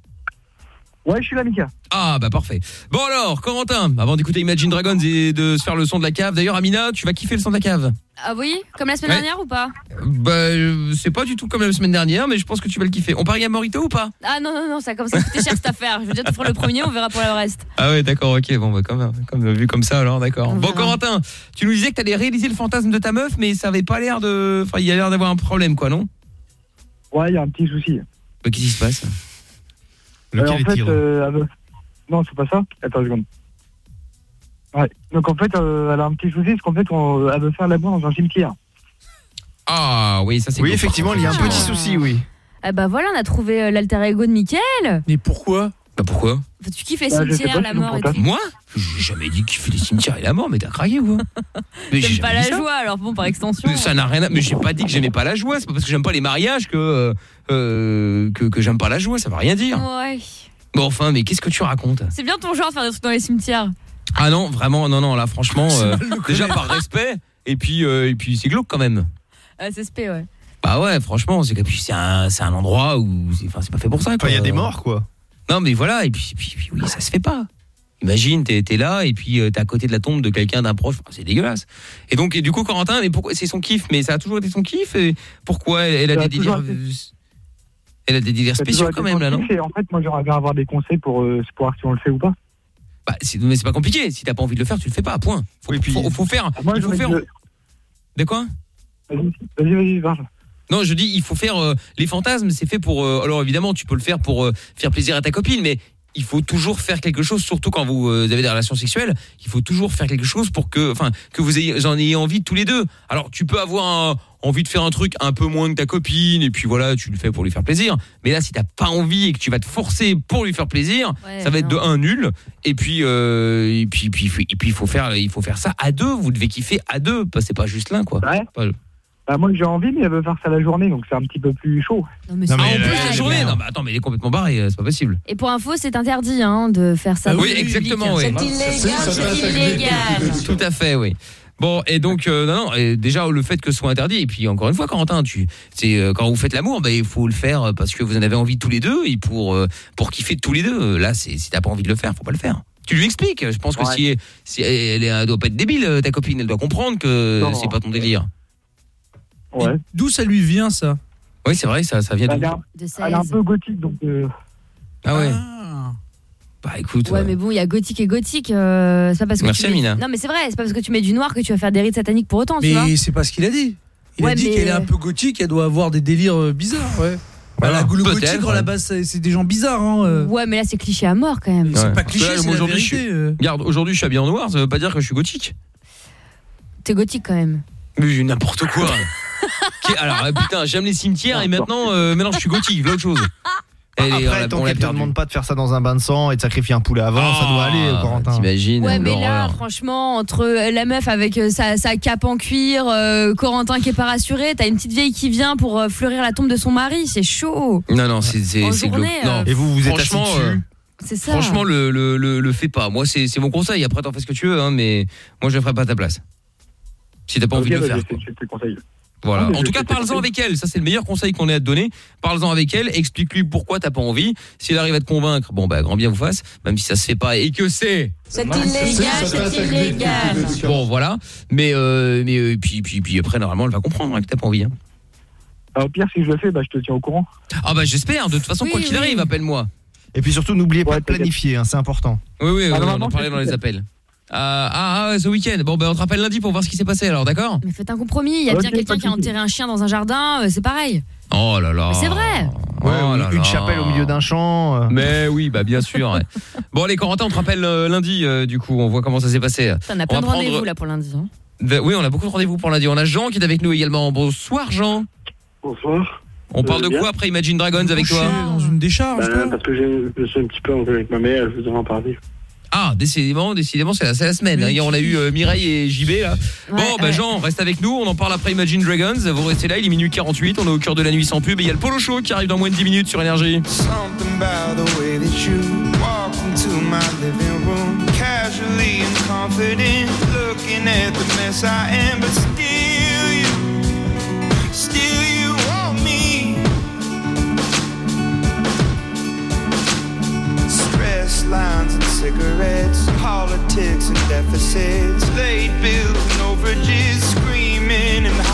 Ouais, je suis là, Mika. Ah bah parfait. Bon alors, Corentin, avant d'écouter Imagine Dragons et de se faire le son de la cave, d'ailleurs Amina, tu vas kiffer le son de la cave Ah oui Comme la semaine Ouais. dernière ou pas Bah euh, c'est pas du tout comme la semaine dernière, mais je pense que tu vas le kiffer. On parie à Morito ou pas Ah non, non, non, ça commence à coûter cher cette affaire. Je veux déjà te faire le premier, on verra pour le reste. Ah ouais, d'accord, ok, bon, bah, comme, comme, vu comme ça, alors, d'accord. On Bon. Corentin, tu nous disais que t'allais réaliser le fantasme de ta meuf, mais ça avait pas l'air de. Enfin, il y a l'air d'avoir un problème, quoi, non? Ouais, il y a un petit souci. Qu'est-ce qui se passe? Euh, en fait, euh, Non, c'est pas ça. Attends une seconde. Ouais. Donc en fait, euh, elle a un petit souci, parce qu'en fait, on- elle veut faire l'amour dans un cimetière. Ah oui, ça c'est Oui, cool. effectivement, il y a un petit souci, oui. Ah bah voilà, on a trouvé euh, l'alter ego de Mickaël. Mais pourquoi? Bah pourquoi Tu kiffes les Bah, cimetières, la mort et tout. Moi J'ai jamais dit fait les cimetières et la mort, mais t'as craqué ou quoi Mais J'aime pas la joie, alors bon, par extension. Ça n'a rien à... Mais j'ai pas dit que j'aimais pas la joie, c'est pas parce que j'aime pas les mariages que euh, euh, que, que j'aime pas la joie, ça veut rien dire. Ouais. Bon enfin, mais qu'est-ce que tu racontes? C'est bien ton genre de faire des trucs dans les cimetières. Ah non, vraiment non non, là franchement C'est euh, déjà par respect et puis euh, et puis c'est glauque quand même. Euh, c'est spé, ouais. Bah ouais, franchement, c'est un c'est un endroit où c'est enfin c'est pas fait pour ça quoi. il y a des morts, quoi. Non mais voilà, et puis puis, puis oui, ça se fait pas. Imagine, t'es es là et puis euh, t'es à côté de la tombe de quelqu'un d'un proche, Enfin, c'est dégueulasse. Et donc et du coup Corentin, mais pourquoi c'est son kiff Mais ça a toujours été son kiff et pourquoi elle, elle a Ça a des délires Elle a des délires spéciaux quand même là, non et En fait, moi, j'aimerais bien avoir des conseils pour, euh, pour voir si on le fait ou pas. Bah, c'est- mais c'est pas compliqué. Si t'as pas envie de le faire, tu le fais pas. Point. Faut, faut, faut faire. Moi, il faut faire. De quoi? Vas-y, vas-y, vas-y. Non, je dis, il faut faire euh, les fantasmes. C'est fait pour. euh, alors évidemment, tu peux le faire pour euh, faire plaisir à ta copine, mais il faut toujours faire quelque chose, surtout quand vous euh, avez des relations sexuelles. Il faut toujours faire quelque chose pour que, enfin, que vous ayez, en ayez envie tous les deux. Alors, tu peux avoir un- envie de faire un truc un peu moins que ta copine, et puis voilà, tu le fais pour lui faire plaisir. Mais là, si t'as pas envie et que tu vas te forcer pour lui faire plaisir, Ouais, ça va être de un nul. Et puis, euh, et puis, puis, et puis, il faut faire, il faut faire ça à deux. Vous devez kiffer à deux, parce que c'est pas juste l'un, quoi. Pas- Bah, moi, j'ai envie, mais elle veut faire ça la journée, donc c'est un petit peu plus chaud. Non, mais Ah, c'est en pas plus la journée Non, mais attends, mais il est complètement barré, euh, c'est pas possible. Et pour info, c'est interdit hein, de faire ça. Ah oui, exactement, oui. C'est illégal, c'est illégal. Tout à fait, oui. Bon, et donc, euh, non, non, et déjà, le fait que ce soit interdit, et puis encore une fois, Corentin, tu, c'est, euh, quand vous faites l'amour, bah, il faut le faire parce que vous en avez envie tous les deux, et pour, euh, pour kiffer tous les deux. Là, c'est, si t'as pas envie de le faire, faut pas le faire. Tu lui expliques, je pense que Ouais. si, si elle, elle, elle doit pas être débile, euh, ta copine, elle doit comprendre que Non. c'est pas ton délire. Ouais. D'où ça lui vient ça? Oui, c'est vrai, ça, ça vient de. est un- elle est un peu gothique, donc. euh, Ah ouais. Bah écoute. Ouais, euh, mais bon, il y a gothique et gothique. euh, c'est pas parce que Merci, tu mets- Amina. Non, mais c'est vrai, c'est pas parce que tu mets du noir que tu vas faire des rites sataniques pour autant, tu vois. Mais c'est pas ce qu'il a dit. Il Ouais, a dit mais- qu'elle est un peu gothique, elle doit avoir des délires euh, bizarres, ouais. Bah, la- le peut-être, gothique, à ouais. la base, c'est c'est des gens bizarres. Hein. Ouais, mais là, c'est cliché à mort quand même. Ouais. pas Parce que cliché, c'est moi, la aujourd'hui, je vérité, suis-. Regarde, aujourd'hui, je suis habillé en noir, ça veut pas dire que je suis gothique. T'es gothique quand même. Mais n'importe quoi. Alors euh, putain, j'aime les cimetières et maintenant, euh, maintenant je suis gothique, l'autre chose. Elle est- on Après, l'a- tant on l'a qu'elle te perdu. demande pas de faire ça dans un bain de sang et de sacrifier un poulet avant, ça doit aller, euh, Corentin. T'imagines Ouais, mais là, l'horreur. franchement, entre la meuf avec euh, sa, sa cape en cuir, euh, Corentin qui est pas rassuré, t'as une petite vieille qui vient pour euh, fleurir la tombe de son mari, c'est chaud. Non non, c'est c'est En c'est glauque. Non. euh, Et vous, vous êtes franchement, assis dessus euh, C'est ça. franchement le, le, le, le fais pas. Moi c'est c'est mon conseil. Après t'en fais ce que tu veux, hein, mais moi je le ferai pas à ta place. Si t'as pas envie de le faire. quoi. Voilà. Ah, En tout cas, parle-en avec elle. Ça, c'est le meilleur conseil qu'on ait à te donner. Parle-en avec elle. Explique-lui pourquoi t'as pas envie. Si elle arrive à te convaincre, bon, bah, grand bien vous fasse. Même si ça se fait pas et que c'est. C'est illégal, c'est illégal. Bon, voilà. Mais, euh, mais, euh, puis, puis, puis après, normalement, elle va comprendre hein, que t'as pas envie. hein. Au pire, si je le fais, bah, je te tiens au courant. Ah, bah, j'espère. De toute façon, Oui, quoi qu'il oui. arrive, appelle-moi. Et puis surtout, n'oubliez pas de planifier, hein, c'est important. Oui, oui, oui, Ah, on en parlait dans les appels. Ah, ah, ah, ce week-end. Bon, ben, on te rappelle lundi pour voir ce qui s'est passé alors, d'accord Mais faites un compromis, il y a bien quelqu'un qui a enterré un chien dans un jardin, euh, c'est pareil. Oh là là. Mais c'est vrai. Ouais, Oh là une là. chapelle au milieu d'un champ. euh. Mais oui, bah bien sûr. ouais. Bon, allez, Corentin, on te rappelle euh, lundi, euh, du coup, on voit comment ça s'est passé. On plein va de prendre- rendez-vous là pour lundi. hein. Ben Oui, on a beaucoup de rendez-vous pour lundi. On a Jean qui est avec nous également. Bonsoir, Jean. Bonsoir. On parle de quoi après Imagine Dragons avec toi Dans une décharge, Bah, toi parce que j'ai- je suis un petit peu en avec ma mère, je vous en parler. Ah, décidément, décidément, c'est la, c'est la semaine. hein. Hier, on a eu euh, Mireille et JB là. Ouais, bon, bah ouais. Jean, reste avec nous. On en parle après Imagine Dragons. Vous restez là, il est minuit 48. On est au cœur de la nuit sans pub. Et il y a le Polo Show qui arrive dans moins de 10 minutes sur Énergie. Something about the way that you walk into my living room, casually and confident, looking at the mess I am, but still Lines and cigarettes, politics and deficits, late bills and overages, screaming and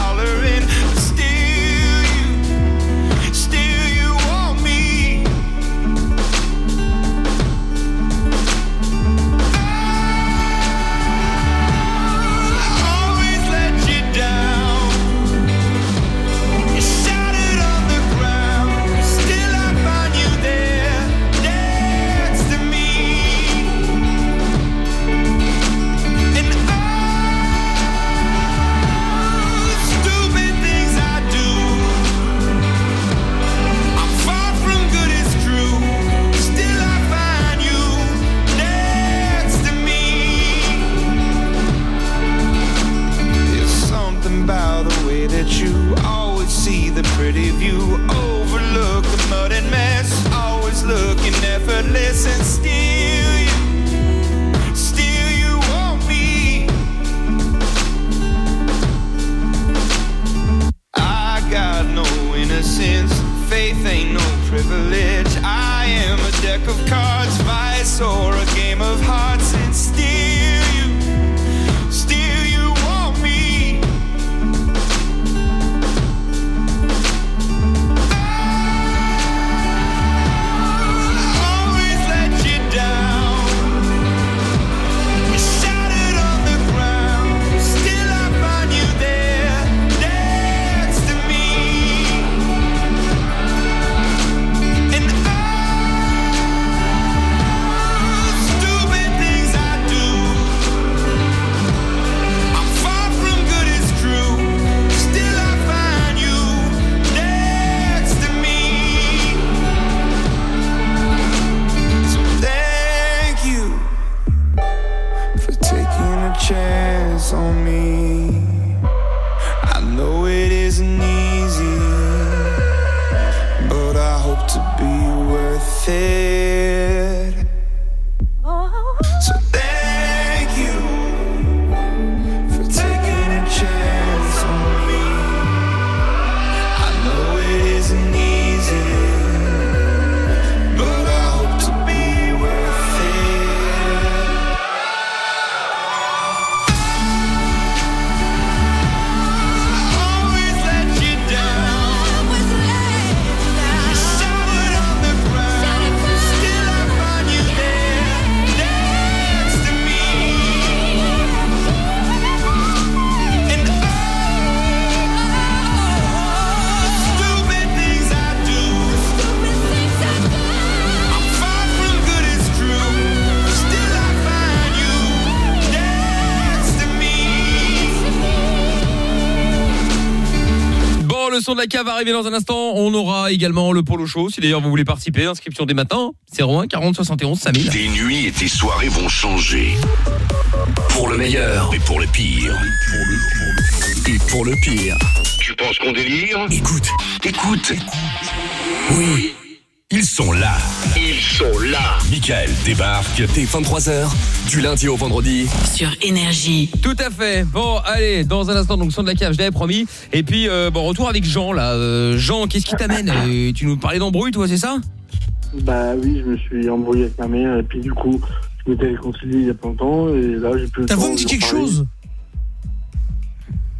privilege. I am a deck of cards, vice or a game of hearts, de la cave va arriver dans un instant. On aura également le polo show. Si d'ailleurs vous voulez participer, inscription dès maintenant. 01 40 71 5000. Tes nuits et tes soirées vont changer. Pour le meilleur et pour le pire. Et pour le pire. Tu penses qu'on délire? Écoute, écoute. Oui. Ils sont là. Ils sont là. Michael débarque dès 23h, du lundi au vendredi. Sur Énergie. Tout à fait. Bon, allez, dans un instant, donc son de la cave, je l'avais promis. Et puis, euh, bon, retour avec Jean, là. Euh, Jean, qu'est-ce qui t'amène? Euh, Tu nous parlais d'embrouille, toi, c'est ça? Bah oui, je me suis embrouillé avec ma mère et puis du coup, je m'étais réconcilié il y a pas longtemps et là j'ai plus le Ta temps voix me lui quelque chose?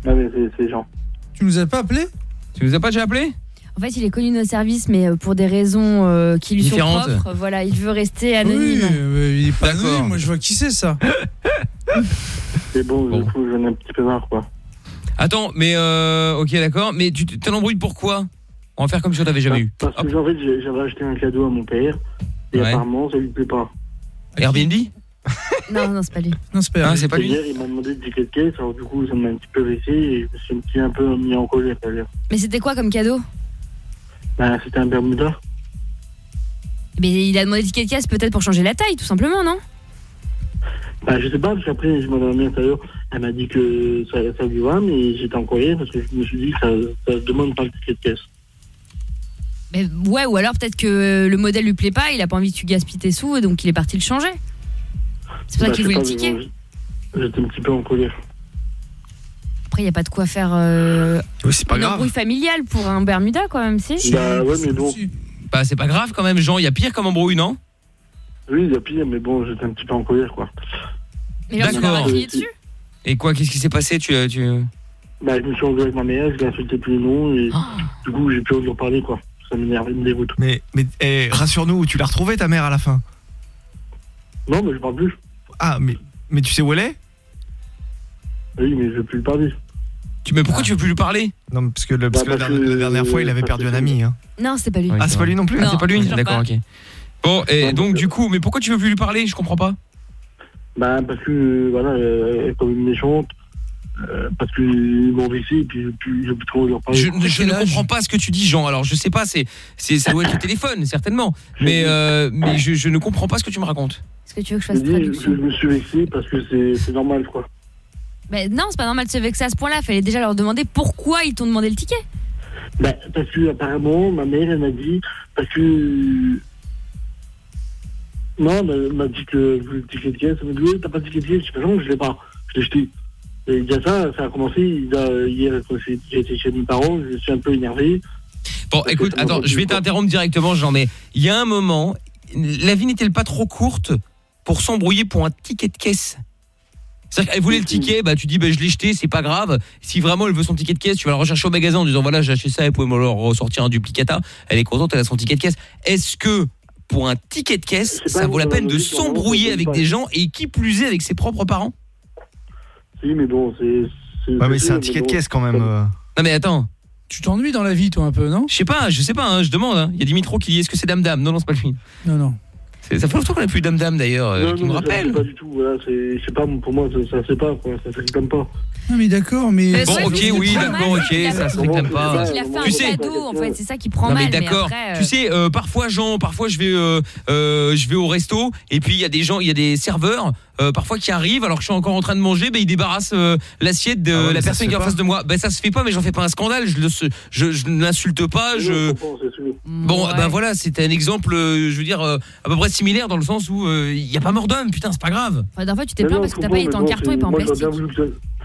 Ah mais c'est- c'est Jean. Tu nous as pas appelé? Tu nous as pas déjà appelé? En fait, il est connu de nos services, mais euh, pour des raisons euh, qui lui Différentes. sont propres, voilà, il veut rester Oui, anonyme. euh, il est pas anonyme, moi je vois qui c'est ça. Et bon, du coup, j'en ai un petit peu marre quoi. Attends, mais euh, ok, d'accord. Mais tu t'es embrouille pourquoi? On va faire comme si on t'avait jamais eu. Parce que en fait, j'ai- j'avais acheté un cadeau à mon père et Ouais. apparemment ça lui plaît pas. Airbnb? Non, non, c'est pas lui. Non, c'est pas, Ah, c'est pas lui Hier, il m'a demandé de ticket de caisse, alors du coup, ça m'a un petit peu vexé et je me suis un petit peu mis en colère. Mais c'était quoi comme cadeau? Bah, c'était un Bermuda. Mais il a demandé le ticket de caisse peut-être pour changer la taille, tout simplement, non? Bah, je sais pas, parce qu'après, je m'en ai remis à l'intérieur. Elle m'a dit que ça, ça lui va, mais j'étais en colère parce que je me suis dit que ça, ça demande pas le ticket de caisse. Mais ouais, ou alors peut-être que le modèle lui plaît pas, il a pas envie que tu gaspilles tes sous, et donc il est parti le changer. C'est pour ça Bah, qu'il voulait le ticket. J'étais un petit peu en colère. Après, il y a pas de quoi faire euh, c'est pas une grave. embrouille familiale pour un Bermuda, quand même, si. Bah ouais, mais bon. Bah, c'est pas grave quand même, Jean. Il y a pire comme embrouille, non? Oui, il y a pire, mais bon, j'étais un petit peu en colère, quoi. Mais D'accord. vas crier dessus? Et quoi Qu'est-ce qui s'est passé? Tu, euh, tu... Bah, je me suis engueulé avec ma mère, je l'ai insulté tous les noms, et du coup, j'ai plus envie de parler, quoi. Ça m'énerve, me dégoûte. Mais, mais eh, rassure-nous, tu l'as retrouvée ta mère à la fin? Non, mais je parle plus. Ah, mais, mais tu sais où elle est? Oui, mais je veux plus le parler. Tu, mais pourquoi tu veux plus lui parler? Non, mais parce que, le- parce Bah, que la, parce dernière- que, la dernière fois, il avait perdu un ami. Hein. Non, c'est pas lui. Ah, c'est pas lui non plus Ah, c'est pas lui toujours D'accord, pas. ok. Bon, et donc du coup, mais pourquoi tu veux plus lui parler? Je comprends pas. Bah, parce que, euh, voilà, euh, elle est comme une méchante, euh, parce qu'ils m'ont vexé, et puis j'ai plus, j'ai plus trop envie de leur parler. Je, je ne comprends pas ce que tu dis, Jean. Alors, je sais pas, c'est, c'est, ça doit être le téléphone, certainement. Mais, euh, mais je, je ne comprends pas ce que tu me racontes. Est-ce que tu veux que je Je fasse dis que traduction? je me suis vexé parce que c'est c'est normal, quoi. Mais non, c'est pas normal de se vexer à ce point-là. Fallait déjà leur demander pourquoi ils t'ont demandé le ticket. Bah, parce que apparemment, ma mère, elle m'a dit, parce que... Non, bah, elle m'a dit que je voulais le ticket de caisse. Elle m'a dit, oui, t'as pas de ticket de caisse Je dis, non, je l'ai pas. Je l'ai jeté. Et déjà ça, ça a commencé a- hier, quand été chez mes parents, je suis un peu énervé. Bon, écoute, attends, je vais t'interrompre directement, Jean, mais il y a un moment, la vie n'est-elle pas trop courte pour s'embrouiller pour un ticket de caisse? C'est-à-dire qu'elle voulait le ticket, bah tu dis bah je l'ai jeté, c'est pas grave. Si vraiment elle veut son ticket de caisse, tu vas la rechercher au magasin en disant voilà, j'ai acheté ça, et pouvez me le ressortir un duplicata. Elle est contente, elle a son ticket de caisse. Est-ce que pour un ticket de caisse, ça vaut la peine de s'embrouiller avec des gens et qui plus est avec ses propres parents? Si, mais bon, c'est... Ouais, mais c'est un ticket de caisse quand même. euh. Non mais attends. Tu t'ennuies dans la vie, toi, un peu, non? Je sais pas, je sais pas, hein, je demande. hein. Il y a Dimitro qui dit est-ce que c'est Dame Dame Non, non, c'est pas lui. Non, non. Ça fait longtemps qu'on a plus Dame Dame d'ailleurs, euh, Non, qui ça, rappelle. Pas du tout, voilà, c'est... Pas, pour moi, ça, ça pas, quoi. Ça réclame pas. Non, mais d'accord, mais. Bon, ok, oui, d'accord, ok, ça se réclame pas. Tu sais, en fait, c'est ça qui prend Non mal. mais d'accord. euh, Tu sais, euh, parfois Jean, parfois je vais, euh, euh, je vais au resto et puis il y a des gens, il y a des serveurs, euh, parfois qui arrivent alors que je suis encore en train de manger, ben ils débarrassent euh, l'assiette de Ah la personne qui est en face pas. de moi. Ben ça se fait pas, mais j'en fais pas un scandale. Je, le, je, je n'insulte pas. Je bon, ben voilà, c'était un exemple, je veux dire, à peu près similaire dans le sens où euh, il y a pas mort d'homme. Putain, c'est pas grave. La dernière fois, tu t'es plaint parce que ta paille était en carton et pas en plastique.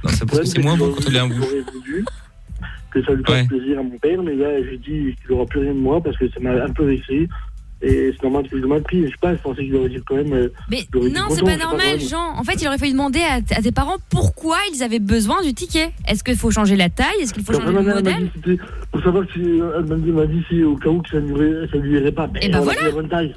Non, c'est parce que c'est moins bon quand elle est un voulu que ça lui fasse plaisir à mon père, mais là, j'ai dit qu'il n'aura plus rien de moi parce que ça m'a un peu vexé. Et c'est normal qu'il mal pris. Je sais pas, je pensais qu'il aurait dit quand même. euh, Mais il aurait été non, c'est pas normal. Jean. En fait, il aurait fallu demander à, à tes parents pourquoi ils avaient besoin du ticket. Est-ce qu'il faut changer la taille? Est-ce qu'il faut changer le modèle? pour savoir si elle m'a dit, si au cas où que ça ne lui, ça lui irait pas. Ben on a voilà. pris la bonne taille.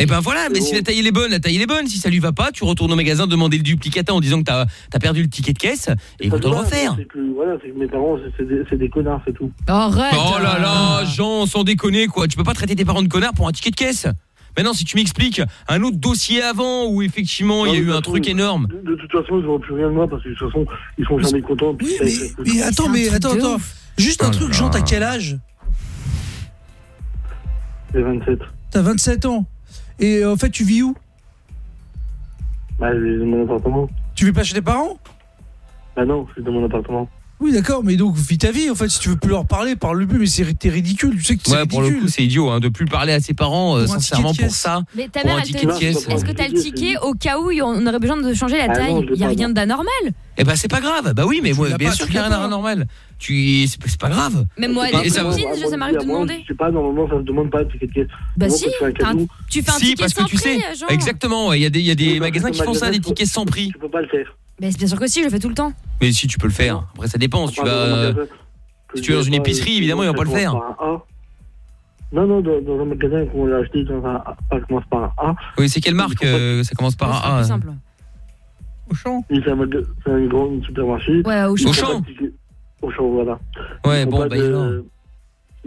Et ben voilà, mais si la taille elle est bonne, la taille elle est bonne. Si ça lui va pas, tu retournes au magasin demander le duplicata en disant que t'as as perdu le ticket de caisse et ils vont te le Voilà, refaire. C'est que, voilà, c'est que mes parents, c'est- des, connards, c'est tout. Arrête Oh là là, Jean, sans déconner quoi, tu peux pas traiter tes parents de connards pour un ticket de caisse. Maintenant, si tu m'expliques un autre dossier avant où effectivement il y a eu un truc énorme. De, de toute façon, ils n'auront plus rien de moi parce que de toute façon, ils sont jamais contents. ça- Mais attends, mais attends, attends. Juste un Oh truc, Jean, t'as quel âge? J'ai 27. T'as 27 ans? Et euh, en fait, tu vis où? Bah, j'ai mon appartement. Tu vis pas chez tes parents? Bah non, je suis dans mon appartement. Oui, d'accord, mais donc vis ta vie. En fait, si tu veux plus leur parler, parle plus. Mais c'est t'es ridicule. Tu sais que c'est Ouais, pour le ridicule. coup, c'est idiot hein, de plus parler à ses parents euh, sincèrement pour ça. Mais ta mère, un elle ticket te de caisse. Est-ce que t'as le ticket au cas où on aurait besoin de changer la Ah taille? non, je Il y a rien d'anormal. Eh ben c'est pas grave. Bah oui, mais moi, bien pas, sûr qu'il y a rien pas. d'anormal. Tu c'est c'est pas grave. Même moi, copines, ça mon m'arrive de demander. Je sais pas, normalement, ça ne demande pas de ticket de caisse. Bah si, tu fais un ticket parce que sans tu sais, exactement, il y a des il y a des Oui, magasins qui font ça, des tickets sans prix. Tu peux pas le faire. Mais c'est bien sûr que si, je le fais tout le temps. Mais si tu peux le faire. Après ça dépend. Si tu vas euh, si tu vas dans une épicerie, évidemment, ils vont pas le faire. Non, non, dans, dans un magasin qu'on l'a acheté dans un A, ça commence par un A. Oui, c'est quelle marque euh, Ça commence par un A. simple. Auchan Oui, c'est un, un grand supermarché. Ouais, Auchan. Auchan Auchan, voilà. Ouais, bon, bah de-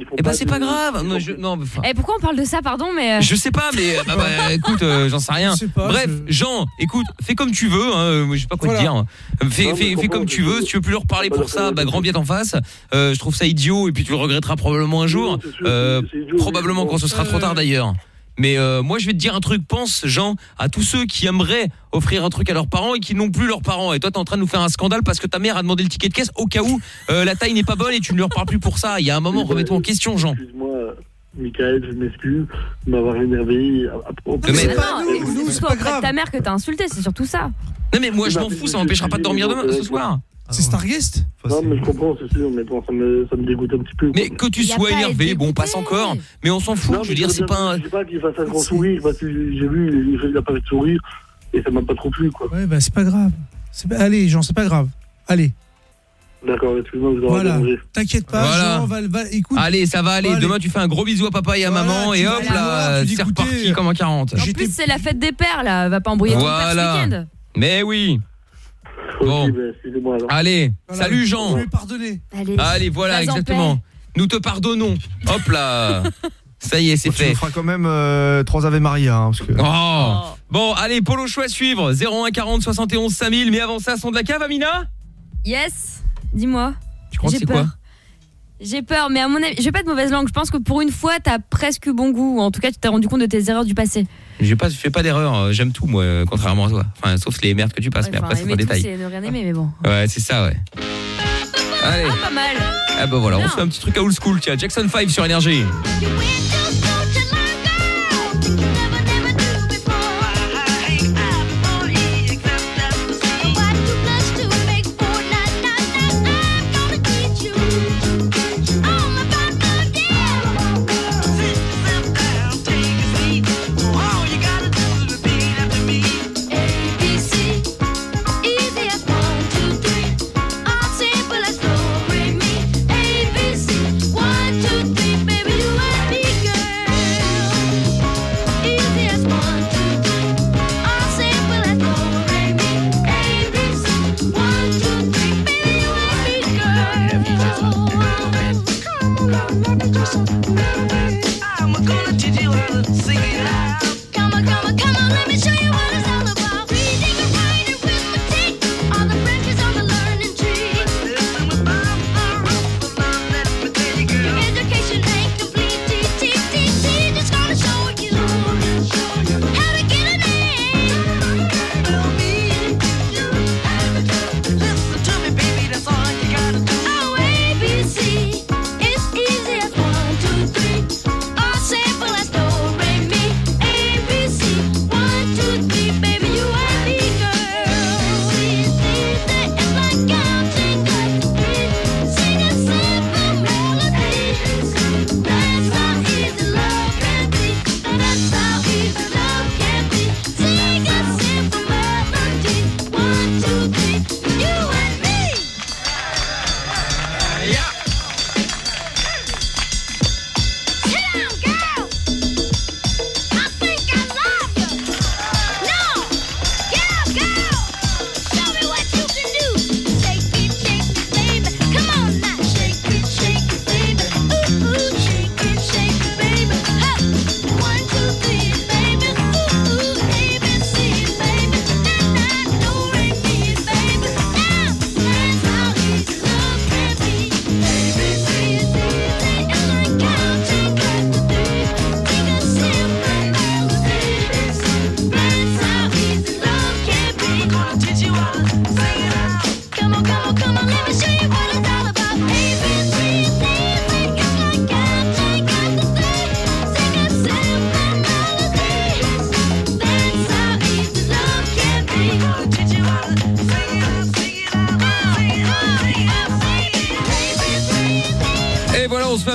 font Eh ben pas c'est pas grave. Non, je- non, enfin, Eh, pourquoi on parle de ça, pardon, mais. euh, Je sais pas, mais bah, bah, écoute, euh, j'en sais rien. Je sais pas, Bref, Jean, écoute, fais comme tu veux. Hein, moi, je sais pas quoi Voilà. te dire. Fais, Non, comme tu veux. Si tu veux plus leur parler pas pour ça, bah grand bien t'en face. Euh, je trouve ça idiot et puis tu le regretteras probablement un jour. Euh, probablement quand ce sera trop tard d'ailleurs. Mais euh, moi je vais te dire un truc, pense Jean à tous ceux qui aimeraient offrir un truc à leurs parents et qui n'ont plus leurs parents. Et toi t'es en train de nous faire un scandale parce que ta mère a demandé le ticket de caisse au cas où euh, la taille n'est pas bonne et tu ne leur parles plus pour ça. Il y a un moment, remets-toi en question Jean. Excuse-moi, Michael, je m'excuse de m'avoir énervé. à- à propos- Mais- Non, et c'est surtout auprès de ta mère que t'as insulté, c'est surtout ça. Non mais moi je m'en fous, ça m'empêchera pas de dormir demain ce soir. C'est Starguest Non, mais je comprends, c'est sûr, mais bon, ça me, ça me dégoûte un petit peu. Mais que tu sois énervé, bon, passe encore. Mais on s'en fout. Non, je veux dire, c'est pas un. Je sais pas qu'il fasse un grand sourire, parce que j'ai vu, il a pas fait de sourire, et ça m'a pas trop plu, quoi. Ouais, bah c'est pas grave. Allez, Jean, c'est pas grave. Allez, D'accord, excuse-moi, vous aurez voilà. T'inquiète pas, Voilà. Jean, va, va- écoute. Allez, ça va aller. Allez. Demain, tu fais un gros bisou à papa et à Voilà, maman, et hop là, c'est reparti comme en 40. En plus, c'est la fête des pères, là. Va pas embrouiller ton père ce week-end. Mais oui. Bon. Allez, Voilà. salut Je Jean. Allez, Allez, voilà, exactement. Nous te pardonnons. Hop là. Ça y est, c'est Tu fait. nous feras quand même euh, trois Ave Maria. hein, parce que... Oh. Bon, allez, Polo choix à suivre. 01 40 71 5000. Mais avant ça, son de la cave, Amina? Yes, dis-moi. Tu crois que J'ai c'est peur. quoi J'ai peur, mais à mon avis, j'ai pas de mauvaise langue. Je pense que pour une fois, t'as presque bon goût. En tout cas, tu t'es rendu compte de tes erreurs du passé. J'ai pas, je fais pas d'erreur. euh, J'aime tout, moi, euh, contrairement à toi. Enfin, sauf les merdes que tu passes, mais Enfin, après, c'est tout, détail. c'est ne rien aimer, mais bon. Ouais, c'est ça, ouais. Allez. Ah, pas mal. Ah bah voilà, on se fait un petit truc à old school, tiens, Jackson 5 sur énergie.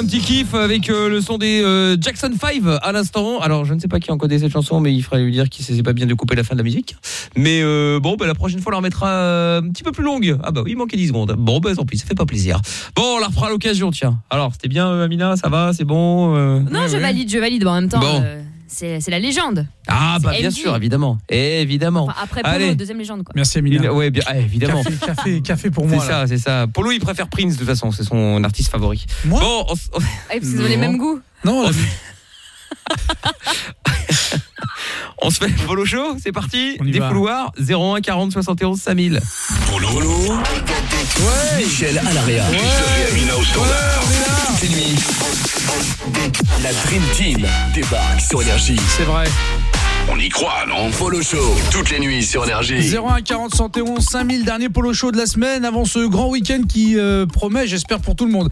Petit kiff avec euh, le son des euh, Jackson 5 à l'instant. Alors, je ne sais pas qui a encodé cette chanson, mais il faudrait lui dire qu'il ne sait pas bien de couper la fin de la musique. Mais euh, bon, bah, la prochaine fois, on la remettra un petit peu plus longue. Ah bah oui, il manquait 10 secondes. Bon, bah tant pis, ça fait pas plaisir. Bon, on la refera à l'occasion, tiens. Alors, c'était bien, Amina, ça va, c'est bon Non, je valide, je valide. Bon, en même temps, Bon. C'est la légende. Ah bah bien MJ. sûr, évidemment. Évidemment. Enfin, après Polo, Allez. deuxième légende, quoi. Merci Amina. Ouais, bien, ah, évidemment. Café, café, café pour moi. C'est ça, c'est ça. Polo, il préfère Prince de toute façon, c'est son artiste favori. Moi? Bon, on on- parce qu'ils ont les mêmes goûts. Non, la- on se fait Polo Show, c'est parti. Des va. couloirs 01 40 71 5000. Polo. Michel Alaria. Christophe et Amina au standard. La Dream Team débarque sur Énergie. c'est vrai. On y croit, non Polo Show. Toutes les nuits sur Énergie. 01 40 71 5000 dernier polo show de la semaine avant ce grand week-end qui euh, promet j'espère pour tout le monde.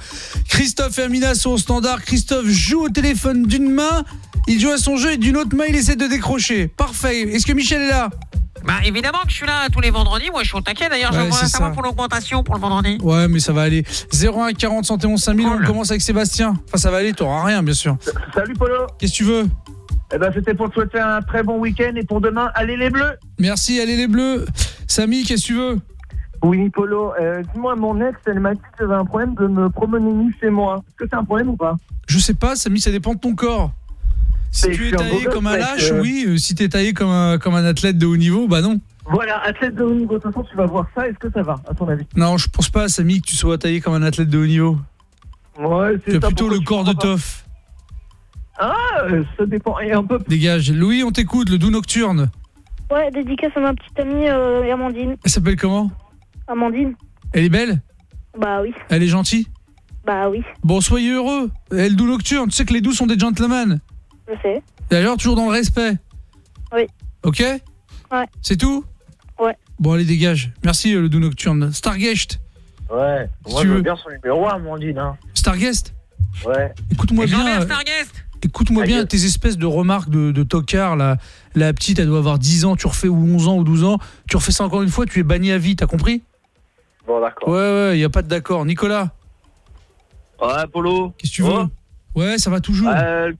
Christophe et Amina sont au standard. Christophe joue au téléphone d'une main, il joue à son jeu et d'une autre main il essaie de décrocher. Parfait. Est-ce que Michel est là? Bah évidemment que je suis là tous les vendredis, moi je suis au taquet d'ailleurs, Ouais, j'aimerais c'est savoir ça. pour l'augmentation pour le vendredi. Ouais, mais ça va aller. 01 40 71 5000 on commence avec Sébastien. Enfin ça va aller, t'auras rien bien sûr. Salut Polo Qu'est-ce que tu veux? Eh ben c'était pour te souhaiter un très bon week-end et pour demain, allez les bleus Merci, allez les bleus. Samy, qu'est-ce que tu veux? Oui Polo, euh, dis-moi mon ex, elle m'a dit que j'avais un problème de me promener nu chez moi. Est-ce que c'est un problème ou pas? Je sais pas, Samy, ça dépend de ton corps. Si tu es un taillé comme un lâche, euh. oui. Euh, Si t'es taillé comme un, comme un athlète de haut niveau, bah non. Voilà, athlète de haut niveau, de toute façon tu vas voir ça, est-ce que ça va à ton avis? Non, je pense pas, Samy, que tu sois taillé comme un athlète de haut niveau. Ouais, Tu c'est as plutôt le tu corps de Toff. Ah, euh, ça dépend. Et un peu Dégage. Louis, on t'écoute, le doux nocturne. Ouais, dédicace à ma petite amie euh, Amandine. Elle s'appelle comment? Amandine Elle est belle? Bah oui, Elle est gentille? Bah oui, Bon, soyez heureux. Elle le doux nocturne. Tu sais que les doux sont des gentlemen. je sais. D'ailleurs, toujours dans le respect? Oui. Ok? Ouais. C'est tout? Ouais. Bon, allez, dégage. Merci, euh, le doux nocturne. Stargest. Ouais. Moi, tu je veux bien son numéro 1, Amandine. Hein. Starguest? Ouais. Écoute-moi bien. euh, Écoute-moi bien tes espèces de remarques de, de tocard là. La petite, elle doit avoir 10 ans, tu refais ou 11 ans ou 12 ans, tu refais ça encore une fois, tu es banni à vie, t'as compris? Bon, d'accord. Ouais, ouais, y a pas de d'accord. Nicolas, Ouais, Polo. qu'est-ce que tu veux? Ouais, ça va toujours. Euh,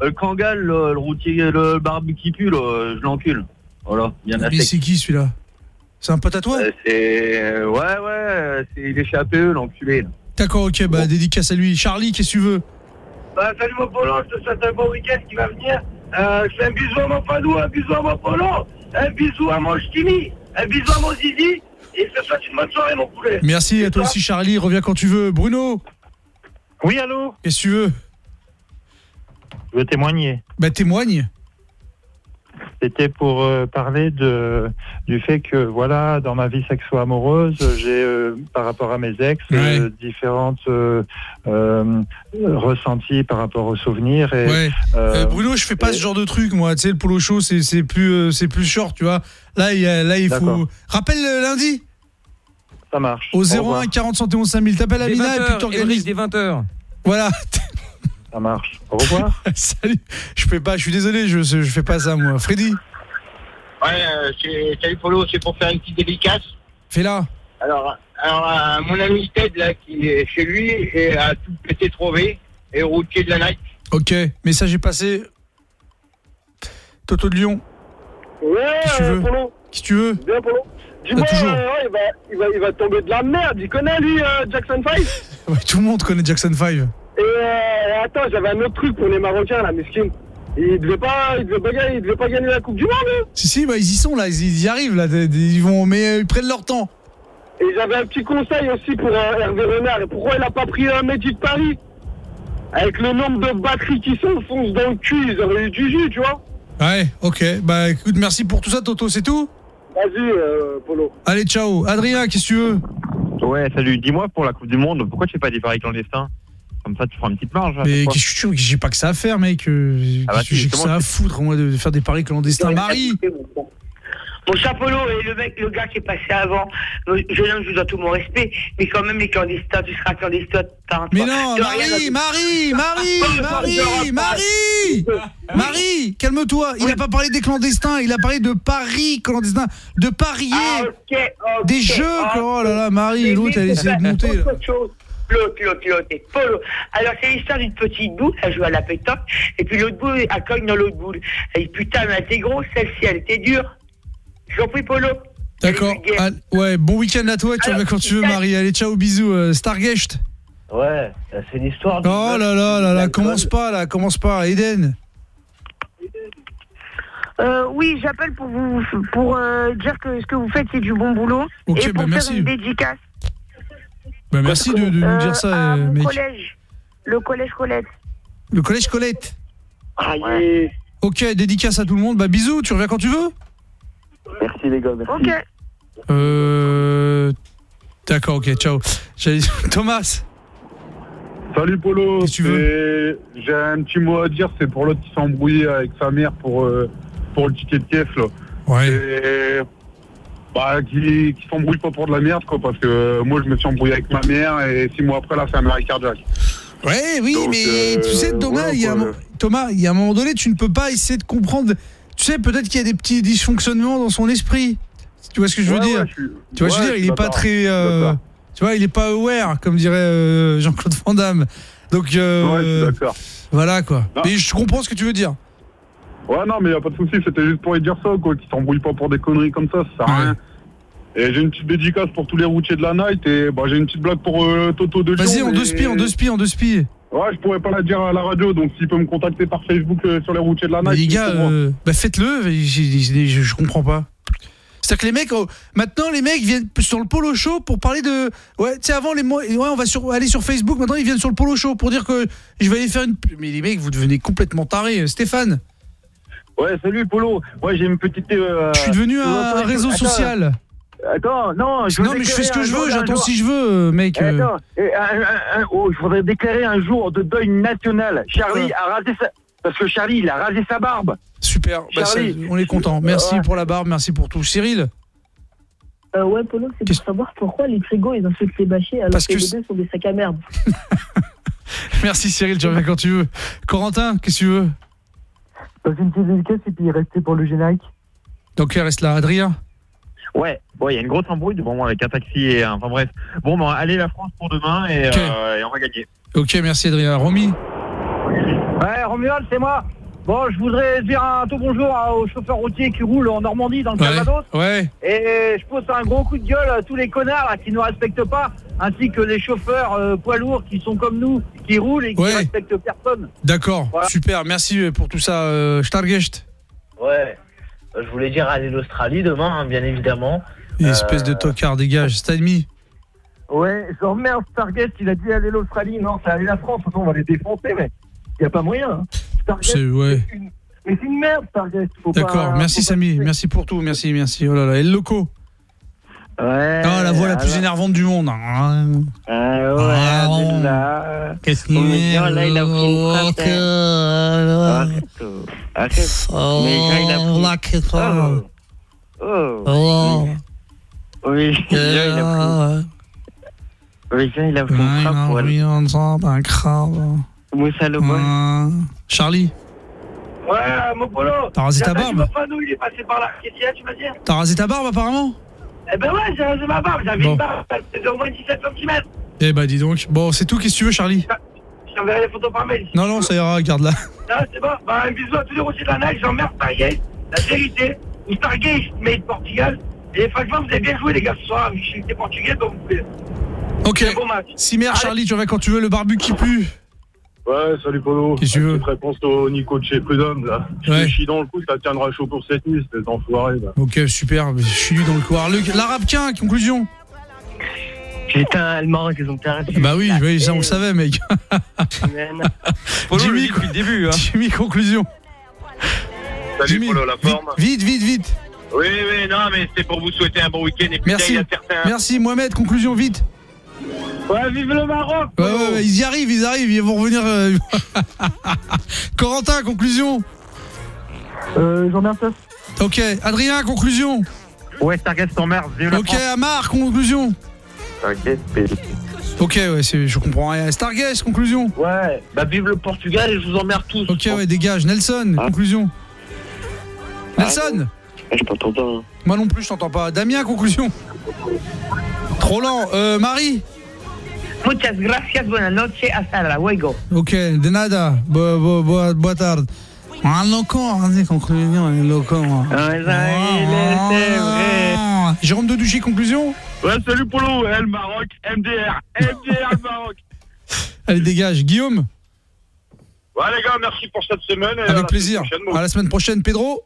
le Kangal, le, le routier, le barbu qui pue, là, je l'encule. Voilà, il y en a Mais c'est qui celui-là? C'est un pote à toi? Euh, C'est. Ouais, ouais, c'est... il est chez APE, l'enculé. D'accord, ok, bah dédicace à lui. Charlie, qu'est-ce que tu veux? Bah, salut mon Polo, je te souhaite un bon week-end qui va venir. Euh, je fais un bisou à mon Padou, un bisou à mon Polo, un bisou à mon Ch'timi, un bisou à mon Zizi, et je te souhaite une bonne soirée mon poulet. Merci à toi aussi Charlie, reviens quand tu veux. Bruno Oui, allô Qu'est-ce que tu veux? Je veux témoigner. Bah témoigne. C'était pour euh, parler de, du fait que, voilà, dans ma vie sexo-amoureuse, j'ai, euh, par rapport à mes ex, euh, différentes euh, euh, ressentis par rapport aux souvenirs. Et, Ouais. euh, Euh, Bruno, je fais pas ce genre de truc moi, tu sais le polo show c'est c'est plus euh, c'est plus short, tu vois. Là il là il faut rappelle le lundi Ça marche. au Au 01 revoir. 40 71 5000, t'appelles Amina et 20 puis t'organises dès 20h. Voilà. Ça marche. Au revoir. Salut. Je peux pas, je suis désolé, je je fais pas ça moi. Freddy, Ouais, euh, c'est- salut Polo, c'est pour faire une petite dédicace. fais-la. Alors, alors euh, mon ami Ted, là, qui est chez lui, et a tout pété trouvé, et routier de la night. OK, message est passé. Toto de Lyon, Ouais, Qu'est-ce que tu veux Polo. qui tu veux Bien, Polo. Dis-moi, Ah, toujours. euh, ouais, il, va, il, va, il va tomber de la merde. Il connaît, lui, euh, Jackson 5 Ouais, Tout le monde connaît Jackson 5. Et euh, attends, j'avais un autre truc pour les Marocains, là, mesquine. Il devait pas, il devait pas gagner, pas gagner la Coupe du Monde. hein. Si si, bah ils y sont là, ils, ils y arrivent là, ils vont mais euh, ils prennent leur temps. Et j'avais un petit conseil aussi pour euh, Hervé Renard. Et pourquoi il a pas pris un Mehdi de Paris? Avec le nombre de batteries qui s'enfoncent dans le cul, ils auraient eu du jus, tu vois. Ouais, OK. Bah écoute, merci pour tout ça Toto, c'est tout? Vas-y, euh, Polo. Allez, ciao. Adrien, qu'est-ce que tu veux? Ouais, salut. Dis-moi pour la Coupe du Monde, pourquoi tu fais pas des paris clandestins? Comme ça, tu une petite marge. à Mais qu'est-ce que tu- j'ai pas que ça à faire, mec. euh, Ah bah que j'ai que ça à foutre, moi, de faire des paris clandestins. Marie Mon chapolo et le mec, le gars qui est passé avant, euh, jeune homme, je vous dois tout mon respect, mais quand même les clandestins, tu seras clandestin. Mais non, Marie, Marie, Marie, Marie, Marie Marie, calme-toi. Il a pas parlé des clandestins, il a parlé de paris clandestins, de parier. Ah, Des jeux. Oh là là, Marie, l'autre, elle essaie de monter. L'autre, l'autre, l'autre, et Polo. Alors, c'est l'histoire d'une petite boule, elle joue à la pétanque, et puis l'autre boule, elle cogne dans l'autre boule. Et putain, mais elle était grosse, celle-ci, elle était dure. J'en prie, Polo. D'accord. Ah, ouais, bon week-end à toi, tu reviens quand tu veux, Marie. Allez, ciao, bisous. euh, Starguest. Ouais, c'est l'histoire. Oh là là là là, commence pas là, commence pas. Eden. Euh, oui, j'appelle pour vous pour euh, dire que ce que vous faites c'est du bon boulot Ok, et pour bah, faire merci. une dédicace. Bah, merci de, de nous Euh, dire ça, à euh, mon mec. collège, le collège Colette. Le collège Colette. Aïe. Ok, dédicace à tout le monde. Bah, bisous, tu reviens quand tu veux Merci les gars, merci. Ok. Euh. D'accord, ok, ciao. J'allais- Thomas. Salut Polo, Qu'est-ce que tu veux C'est- j'ai un petit mot à dire, c'est pour l'autre qui s'est embrouillé avec sa mère pour, euh, pour le ticket de caisse là. Ouais. Et, bah, qui, qui s'embrouille pas pour de la merde quoi, parce que euh, moi je me suis embrouillé avec ma mère et six mois après là c'est un arrêt cardiaque. Ouais, oui, Donc, mais euh, tu sais, Thomas, il y a Thomas, il y a un moment donné, tu ne peux pas essayer de comprendre. Tu sais, peut-être qu'il y a des petits dysfonctionnements dans son esprit. Tu vois ce que je veux Ouais, dire? suis- Tu vois, ce que je veux dire, il est pas très. euh, tu vois, il est pas aware, comme dirait euh, Jean-Claude Van Damme. Donc, voilà quoi. Non. Mais je comprends ce que tu veux dire. Ouais non mais y a pas de souci, c'était juste pour lui dire ça quoi, qui s'embrouille pas pour des conneries comme ça, ça sert à rien. Et j'ai une petite dédicace pour tous les routiers de la night et bah, j'ai une petite blague pour euh, Toto de Lyon. Vas-y, en deux spies, en deux spies, en deux spies. Ouais, je pourrais pas la dire à la radio, donc s'il peut me contacter par Facebook euh, sur les routiers de la Mais night. les gars, euh, bah faites-le. Je, je comprends pas. C'est-à-dire que les mecs, oh, maintenant les mecs viennent sur le polo show pour parler de. Ouais, tu sais, avant les mois, ouais, on va sur, aller sur Facebook. Maintenant ils viennent sur le polo show pour dire que je vais aller faire une. Mais les mecs, vous devenez complètement tarés. Stéphane, Ouais, salut Polo. Moi j'ai une petite. euh, je suis devenu un, un réseau Attends, social. Attends, non, je Non, veux mais je fais ce que je veux, j'attends si je veux, euh, mec. euh. Attends, et un- un- un- oh, je voudrais déclarer un jour de deuil national. Charlie a rasé sa. Parce que Charlie, il a rasé sa barbe. Super, bah, on est content. Merci Ouais. pour la barbe, merci pour tout. Cyril Euh, ouais, Polo, c'est pour savoir pourquoi les frigos ils insultent les bâchés alors Parce que, que les deux sont des sacs à merde. Merci Cyril, tu reviens quand tu veux. Corentin, qu'est-ce que tu veux? Dans une petite dédicace et puis rester pour le générique. Donc il reste là, Adrien. Ouais, bon, il y a une grosse embrouille devant moi avec un taxi et un. Enfin bref. Bon, ben, allez la France pour demain et, euh, et on va gagner. Ok, merci Adrien. Romy Ouais, Romuald, c'est moi. Bon, je voudrais dire un tout bonjour aux chauffeurs routiers qui roulent en Normandie, dans le Calvados. Ouais. Et je pose un gros coup de gueule à tous les connards là, qui ne respectent pas, ainsi que les chauffeurs euh, poids lourds qui sont comme nous, qui roulent et qui Ouais. ne respectent personne. D'accord, Voilà. super, merci pour tout ça. Euh, Stargest, Ouais. Euh, Je voulais dire aller l'Australie demain, hein, bien évidemment. une espèce de tocard, dégage. Stanmy. Ouais, j'emmerde Stargate, il a dit aller l'Australie. Non, c'est aller la France, on va les défoncer, mais il n'y a pas moyen. hein. Stargate, C'est ouais. Mais c'est une merde, Stargate. faut D'accord, pas- merci Samy, merci pour tout, merci, merci. Oh là là, et le loco. Ouais. Ah, la voix la plus énervante du monde. Ah, Ah ouais, Ah, là. Qu'est-ce qu'il y a là, il a pris une trentaine. Arrête. Arrête. Mais là, il a pris. Oh. Oh. Oui, là, il a pris. Oui, là, il a pris une frappe pour aller. un crabe. Moussa Lobon. Charlie, Ouais, mon polo. T'as rasé ta barbe entendu Mofanou, il est passé par là. Qu'est-ce qu'il y a, tu vas dire t'as rasé ta barbe apparemment? Eh ben ouais, j'ai ma barbe. J'avais Bon. une barbe de au moins 17 cm. Eh bah dis donc. Bon, c'est tout, qu'est-ce que tu veux Charlie? Je t'enverrai les photos par mail. Non, non, ça ira, garde-la. Ah, c'est bon. Bah, un bisou à tous les routiers de la neige. J'emmerde Stargate. La vérité. Ou Stargate, mais Portugal. Et franchement, vous avez bien joué, les gars, ce soir. Je suis portugais, donc vous pouvez. Ok. Un beau match. Simer, Charlie, tu reviens quand tu veux, le barbu qui pue. Ouais, salut Polo. Qu'est-ce que tu veux réponse au Nico de chez Prud'homme, là. Je Ouais. te chie dans le coup, ça tiendra chaud pour cette nuit, cet enfoiré, là. Ok, super, je suis dans le couloir. Le- L'Arabquin, conclusion Putain, le Maroc, ils ont perdu. Bah oui, oui, ça on le savait, mec. Jimmy, depuis le début. Hein. Jimmy, conclusion. Salut Jimmy, Polo, la forme. Vite, vite, vite. Oui, oui, non, mais c'était pour vous souhaiter un bon week-end. Et puis, Merci. il y a certains. Merci, Mohamed, conclusion, vite. Ouais, vive le Maroc Ouais, ouais, ouais, ils y arrivent, ils arrivent, ils vont revenir. euh, Corentin, conclusion. Euh, un peu. Ok, Adrien, conclusion. Ouais, Stargate t'emmerde, vive la Ok, France. Amar, conclusion. Ok, ouais, je comprends rien. Stargaze, conclusion. Ouais, bah vive le Portugal et je vous emmerde tous. Ok, ouais, dégage. Nelson, conclusion. Nelson Je t'entends pas. Moi non plus, je t'entends pas. Damien, conclusion. Trop lent. Euh, Marie Muchas gracias, buenas noches, hasta luego. Ok, de nada. Boa, boa, boa, boa tarde. Un loco, vas-y, conclusion, un loco. Ah, Jérôme de Duchy, conclusion Ouais, salut Polo, le Maroc, MDR, MDR le Maroc. Allez, dégage. Guillaume Ouais, les gars, merci pour cette semaine. et à la Avec plaisir. semaine prochaine, À la semaine prochaine, Pedro.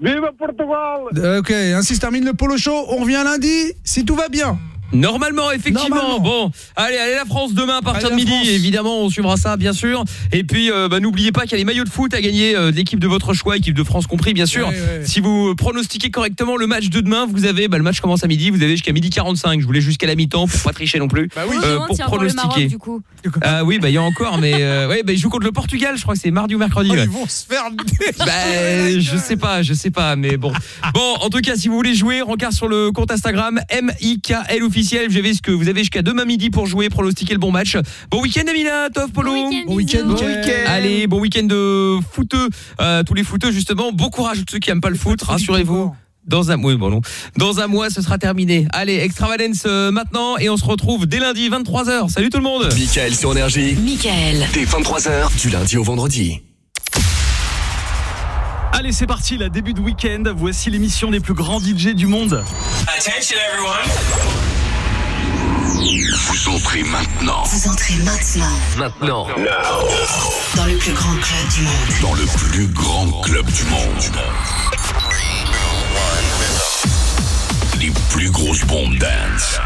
Vive Portugal Euh, Ok, ainsi se termine le polo show. On revient lundi, si tout va bien. Normalement, effectivement. Normalement. Bon, allez, allez la France demain à partir Allez, de midi. France. Évidemment, on suivra ça, bien sûr. Et puis, euh, bah, n'oubliez pas qu'il y a les maillots de foot à gagner euh, de l'équipe de votre choix, équipe de France compris, bien sûr. Ouais, ouais. Si vous pronostiquez correctement le match de demain, vous avez, bah, le match commence à midi, vous avez jusqu'à midi 45. Je voulais jusqu'à la mi-temps pour pas tricher non plus. Bah oui. Euh, pour Maroc, pronostiquer. du coup. Ah oui, bah il y a encore, mais euh, ouais, bah, ils jouent contre le Portugal. Je crois que c'est mardi ou mercredi. Oh, ouais. ils vont se faire. Bah, je sais pas, je sais pas, mais bon. Bon, en tout cas, si vous voulez jouer, rencard sur le compte Instagram MIKL officiel. Vous avez ce que vous avez jusqu'à demain midi pour jouer, pronostiquer le bon match. Bon week-end, Amina, Tof, Polo. Bon week-end, Bon week-end. Allez, bon week-end de footeux, euh, tous les footeux justement. Bon courage à tous ceux qui aiment pas le foot, rassurez-vous. Dans un mois, bon non. Dans un mois, ce sera terminé. Allez, Extravagance euh, maintenant et on se retrouve dès lundi 23h. Salut tout le monde. Michael sur Énergie. Michael. Dès 23h, du lundi au vendredi. Allez, c'est parti, la début de week-end. Voici l'émission des plus grands DJ du monde. Attention everyone. Vous entrez maintenant. Vous entrez maintenant Maintenant. dans le plus grand club du monde. Dans le plus grand club du monde. Les plus grosses bombes dance.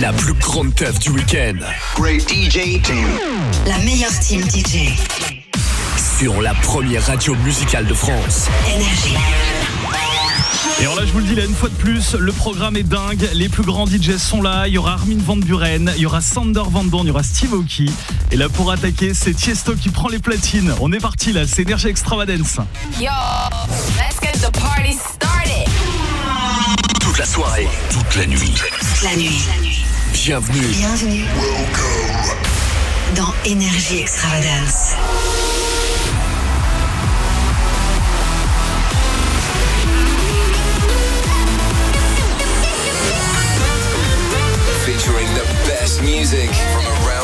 La plus grande teuf du week-end. Great DJ team. La meilleure team DJ. Sur la première radio musicale de France. Énergie. Et alors là, je vous le dis là une fois de plus, le programme est dingue. Les plus grands DJs sont là. Il y aura Armin Van Buren, il y aura Sander Van Dorn, il y aura Steve Aoki. Et là, pour attaquer, c'est Tiesto qui prend les platines. On est parti là, c'est Energy Extravagance. Yo, let's get the party started. Toute la soirée, toute la nuit. Toute la nuit. Bienvenue. Bienvenue. Welcome. Dans Energy Extravagance. best music from around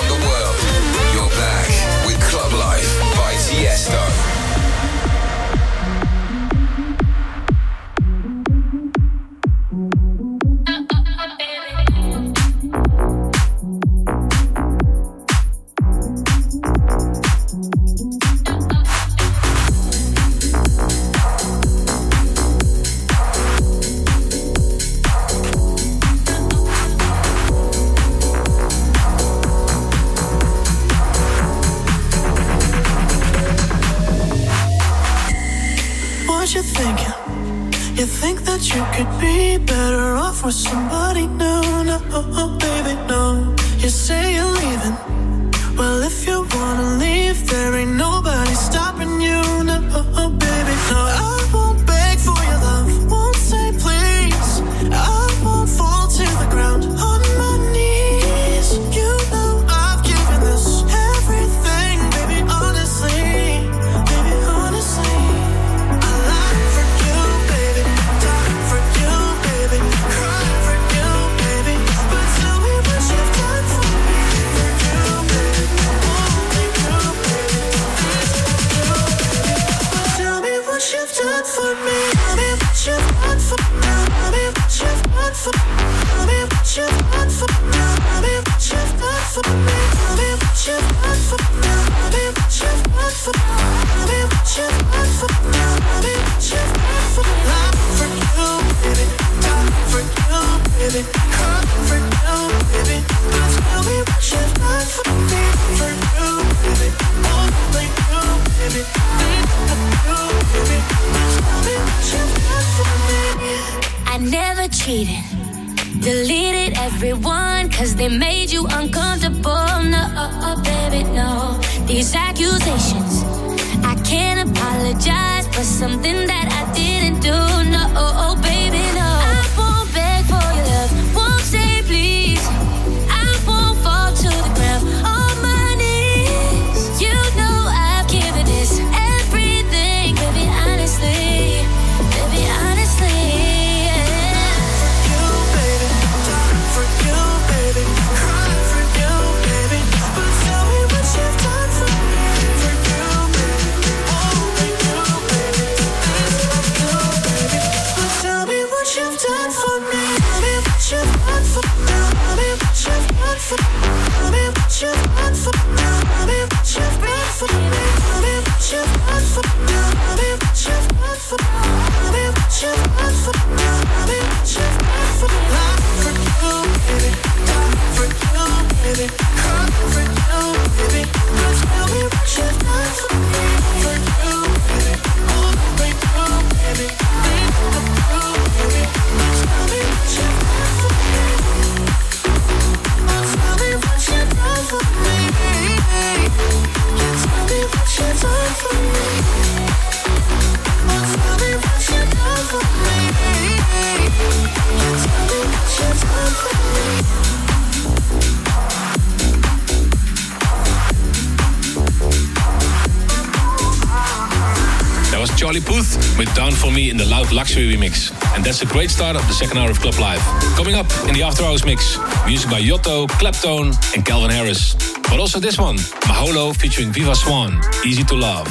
great start of the second hour of Club Live. Coming up in the After Hours mix, music by Yotto, Kleptone and Calvin Harris. But also this one, Maholo featuring Viva Swan, Easy to Love.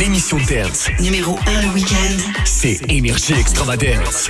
L'émission Dance, numéro 1 le week-end, c'est Énergie Extravagance.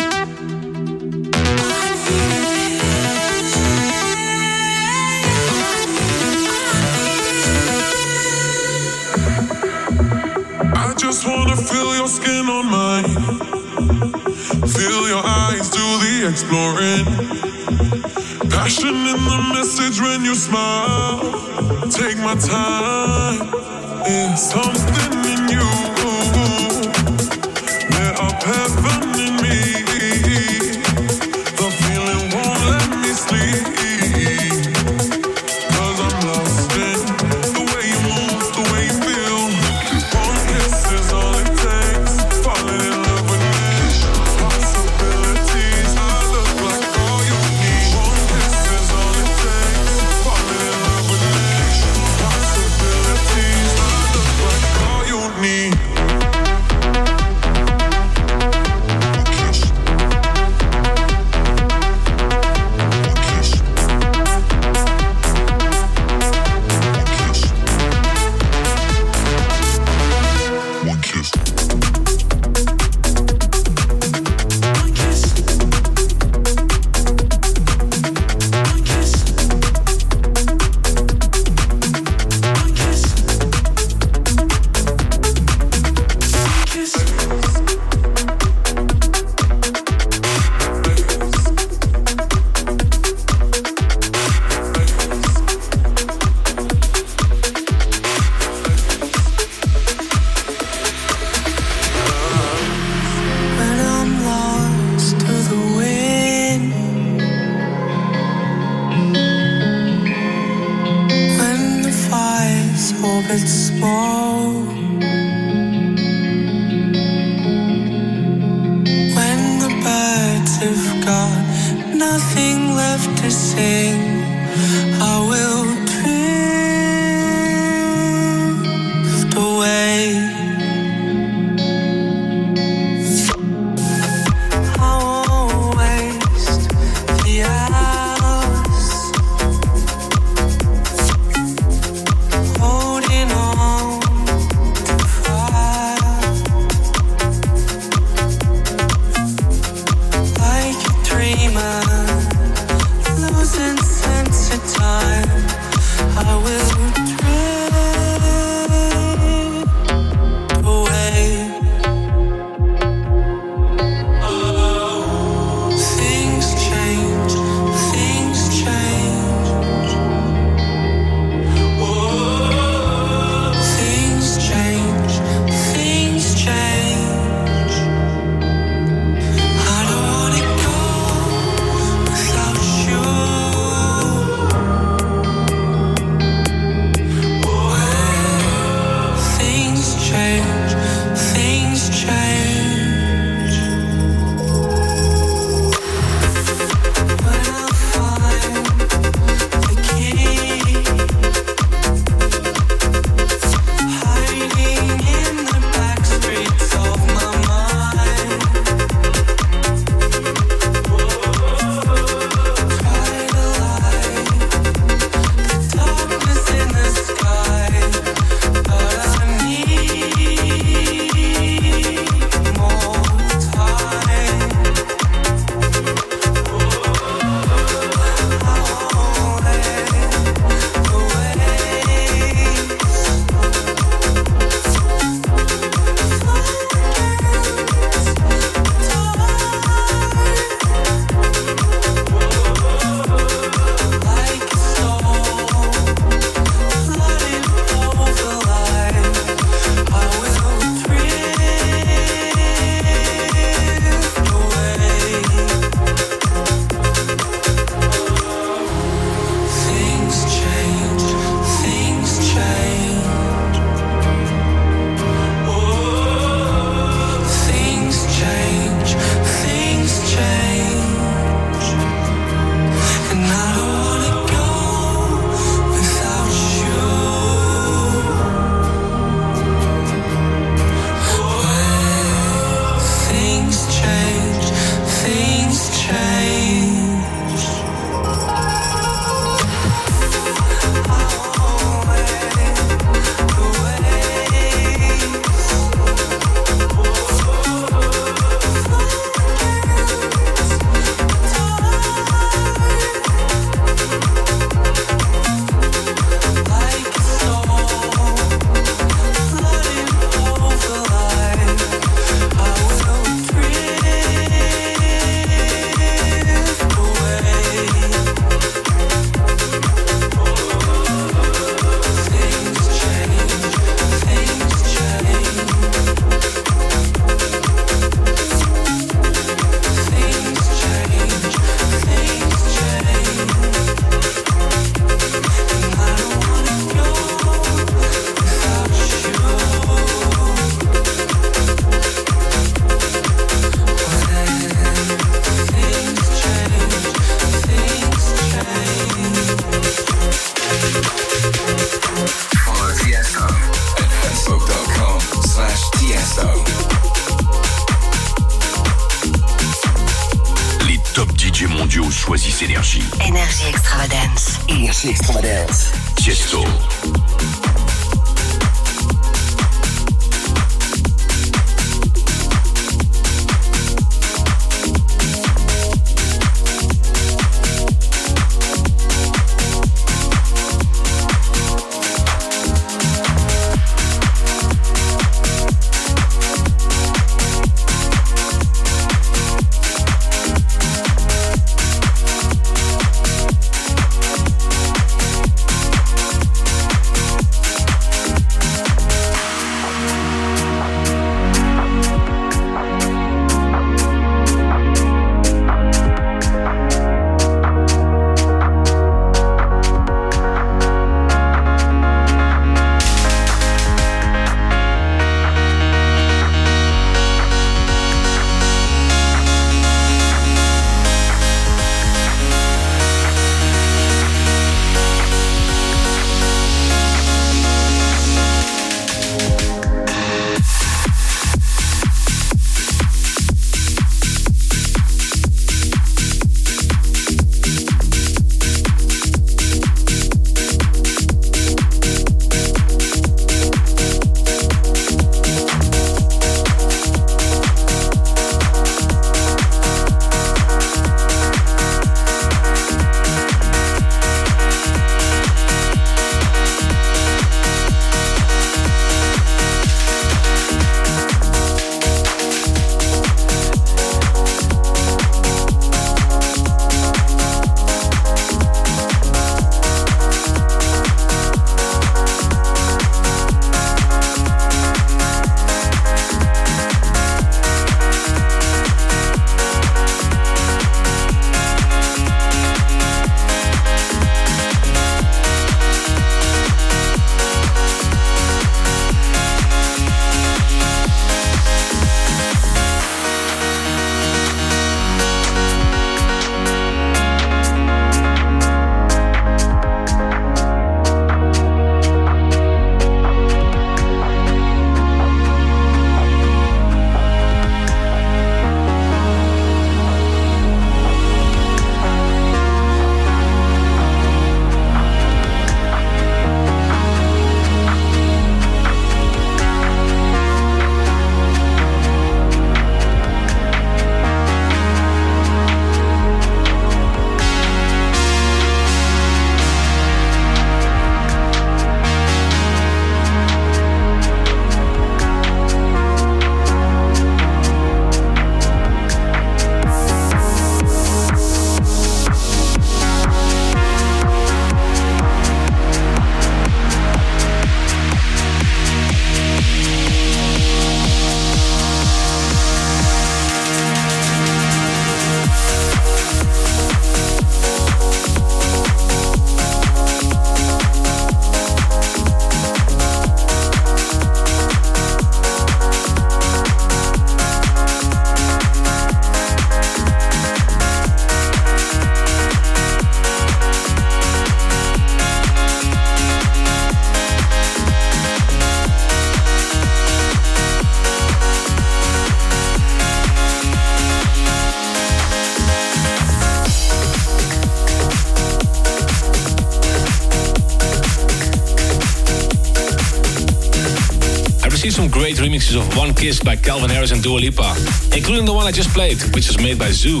Remixes of One Kiss by Calvin Harris and Dua Lipa, including the one I just played, which was made by Zoo.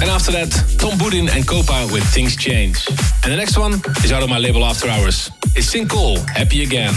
And after that, Tom Budin and Copa with Things Change. And the next one is out of my label After Hours. It's Cole, Happy Again.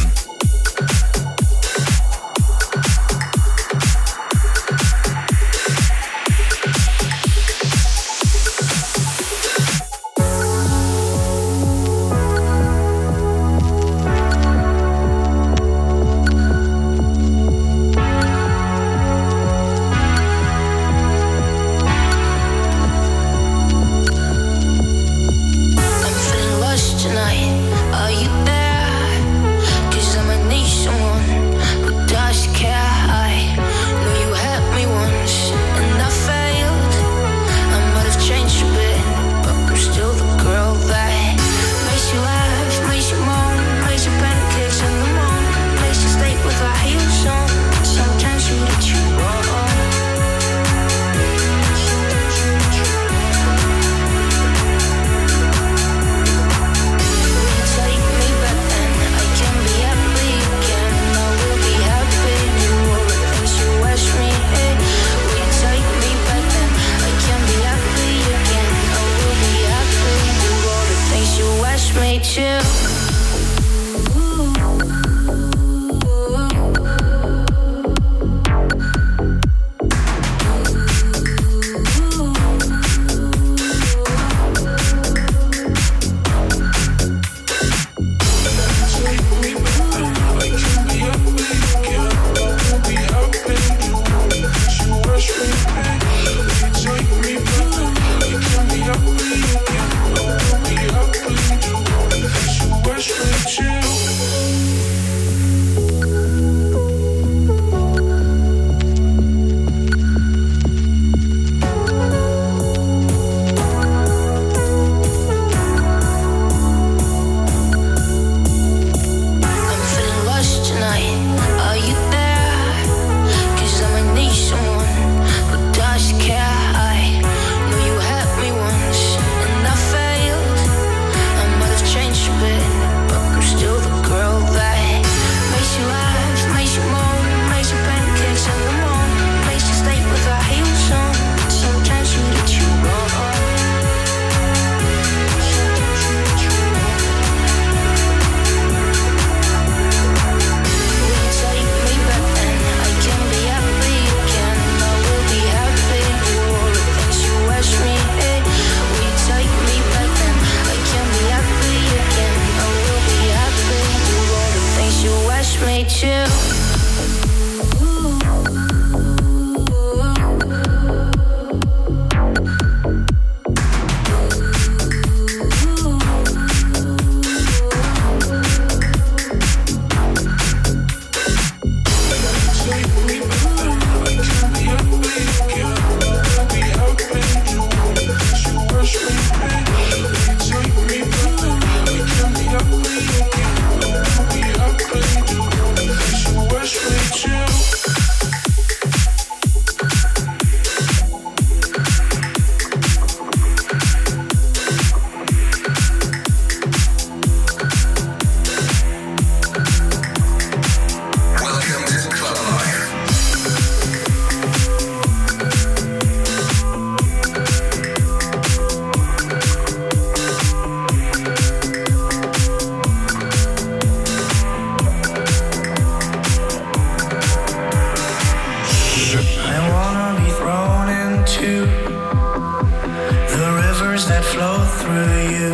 You.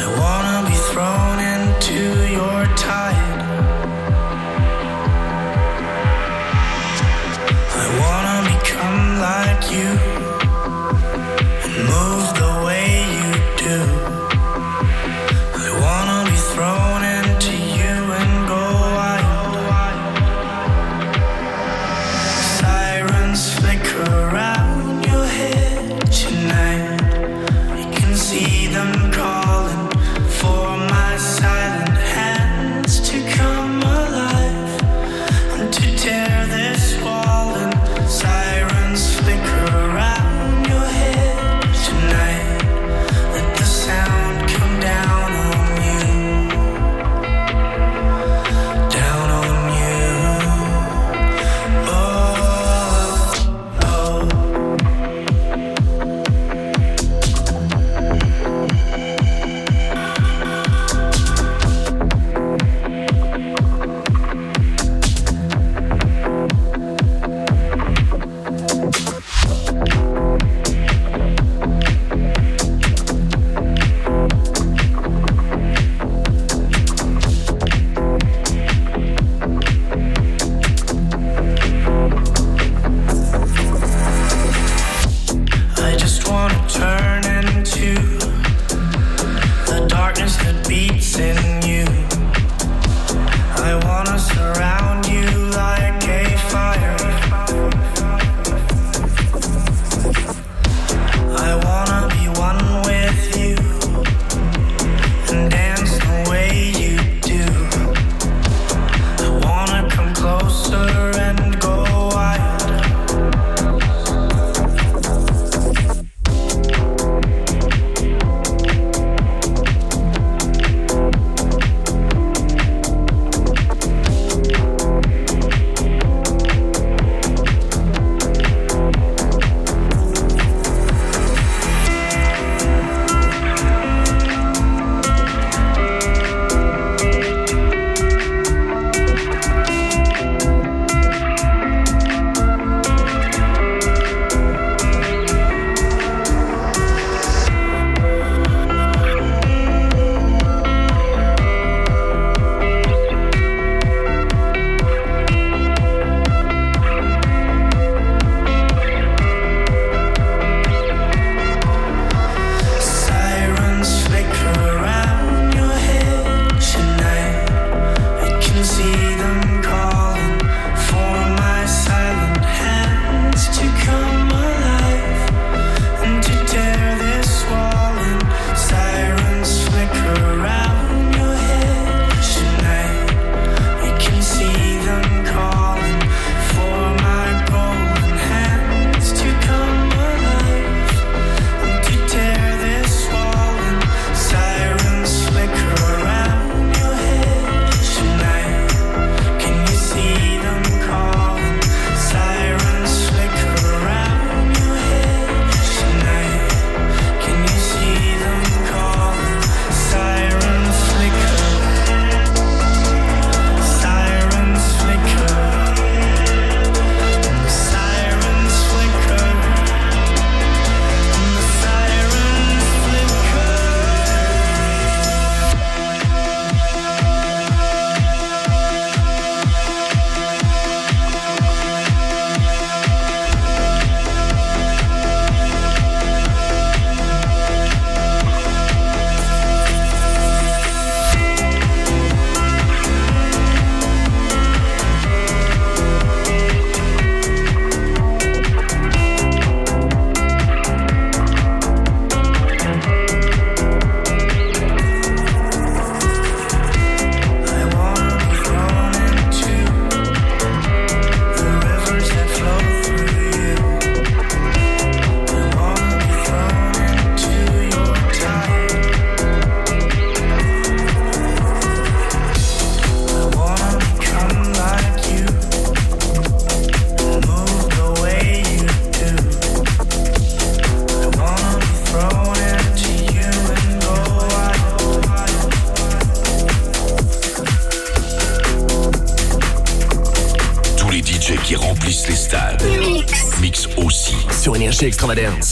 I wanna be thrown into your tide. Sur Énergie Extravagance. Extravagance.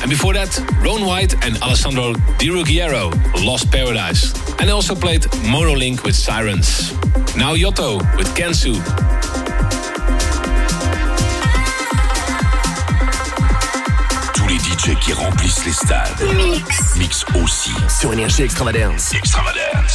And before that, Ron White and Alessandro Di Ruggiero, Lost Paradise. And I also played Monolink with Sirens. Now Yotto with Kensu. Tous les DJ qui remplissent les stades. Mix. Mix aussi. Sur Énergie Extravagance. Extravagance.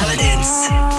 Extravagance.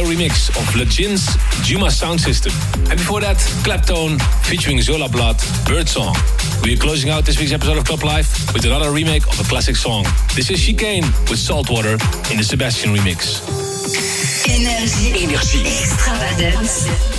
Dialer remix of Legends Juma Sound System. And before that, Claptone featuring Zola Blood, Bird Song. We are closing out this week's episode of Club Life with another remake of a classic song. This is Chicane with Saltwater in the Sebastian remix. Énergie. Énergie. Extravagance.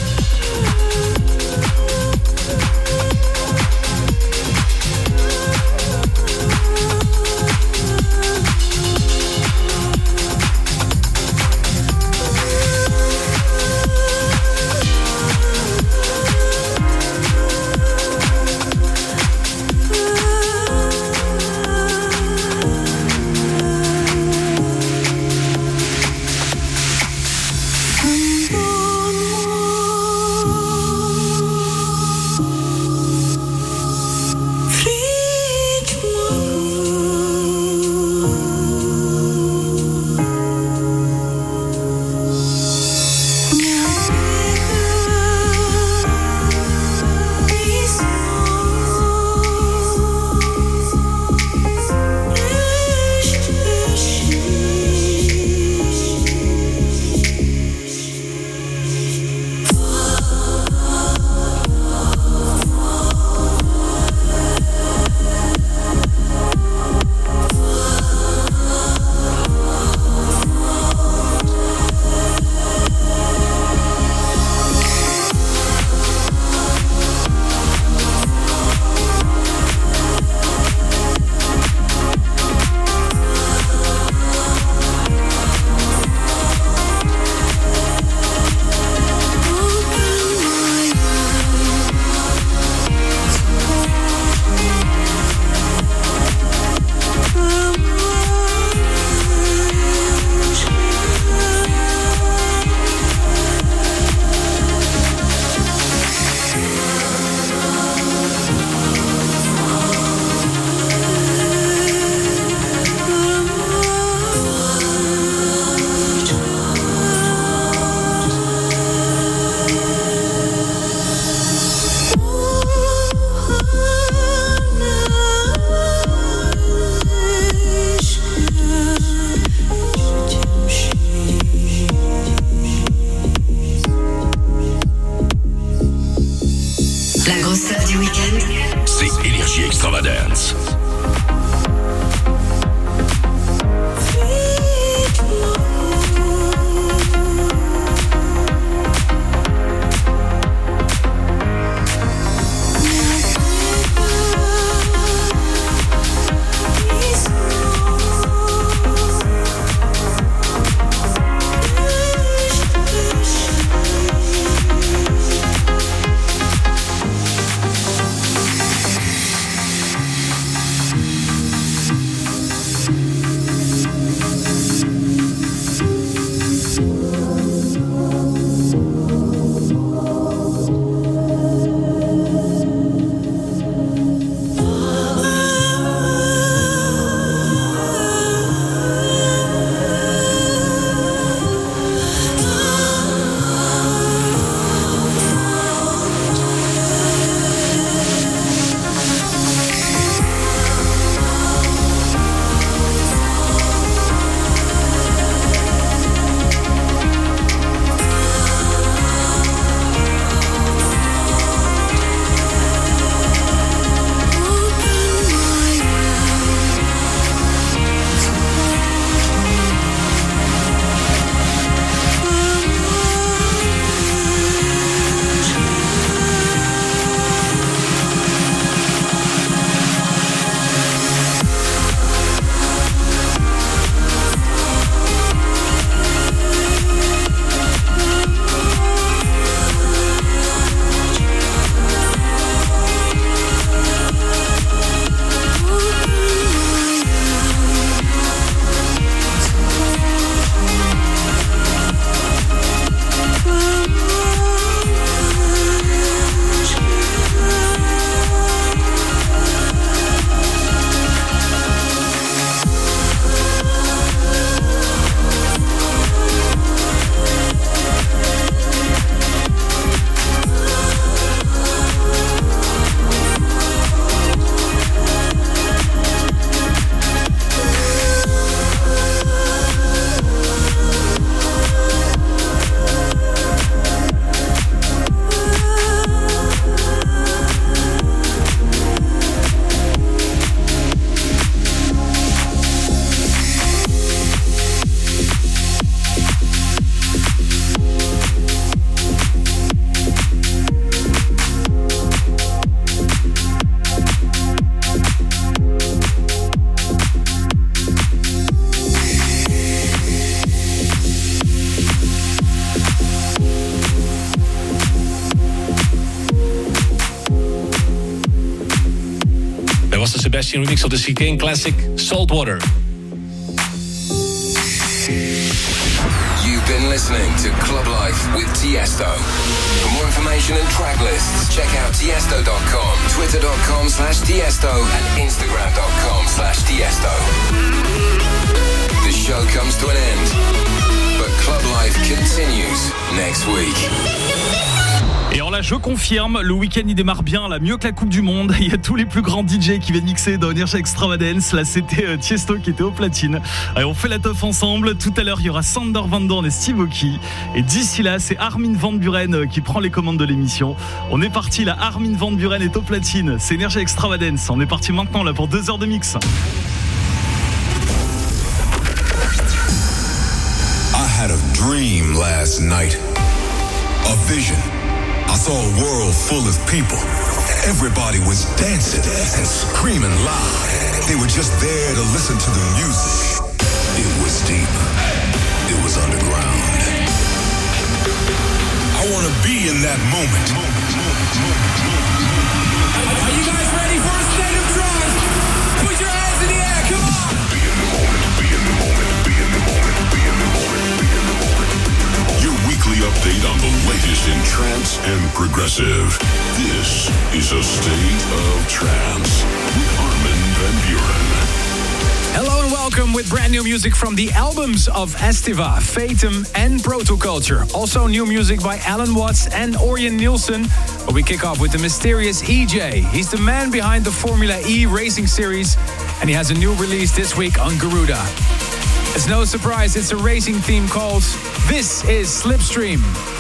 Sebastian remix of the Chicane classic Saltwater. Je confirme, le week-end il démarre bien, là, mieux que la Coupe du Monde. Il y a tous les plus grands DJ qui viennent mixer dans Energy Extravagance. Là, c'était euh, Tiesto qui était au platine. Allez, on fait la teuf ensemble. Tout à l'heure, il y aura Sander Van Dorn et Steve Aoki. Et d'ici là, c'est Armin Van Buren euh, qui prend les commandes de l'émission. On est parti là, Armin Van Buren est au platine. C'est Energy Extravagance. On est parti maintenant là pour deux heures de mix. I had a dream last night. A vision. Saw a world full of people. Everybody was dancing and screaming loud. They were just there to listen to the music. It was deep. It was underground. I want to be in that moment. Are progressive. This is a state of trance with Armin van Buren. Hello and welcome with brand new music from the albums of Estiva, Fatum, and Protoculture. Also, new music by Alan Watts and Orion Nielsen. But we kick off with the mysterious EJ. He's the man behind the Formula E racing series, and he has a new release this week on Garuda. It's no surprise, it's a racing theme called This is Slipstream.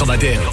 Énergie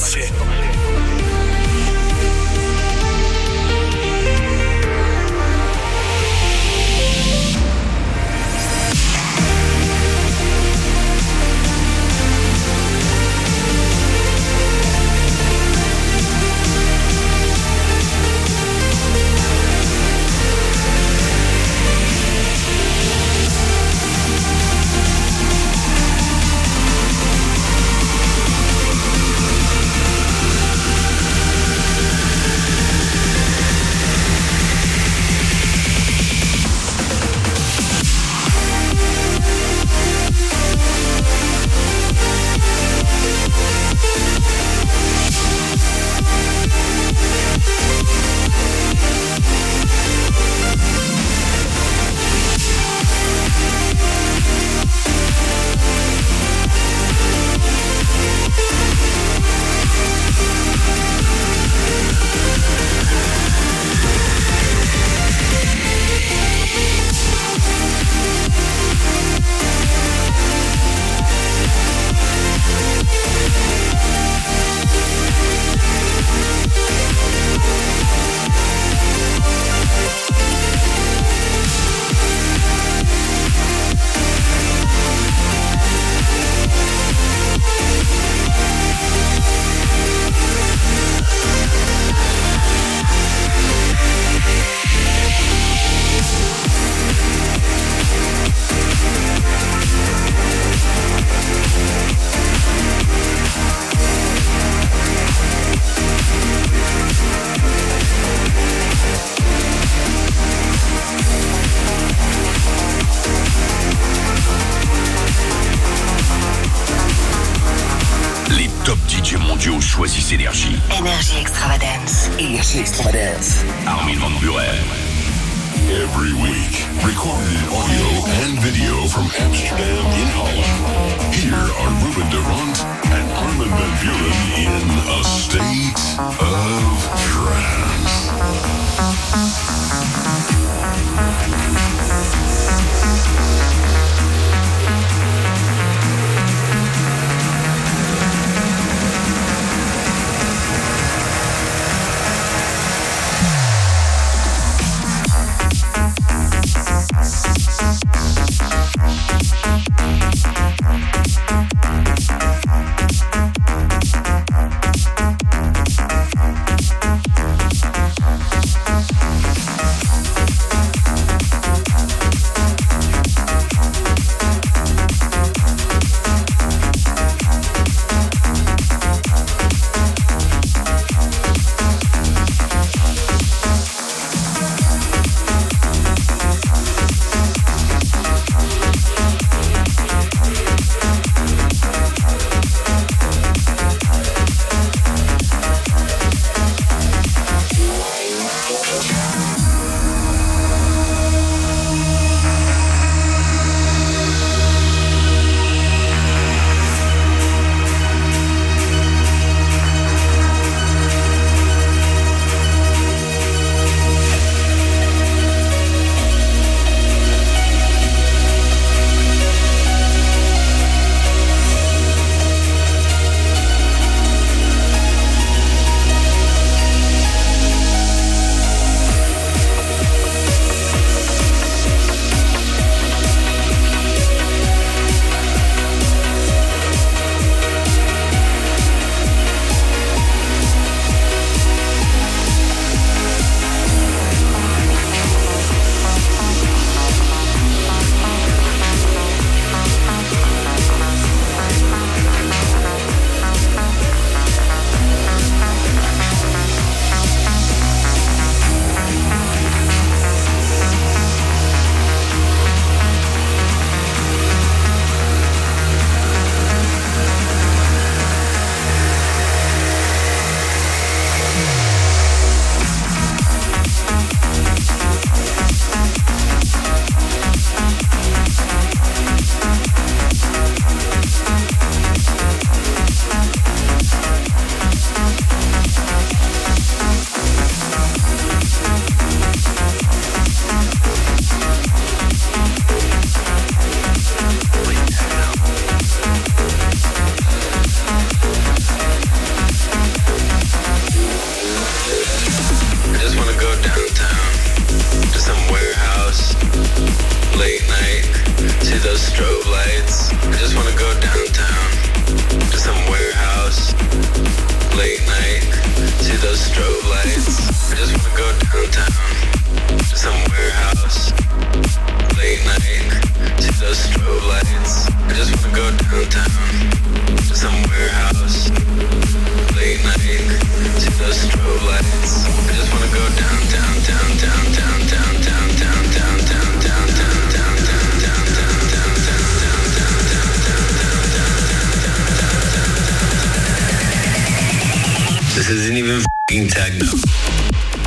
isn't even f***ing techno.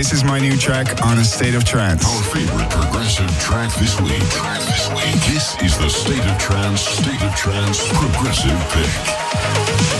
This is my new track on a state of trance. Our favorite progressive track this week. Track this week. This is the State of Trance, State of Trance Progressive Pick.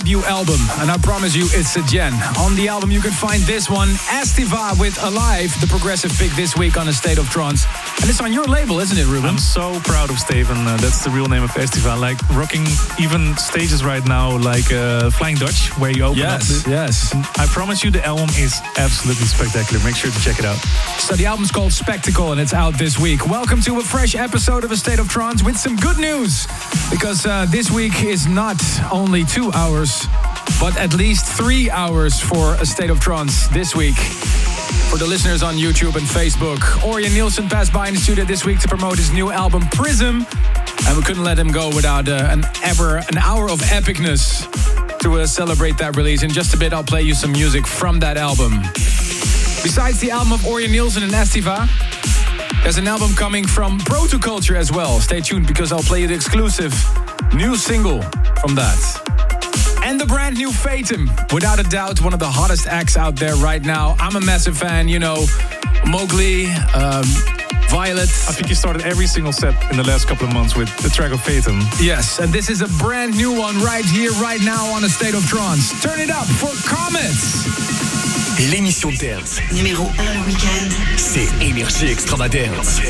Debut album, and I promise you it's a gen. On the album, you can find this one, Estiva with Alive, the progressive pick this week on a State of Trance. And it's on your label, isn't it, Ruben? I'm so proud of Steven. Uh, that's the real name of Estiva. Like rocking even stages right now, like uh, Flying Dutch, where you open Yes, up. The, yes. I promise you, the album is absolutely spectacular. Make sure to check it out. So the album's called Spectacle and it's out this week. Welcome to a fresh episode of A State of Trance with some good news. Because uh, this week is not only two hours, but at least three hours for A State of Trance this week. For the listeners on YouTube and Facebook, Orion Nielsen passed by in the studio this week to promote his new album Prism. And we couldn't let him go without uh, an ever an hour of epicness to uh, celebrate that release. In just a bit, I'll play you some music from that album. Besides the album of Orion Nielsen and Estiva, there's an album coming from Protoculture as well. Stay tuned because I'll play you the exclusive new single from that. And the brand new Phaeton. Without a doubt, one of the hottest acts out there right now. I'm a massive fan, you know, Mowgli, um, Violet. I think you started every single set in the last couple of months with the track of Phaeton. Yes, and this is a brand new one right here, right now on a State of Trance. Turn it up for Comets. L'émission Dance. Numéro 1 le week-end. C'est Énergie Extravagance.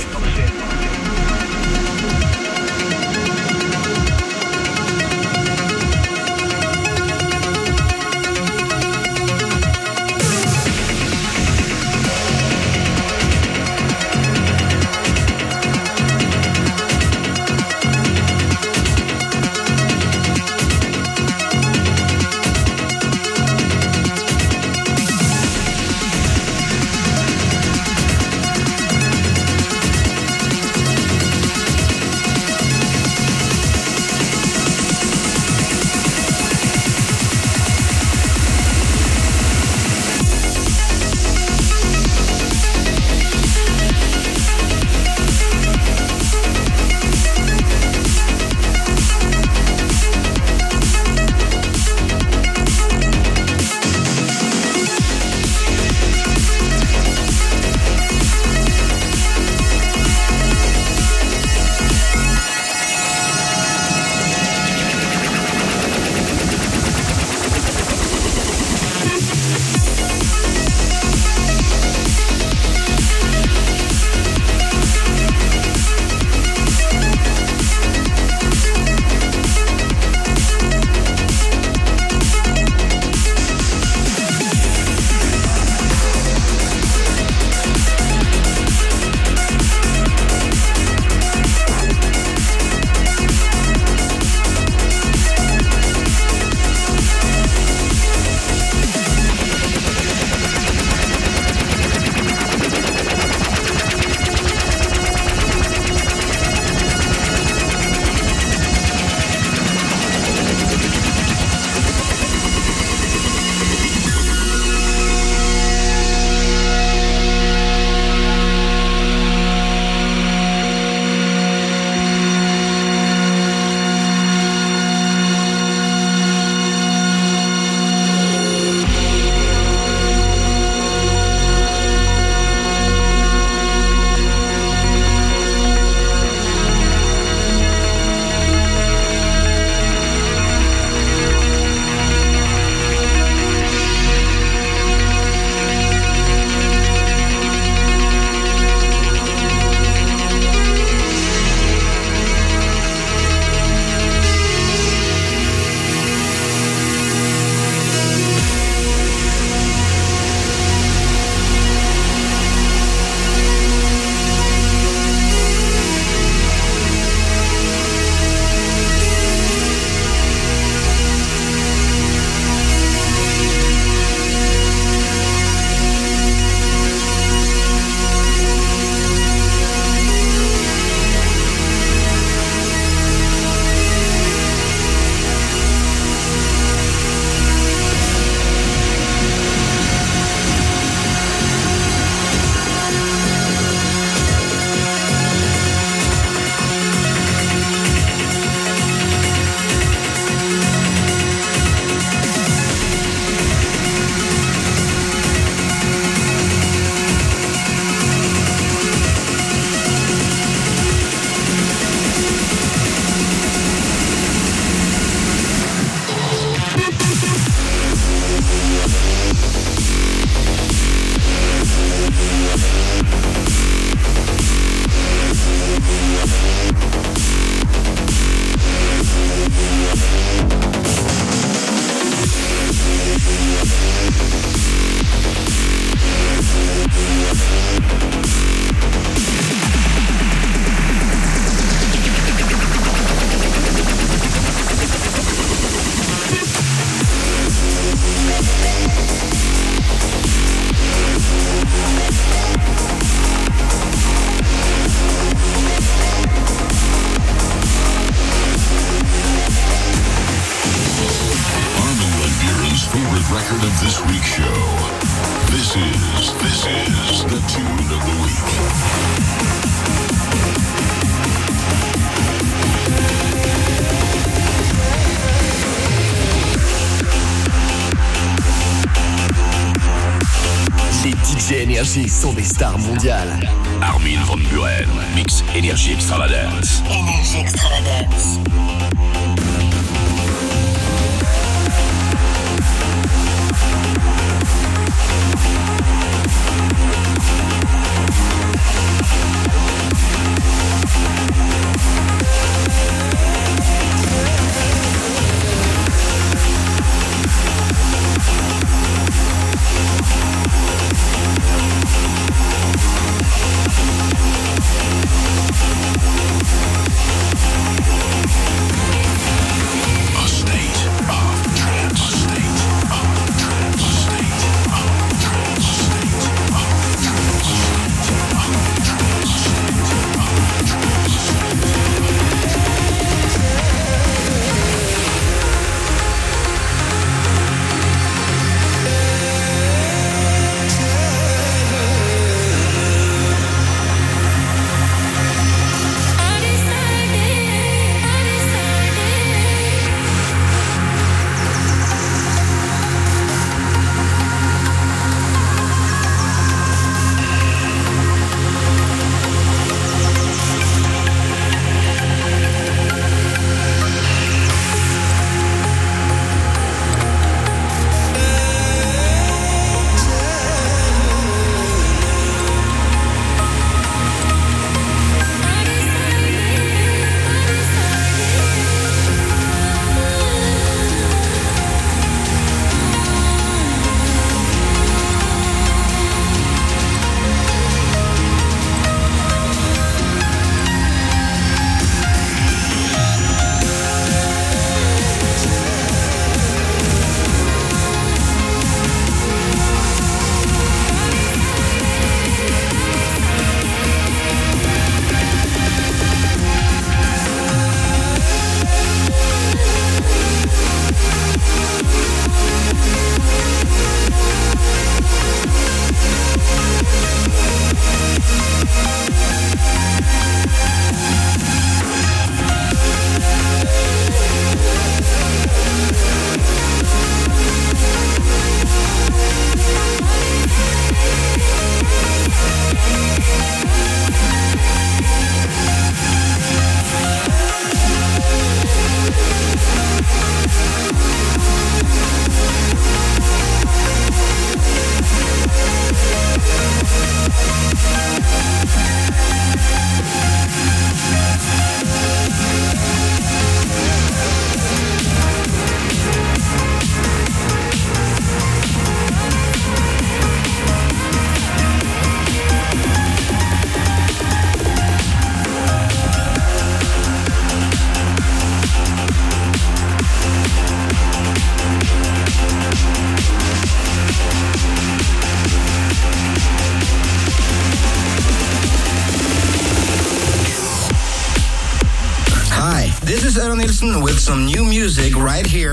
Right here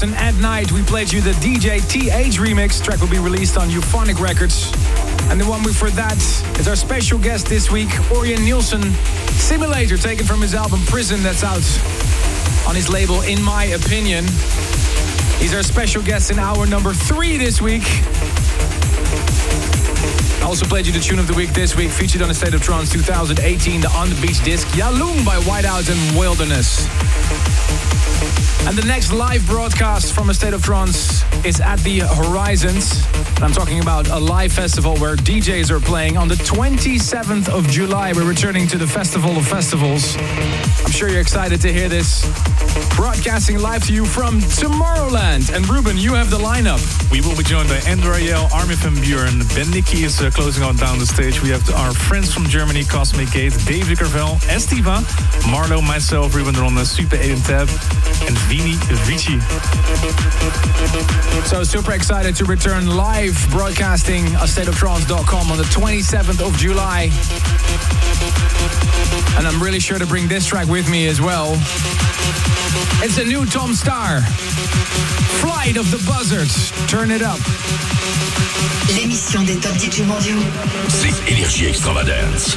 And At Night. We played you the DJ TH remix. Track will be released on Euphonic Records. And the one before that is our special guest this week, Orion Nielsen. Simulator, taken from his album Prison, that's out on his label, In My Opinion. He's our special guest in hour number three this week. I also played you the tune of the week this week, featured on the State of Trance 2018, the On the Beach disc, Yaloom by Whiteout and Wilderness. And the next live broadcast from a State of Trance is at the Horizons. And I'm talking about a live festival where DJs are playing on the 27th of July. We're returning to the Festival of Festivals. I'm sure you're excited to hear this. Broadcasting live to you from Tomorrowland. And Ruben, you have the lineup. We will be joined by Andrew Ariel, Armin van Buren, Ben Nicky is uh, closing on down the stage. We have our friends from Germany, Cosmic Gate, David Carvel, Estiva, Marlo, myself, Ruben Ronda, Super 8 and Tab, and Vini Vici. So super excited to return live broadcasting a stateoftrance.com on the 27th of July. And I'm really sure to bring this track with me as well. It's a new Tom Star. Flight of the Buzzards. Turn it up. L'émission des top DJ mondiaux. C'est Énergie Extravagance.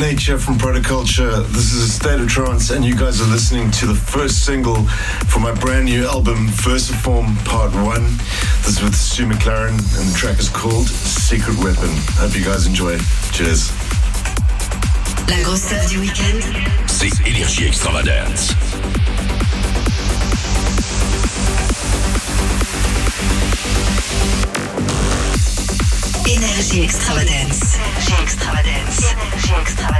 Nature from Protoculture. This is a state of trance, and you guys are listening to the first single from my brand new album, Versiform Part 1. This is with Stu McLaren, and the track is called Secret Weapon. Hope you guys enjoy. Cheers. La grosse star du week-end. C'est Énergie Extravagance. Énergie Extravagance. Énergie Extravagance. Énergie